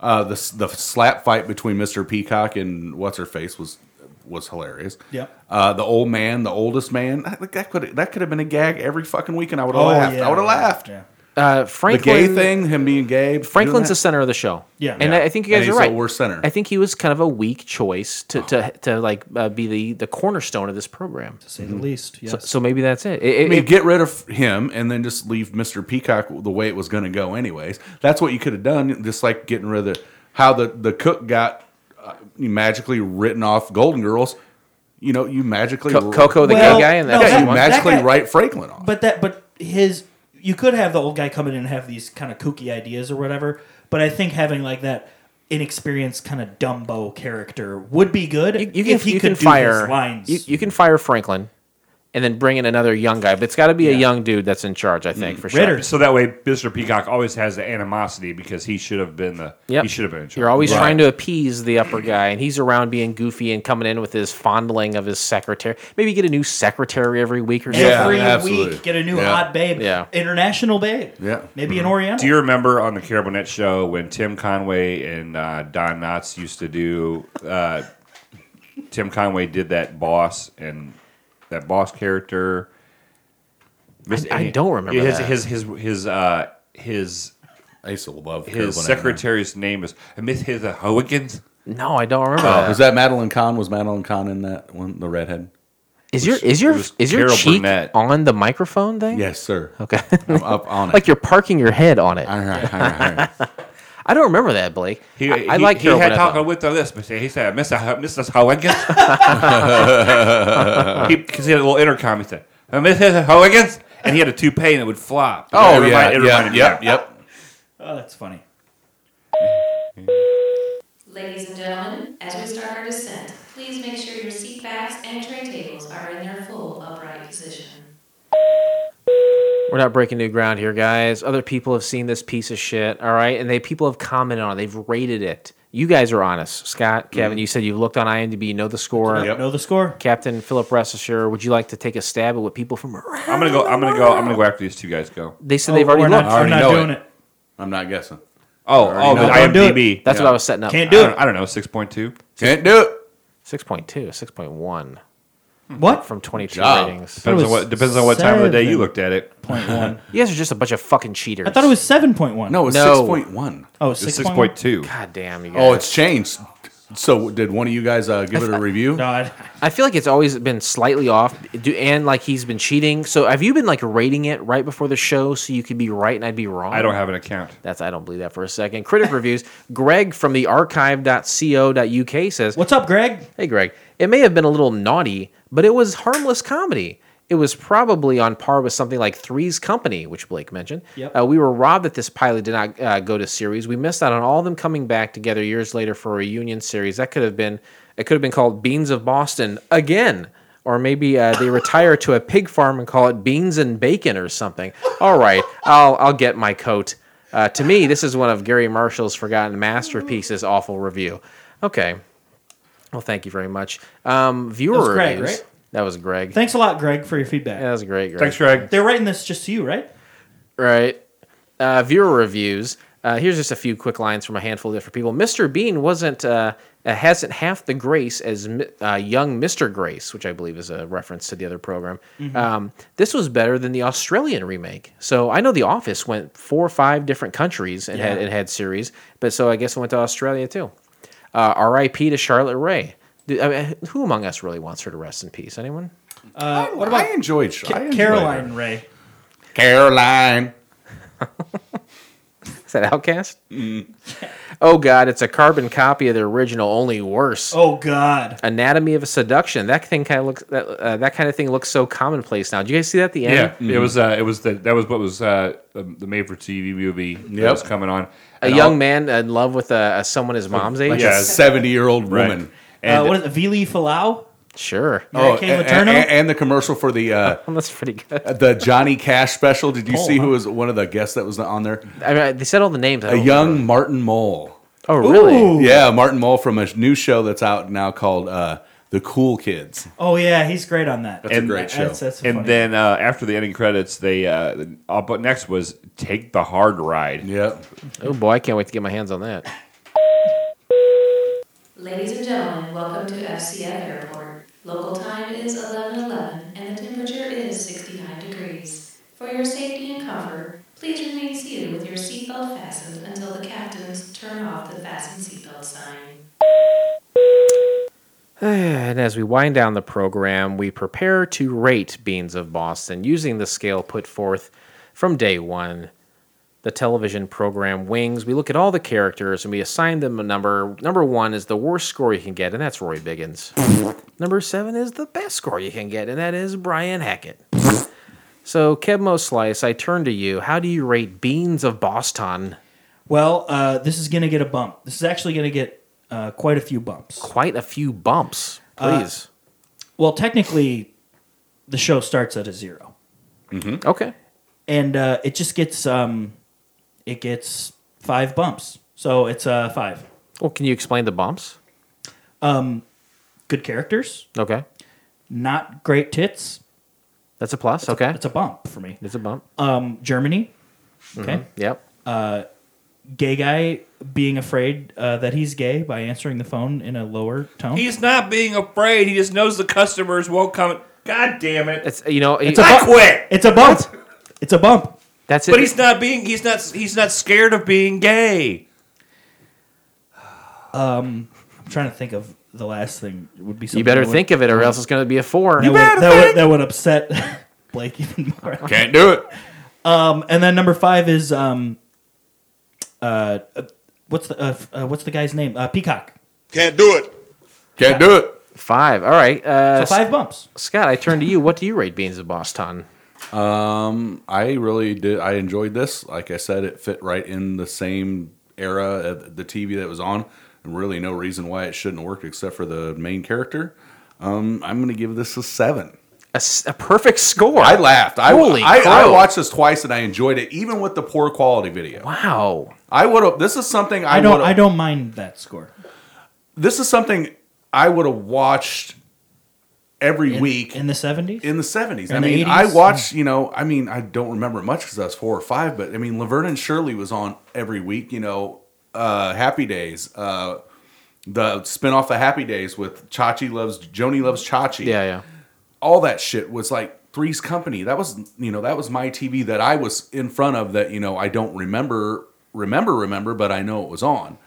B: Uh, the the slap fight between Mr. Peacock and what's her face was was hilarious.
C: Yep.
B: Uh, the old man, the oldest man, that that could that could have been a gag every fucking week, and I would have
C: Oh,
B: laughed.
C: yeah,
B: I would have laughed.
C: yeah.
D: uh,
B: The gay thing, him being gay.
D: Franklin's the center of the show.
C: Yeah.
D: and
B: Yeah.
D: I, I think you guys
B: And
D: are right.
B: the worst center.
D: I think he was kind of a weak choice to to, to like uh, be the the cornerstone of this program.
C: To say the least. Yes.
D: So, so maybe that's it. It-
B: I mean,
D: it-
B: get rid of him and then just leave Mr. Peacock the way it was going to go, anyways. That's what you could have done, just like getting rid of the, how the, the cook got magically written off Golden Girls. You know, you magically
D: Co- Coco, the
C: Well,
D: gay guy, and
C: no,
D: that
B: yeah,
C: that-
B: you
D: one.
B: magically
C: that guy-
B: write Franklin off.
C: But that, but his, you could have the old guy come in and have these kind of kooky ideas or whatever. But I think having like that inexperienced kind of Dumbo character would be good
D: you, you can
C: if he
D: you
C: could
D: can
C: do
D: fire
C: his lines.
D: You, you can fire Franklin, and then bring in another young guy. But it's got to be a young dude that's in charge. I think for sure.
C: Ritter.
A: So that way, Mr. Peacock always has the animosity because he should have been the.
D: Yep.
A: He should have been in charge.
D: You're always
B: Right.
D: trying to appease the upper guy, and he's around being goofy and coming in with his fondling of his secretary. Maybe get a new secretary every week or something.
C: Every
B: absolutely.
C: week, get a new
B: Yeah.
C: hot babe.
D: Yeah.
C: International babe.
B: Yeah.
C: Maybe an Oriental.
A: Do you remember on the Carol Burnett show when Tim Conway and uh, Don Knotts used to do? Uh, Tim Conway did that boss and that boss character. Miss-
D: I don't remember
A: his
D: that.
A: his his his uh, his
B: I used to love
A: his secretary's name is Miss His Howikins.
D: No, I don't remember
B: Oh,
D: that.
B: was that Madeline Kahn? Was Madeline Kahn in that one? The redhead?
D: Is your is your is your
A: Carol
D: cheek
A: Burnett.
D: on the microphone thing?
B: Yes, sir.
D: Okay.
B: I'm up on it.
D: like you're parking your head on it.
B: All right, all right, all right.
D: I don't remember that, Blake.
A: He,
D: I, I
A: he-
D: like
A: he
D: Carol
A: had
D: Burnett,
A: talking with the this, but he said, "Mr. Ho- Mrs. Howikins," because he, had a little intercom. He said, "Uh, "Mrs. Howikins," and he had a toupee and it would flop.
B: Oh
A: It
B: yeah,
A: reminded- it
B: yeah,
A: reminded
B: yep, yep.
C: Oh, that's funny.
K: Ladies and gentlemen, as we start our descent, please make sure your seat backs and tray tables are in their full upright position.
D: We're not breaking new ground here, guys. Other people have seen this piece of shit, all right, and they people have commented on it. They've rated it. You guys are honest, Scott, Kevin. Mm-hmm. You said you've looked on IMDb, you know the score.
B: Yep.
C: Know the score?
D: Captain Philip Ressisher, would you like to take a stab at what people from around?
A: I'm gonna go. I'm gonna go. I'm gonna go after these two guys go.
D: They said
C: Oh,
D: they've already
C: we're
D: looked.
C: not,
B: I already
C: we're not
B: know
C: doing
B: it.
C: it.
B: I'm not guessing.
A: Oh,
B: already
A: oh,
B: know.
A: the
C: Don't do it.
A: IMDb.
D: That's
B: Yeah.
D: what I was setting up.
C: Can't
A: I
C: do
A: don't,
C: it.
A: I don't know. Six point two.
B: Can't do it.
D: 6.2, 6.1
C: What?
D: from 22
B: job.
D: ratings.
A: Depends
C: it
A: on
C: was
A: what. Depends on what time of the day you
C: seven.
A: looked at it.
C: Point one.
D: You guys are just a bunch of fucking cheaters.
C: I thought it was seven point one.
B: No, it's
D: No.
B: six point one.
C: Oh,
A: It's
C: six
A: six point two.
D: God damn, you guys.
B: Oh, it's changed. So, did one of you guys uh, give it a review?
C: No, I,
D: I feel like it's always been slightly off, do, and like he's been cheating. So have you been like rating it right before the show so you could be right and I'd be wrong?
A: I don't have an account.
D: That's I don't believe that for a second. Critic reviews. Greg from the archive.co.uk says,
C: what's up, Greg?
D: Hey, Greg. It may have been a little naughty, but it was harmless comedy. It was probably on par with something like Three's Company, which Blake mentioned.
C: Yep.
D: Uh, we were robbed that this pilot did not uh, go to series. We missed out on all of them coming back together years later for a reunion series. That could have been it could have been called Beane's of Boston again. Or maybe uh, they retire to a pig farm and call it Beans and Bacon or something. All right, I'll I'll get my coat. Uh, to me, this is one of Garry Marshall's forgotten masterpieces. Awful review. Okay, well, thank you very much. Um, viewer
C: That was Greg,
D: reviews.
C: right?
D: That was Greg.
C: Thanks a lot, Greg, for your feedback.
D: Yeah, that was great, Greg.
A: Thanks, Greg.
C: They're writing this just to you, right?
D: Right. Uh, viewer reviews. Uh, here's just a few quick lines from a handful of different people. Mr. Beane wasn't uh, uh, hasn't half the grace as uh, young Mr. Grace, which I believe is a reference to the other program.
C: Mhm.
D: Um, this was better than the Australian remake. So I know The Office went four or five different countries and had
C: Yeah.
D: it had series, but so I guess it went to Australia too. Uh, R.I.P. to Charlotte Rae. I mean, who among us really wants her to rest in peace? Anyone?
C: Uh, what about
B: I enjoyed,
C: Ca-
B: I enjoyed
C: Caroline
B: her.
C: Ray?
B: Caroline.
D: Is that Outcast? Oh God, it's a carbon copy of the original, only worse.
C: Oh God.
D: Anatomy of a Seduction. That thing kind of looks that uh, that kind of thing looks so commonplace now. Did you guys see that at the end?
A: Yeah, it was. Uh, it was the that was what was uh, the, the made for TV movie that
D: Yep.
A: was coming on.
D: A
A: And
D: young
A: all-
D: man in love with a, a someone his mom's age.
A: Like a
B: 70-year-old
A: Right.
B: woman.
C: uh, what is it? Vili Fualaau?
D: Sure.
B: Oh, and, and- and the commercial for the uh,
D: that's pretty good.
B: The Johnny Cash special. Did you
D: Oh,
B: see
D: huh.
B: who was one of the guests that was on there?
D: I mean, they said all the names. I
B: A
D: don't
B: young Martin Mull.
D: Oh, really?
B: Yeah, Martin Mull from a new show that's out now called uh, The Cool Kids.
C: Oh yeah, he's great on that.
B: That's a great show.
C: That's, that's
A: and
C: funny.
A: then uh, after the ending credits, they uh, up next was "Take the Hard Ride."
B: Yep.
D: Oh boy, I can't wait to get my hands on that.
K: Ladies and gentlemen, welcome to FCF Airport. Local time is 11:11 and the temperature is 69 degrees. For your safety and comfort, please remain seated with your seatbelt fastened until the captains turn off the fasten seatbelt sign.
D: And as we wind down the program, we prepare to rate Beane's of Boston using the scale put forth from day one. The television program Wings. We look at all the characters and we assign them a number. Number one is the worst score you can get, and that's Roy Biggins. number seven is the best score you can get, and that is Brian Hackett. So, Kevmo Slice, I turn to you. How do you rate Beane's of Boston?
C: Well, uh, this is gonna get a bump. This is actually gonna get uh, quite a few bumps.
D: Quite a few bumps,
C: Uh,
D: please.
C: Well, technically, the show starts at a 0
B: Mm-hmm.
D: Okay.
C: and uh, it just gets um, it gets five bumps. So it's a uh, five.
D: Well, can you explain the bumps?
C: Um, good characters.
D: Okay.
C: Not great tits.
D: That's a plus.
C: It's a-
D: okay.
C: it's a bump for me.
D: It's a bump.
C: Um, Germany. Okay.
D: Mhm. Yep.
C: Uh, gay guy being afraid uh, that he's gay by answering the phone in a lower tone.
A: He's not being afraid. He just knows the customers won't come. God damn it!
D: It's you know
C: It's a
A: I
C: bump.
A: quit.
C: It's a bump. It's a bump.
D: That's it.
A: But he's not being. He's not. He's not scared of being gay.
C: Um, I'm trying to think of the last thing. Would be. something
D: You better
C: that would-
D: think of it, or else it's going to be a four.
C: That, would, that, would, that would upset Blake even more.
B: Can't do it.
C: Um, and then number five is um, uh, uh, what's the uh, f- uh, what's the guy's name? Uh, Peacock.
L: Can't do it.
B: Can't do it.
D: Five. All right. Uh,
C: So five bumps.
D: Scott, I turn to you. What do you rate Beane's of Boston?
B: Um, I really did. I enjoyed this. Like I said, it fit right in the same era of the TV that was on. And really, no reason why it shouldn't work except for the main character. Um, I'm going to give this a seven.
D: a perfect score.
B: I laughed. I,
D: Holy
B: I, I
D: crow.
B: watched this twice and I enjoyed it, even with the poor quality video.
D: Wow.
B: I would have. This is something I,
C: I don't. I don't mind that score.
B: This is something I would have watched every
C: In-
B: week
C: in the seventies.
B: in the 70s.
C: In
B: I
C: the
B: mean,
C: 80s?
B: I watched, you know, I mean, I don't remember much because I was four or five, but I mean, Laverne and Shirley was on every week, you know, uh, Happy Days, uh, the spinoff of Happy Days with Chachi Loves, Joni Loves Chachi.
D: Yeah, yeah.
B: All that shit was like Three's Company. That was, you know, that was my TV that I was in front of that, you know, I don't remember, remember, remember, but I know it was on.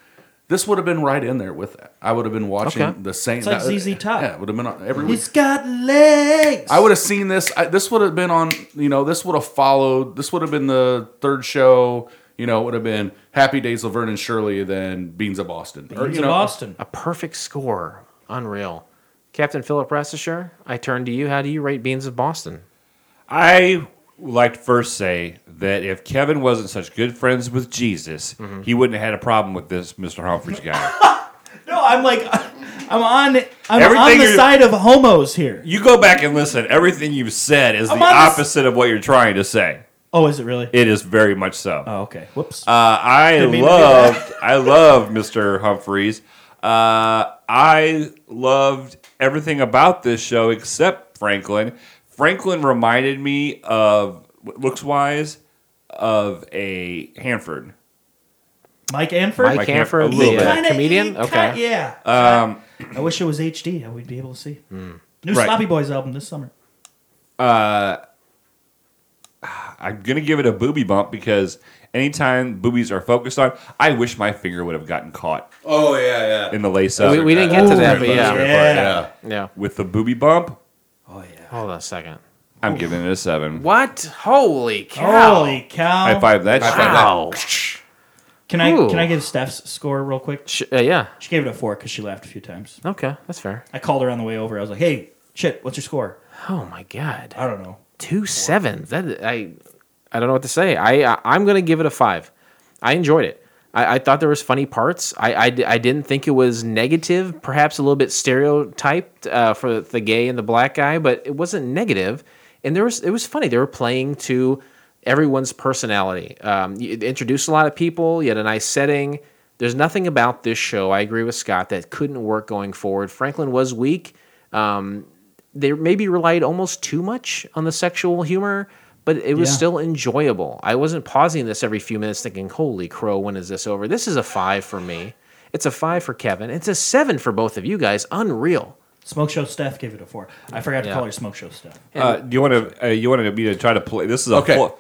B: This would have been right in there with that. I would have been watching
D: Okay.
B: the same.
C: It's like
B: that-
C: ZZ Top.
B: Yeah, it would have been on every week.
C: He's got legs.
B: I would have seen this. I, this would have been on. You know, this would have followed. This would have been the third show. You know, it would have been Happy Days, Laverne and Shirley, than Beane's of Boston. Or,
C: Beans
B: you
C: of
B: know,
C: Boston.
D: A perfect score. Unreal. Captain Philip Rastisher, I turn to you. How do you rate Beane's of Boston?
A: I would like to first say that if Kevin wasn't such good friends with Jesus,
C: Mm-hmm.
A: he wouldn't have had a problem with this Mr. Humphreys guy.
C: No, I'm like, I'm on. I'm
A: Everything
C: on the side of homos here.
A: you go back and listen. Everything you've said is
C: I'm
A: the
C: on this-
A: opposite of what you're trying to say.
C: Oh, is it really?
A: It is very much so.
C: Oh, okay. Whoops.
A: Uh, I
C: Didn't mean to do
A: loved, I loved Mr. Humphreys. Uh, I loved everything about this show except Franklin. Franklin reminded me of looks wise of a Hanford.
C: Mike Hanford.
D: Mike
A: Mike Hanford,
D: Hanford,
A: a little
D: the
A: bit.
C: Kinda-
D: comedian.
C: he
D: Okay.
C: ki- yeah.
A: Um,
C: I wish it was HD. I would be able to see. New
A: Right.
C: Sloppy Boys album this summer.
A: uh, I'm gonna give it a booby bump because anytime boobies are focused on, I wish my finger would have gotten caught
B: Oh yeah, yeah.
A: in the lace up
D: We, we didn't get to that, but yeah.
C: Yeah.
D: Yeah.
A: with the booby bump.
C: Oh yeah.
D: Hold on a second.
A: I'm giving it a seven.
D: What? Holy cow!
C: Holy cow!
A: High five that.
B: High
A: shit.
B: five that.
D: Wow.
C: Can I
D: Ooh.
C: can I give Steph's score real quick?
D: Sh- uh, yeah.
C: She gave it a four because she laughed a few times.
D: Okay, that's fair.
C: I called her on the way over. I was like, "Hey, shit, what's your score?"
D: Oh my god.
C: I don't know.
D: Two sevens. That I, I don't know what to say. I, I I'm gonna give it a five. I enjoyed it. I, I thought there was funny parts. I, I, I didn't think it was negative. Perhaps a little bit stereotyped uh, for the gay and the black guy, but it wasn't negative. And there was it was funny. They were playing to everyone's personality. Um, introduced a lot of people. You had a nice setting. There's nothing about this show. I agree with Scott that couldn't work going forward. Franklin was weak. Um, they maybe relied almost too much on the sexual humor, but it was
C: Yeah.
D: still enjoyable. I wasn't pausing this every few minutes thinking, "Holy crow, when is this over?" This is a five for me. It's a five for Kevin. It's a seven for both of you guys. Unreal.
C: Smoke Show Steph gave it a four. I forgot to
D: Yeah.
C: call her Smoke Show Steph.
A: Uh, do you want to? Uh, you wanted me to try to play? This is a
B: Okay.
A: full-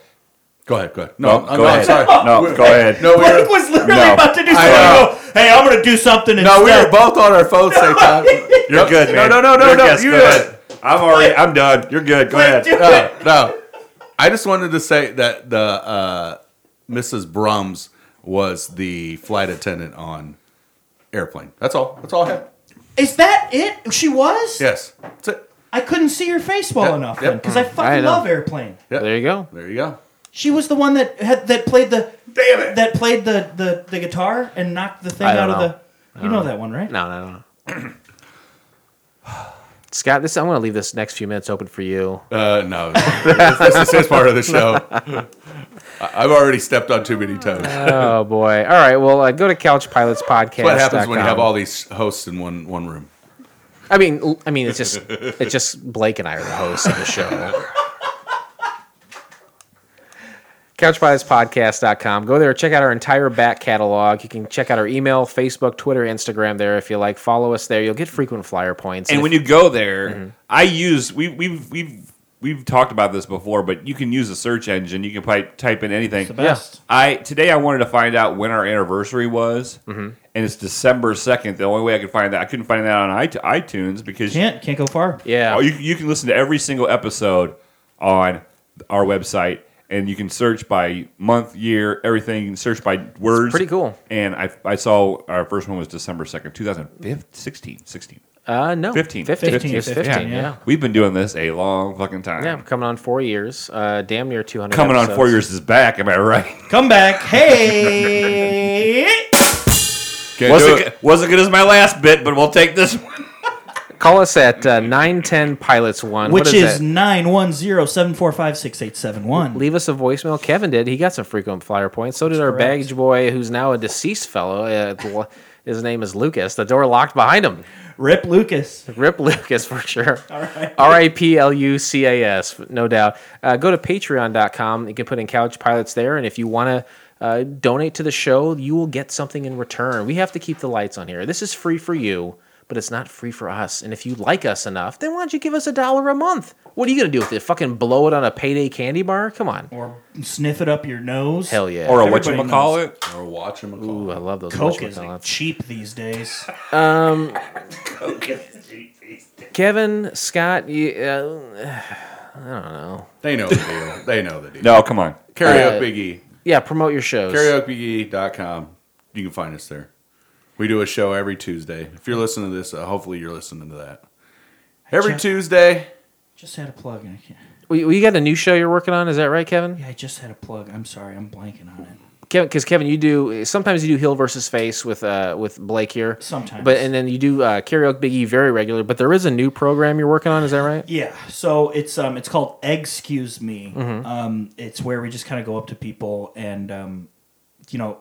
B: Go ahead, go ahead.
A: No,
B: I'm-
A: go
B: I'm
A: ahead.
B: sorry.
A: No,
B: We-
A: go ahead.
B: No, we
C: Blake
B: were,
C: was literally
A: No.
C: about to do something.
B: know.
C: Go, hey, I'm gonna do something.
B: no, we
C: instead."
B: were both on our phones same time.
A: You're good, man.
B: no, no, no,
A: You're
B: no.
A: yes,
B: You
A: go
B: do
A: ahead. I'm already. I'm done. You're good. Go ahead.
B: no, no. I just wanted to say that the uh, Mrs. Brahms was the flight attendant on airplane. That's all. That's all I had.
C: Is that it? She was.
B: Yes. That's it.
C: I couldn't see her face well
B: Yep,
C: enough
B: yep.
C: then because I
D: I
C: fucking
D: know.
C: love Airplane.
B: Yep.
D: There you go.
B: There you go.
C: She was the one that had that played the
B: Damn it.
C: that played the the, the guitar and knocked the thing
D: I
C: out
D: don't
C: of
D: know.
C: the. You know that one, right?
D: No, no, no. Scott, this I'm going to leave this next few minutes open for you.
B: Uh, no, this, this is his part of the show. I've already stepped on too many toes.
D: oh boy! All right, well, uh, go to Couch Pilots Podcast.
B: What happens when you have all these hosts in one one room?
D: I mean, I mean, it's just it's just Blake and I are the hosts of the show. CouchPilotspodcast.com. Go there, check out our entire back catalog. You can check out our email, Facebook, Twitter, Instagram there if you like. Follow us there. You'll get frequent flyer points.
A: And
D: if-
A: when you go there,
D: Mm-hmm.
A: I use we we've we've we've talked about this before, but you can use a search engine. You can type type in anything.
C: The best.
A: I today I wanted to find out when our anniversary was,
D: Mm-hmm.
A: and it's December second. The only way I could find that I couldn't find that on iTunes because
C: Can't can't go far.
D: yeah,
A: Oh, you, you can listen to every single episode on our website, and you can search by month, year, everything. You can search by words.
D: pretty cool.
A: And I, I saw our first one was December 2nd, 2016. 16.
D: uh, no,
A: 15.
D: 15,
C: 15, 15,
D: 15,
C: yeah.
D: yeah.
A: We've been doing this a long fucking time.
D: Yeah, coming on four years, uh, damn near 200
A: Coming on four years is back. Am I right?
C: Come back, hey.
A: Wasn't
B: do it.
A: wasn't good as my last bit, but we'll take this one.
D: Call us at uh, 910 Pilots 1.
C: Which
D: what
C: is
D: is, that?
C: nine one zero seven four five six eight seven one.
D: Leave us a voicemail. Kevin did. He got some frequent flyer points. So did our
C: correct.
D: baggage boy, who's now a deceased fellow. Uh, his name is Lucas. The door locked behind him.
C: Rip Lucas.
D: Rip Lucas for sure.
C: All right.
D: R I P L U C A S, no doubt. Uh, go to patreon.com. You can put in Couch Pilots there. And if you want to uh, donate to the show, you will get something in return. We have to keep the lights on here. This is free for you, but it's not free for us. And if you like us enough, then why don't you give us a dollar a month? What are you going to do with it? Fucking blow it on a payday candy bar? Come on.
C: Or sniff it up your nose.
D: Hell yeah.
A: Or a
C: Everybody
A: whatchamacallit.
B: Or watch him.
D: Ooh, I love those
C: Coke is
D: whatchamacallits.
C: cheap these days.
D: Um, Coke is cheap these days. Kevin, Scott, you, uh, I don't know.
B: They know the deal. They know the deal.
A: No, come on.
B: Karaoke
D: Uh,
B: Big E.
D: Yeah, promote your shows.
B: KaraokeBigE.com. You can find us there. We do a show every Tuesday. If you're listening to this, uh, hopefully you're listening to that. Every
C: Jeff-
B: Tuesday.
C: Just had a plug. And I can't.
D: Well, you you got a new show you're working on, is that right, Kevin?
C: Yeah, I just had a plug. I'm sorry, I'm blanking on it.
D: Kevin, because Kevin, you do sometimes you do Hill versus Face with uh with Blake here.
C: Sometimes.
D: but and then you do uh, karaoke Big E very regular. But there is a new program you're working on, is that right?
C: Yeah, so it's um it's called Excuse Me. Um, it's where we just kind of go up to people and um, you know,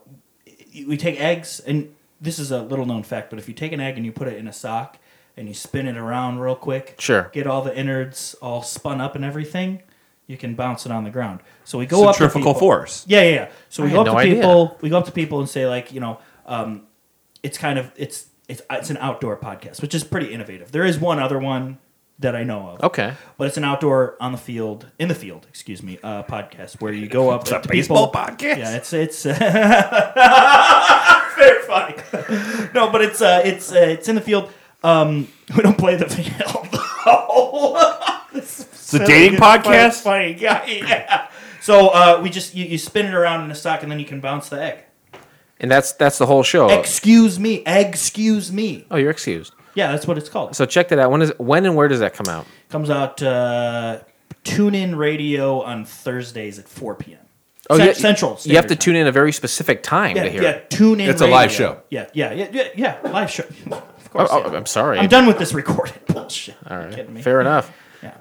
C: we take eggs and this is a little known fact, but if you take an egg and you put it in a sock and you spin it around real quick,
D: Sure.
C: get all the innards all spun up and everything, you can bounce it on the ground. So we go up to
A: Centrifugal
C: people.
A: force.
C: Yeah, yeah. yeah. So we
D: I
C: go up
D: no
C: to
D: idea.
C: people. We go up to people and say like, you know, um, it's kind of it's it's it's an outdoor podcast, which is pretty innovative. There is one other one that I know of.
D: Okay.
C: But it's an outdoor on the field, in the field, excuse me, uh, podcast where you go up
A: It's a baseball
C: people.
A: podcast?
C: Yeah, it's it's very funny. no, but it's uh, it's uh, it's in the field. Um, we don't play the field.
A: It's a dating podcast.
C: Funny guy. Yeah. So uh, we just you, you spin it around in a sock and then you can bounce the egg.
D: And that's that's the whole show.
C: Excuse me. Excuse me.
D: oh, you're excused.
C: Yeah, that's what it's called.
D: So check that out. When is when and where does that come out?
C: Comes out uh, tune in radio on Thursdays at 4 p.m.
D: Oh,
C: Cent-
D: yeah,
C: Central.
D: You have to
C: Standard
D: tune in a very specific time
C: Time.
D: to hear.
C: yeah.
D: it.
C: Tune in.
B: It's a live show.
C: Yeah, yeah, yeah, yeah, yeah. Live show. Of
D: Oh,
C: course.
D: oh,
C: yeah.
D: I'm sorry.
C: I'm done with this recorded bullshit.
D: All
C: Are you kidding me?
D: Fair enough.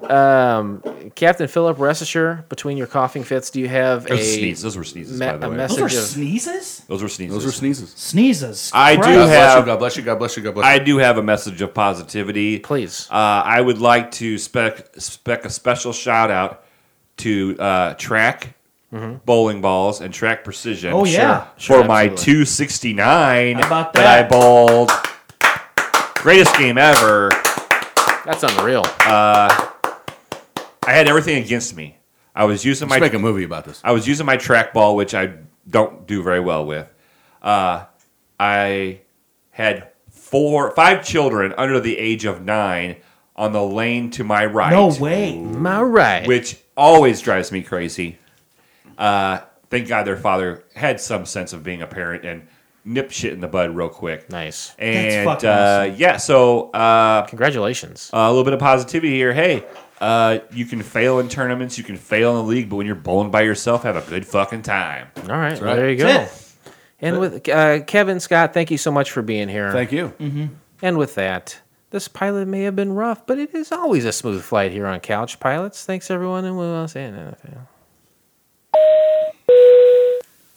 D: Um, Captain Philip, rest assured, between your coughing fits, do you have
A: Those
D: a
A: sneezes. Those were sneezes,
D: me-
A: by the
D: a
A: way.
D: message
C: Those are
D: of
C: sneezes.
A: Those were sneezes.
B: Those were sneezes.
C: Sneezes.
A: I do
C: Christ.
B: God bless you.
A: have.
B: God bless you. God bless you. God bless you.
A: I do have a message of positivity.
D: Please.
A: Uh, I would like to spec spec a special shout out to uh, track bowling balls and track precision.
C: Oh, yeah.
D: Sure,
A: for my
D: absolutely.
A: 269
C: How about
A: that I bowled. Greatest game ever.
D: That's unreal.
A: I had everything against me. I was using
B: Let's
A: my
B: make a movie about this.
A: I was using my trackball, which I don't do very well with. Uh, I had four, five children under the age of nine on the lane to my right.
C: No way.
D: My right.
A: Which always drives me crazy. Uh, thank God their father had some sense of being a parent and nipped shit in the bud real quick.
D: nice.
A: And
C: fucking
A: uh,
C: awesome.
A: yeah, so uh,
D: Congratulations.
A: a little bit of positivity here. Hey, uh, you can fail in tournaments, you can fail in the league, but when you're bowling by yourself, have a good fucking time.
D: All right. Well,
B: right.
D: there you go. And with uh, Kevin Scott, thank you so much for being here.
B: Thank you.
D: And with that, this pilot may have been rough, but it is always a smooth flight here on Couch Pilots. Thanks, everyone, and we'll see you anything.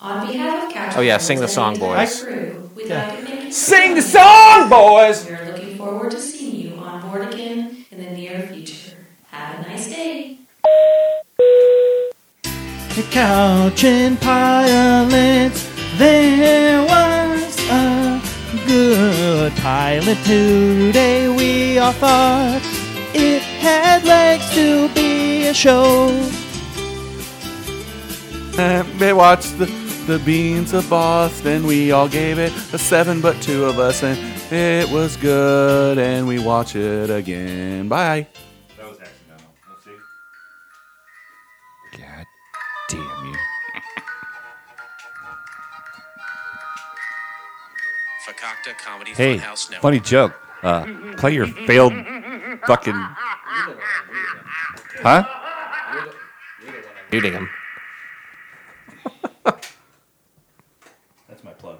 K: On behalf of Couch
D: Oh, yeah, sing the song, boys.
K: Crew, we'd like to thank you
D: Sing the song, boys!
K: We are looking forward to seeing you on board again in the near future. Have a nice day.
C: The couch and pilots. There was a good pilot today. We all thought it had legs to be a show.
B: And We watched the, the Beane's of Boston. We all gave it a seven, but two of us, and it was good. And we watch it again. Bye.
A: Damn you.
F: Fakakta Comedy
A: Hey,
F: Funhouse Network.
A: funny joke. Uh, play your failed fucking. Huh?
D: Muting him.
C: That's my plug.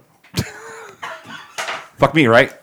A: Fuck me, right?
B: Right?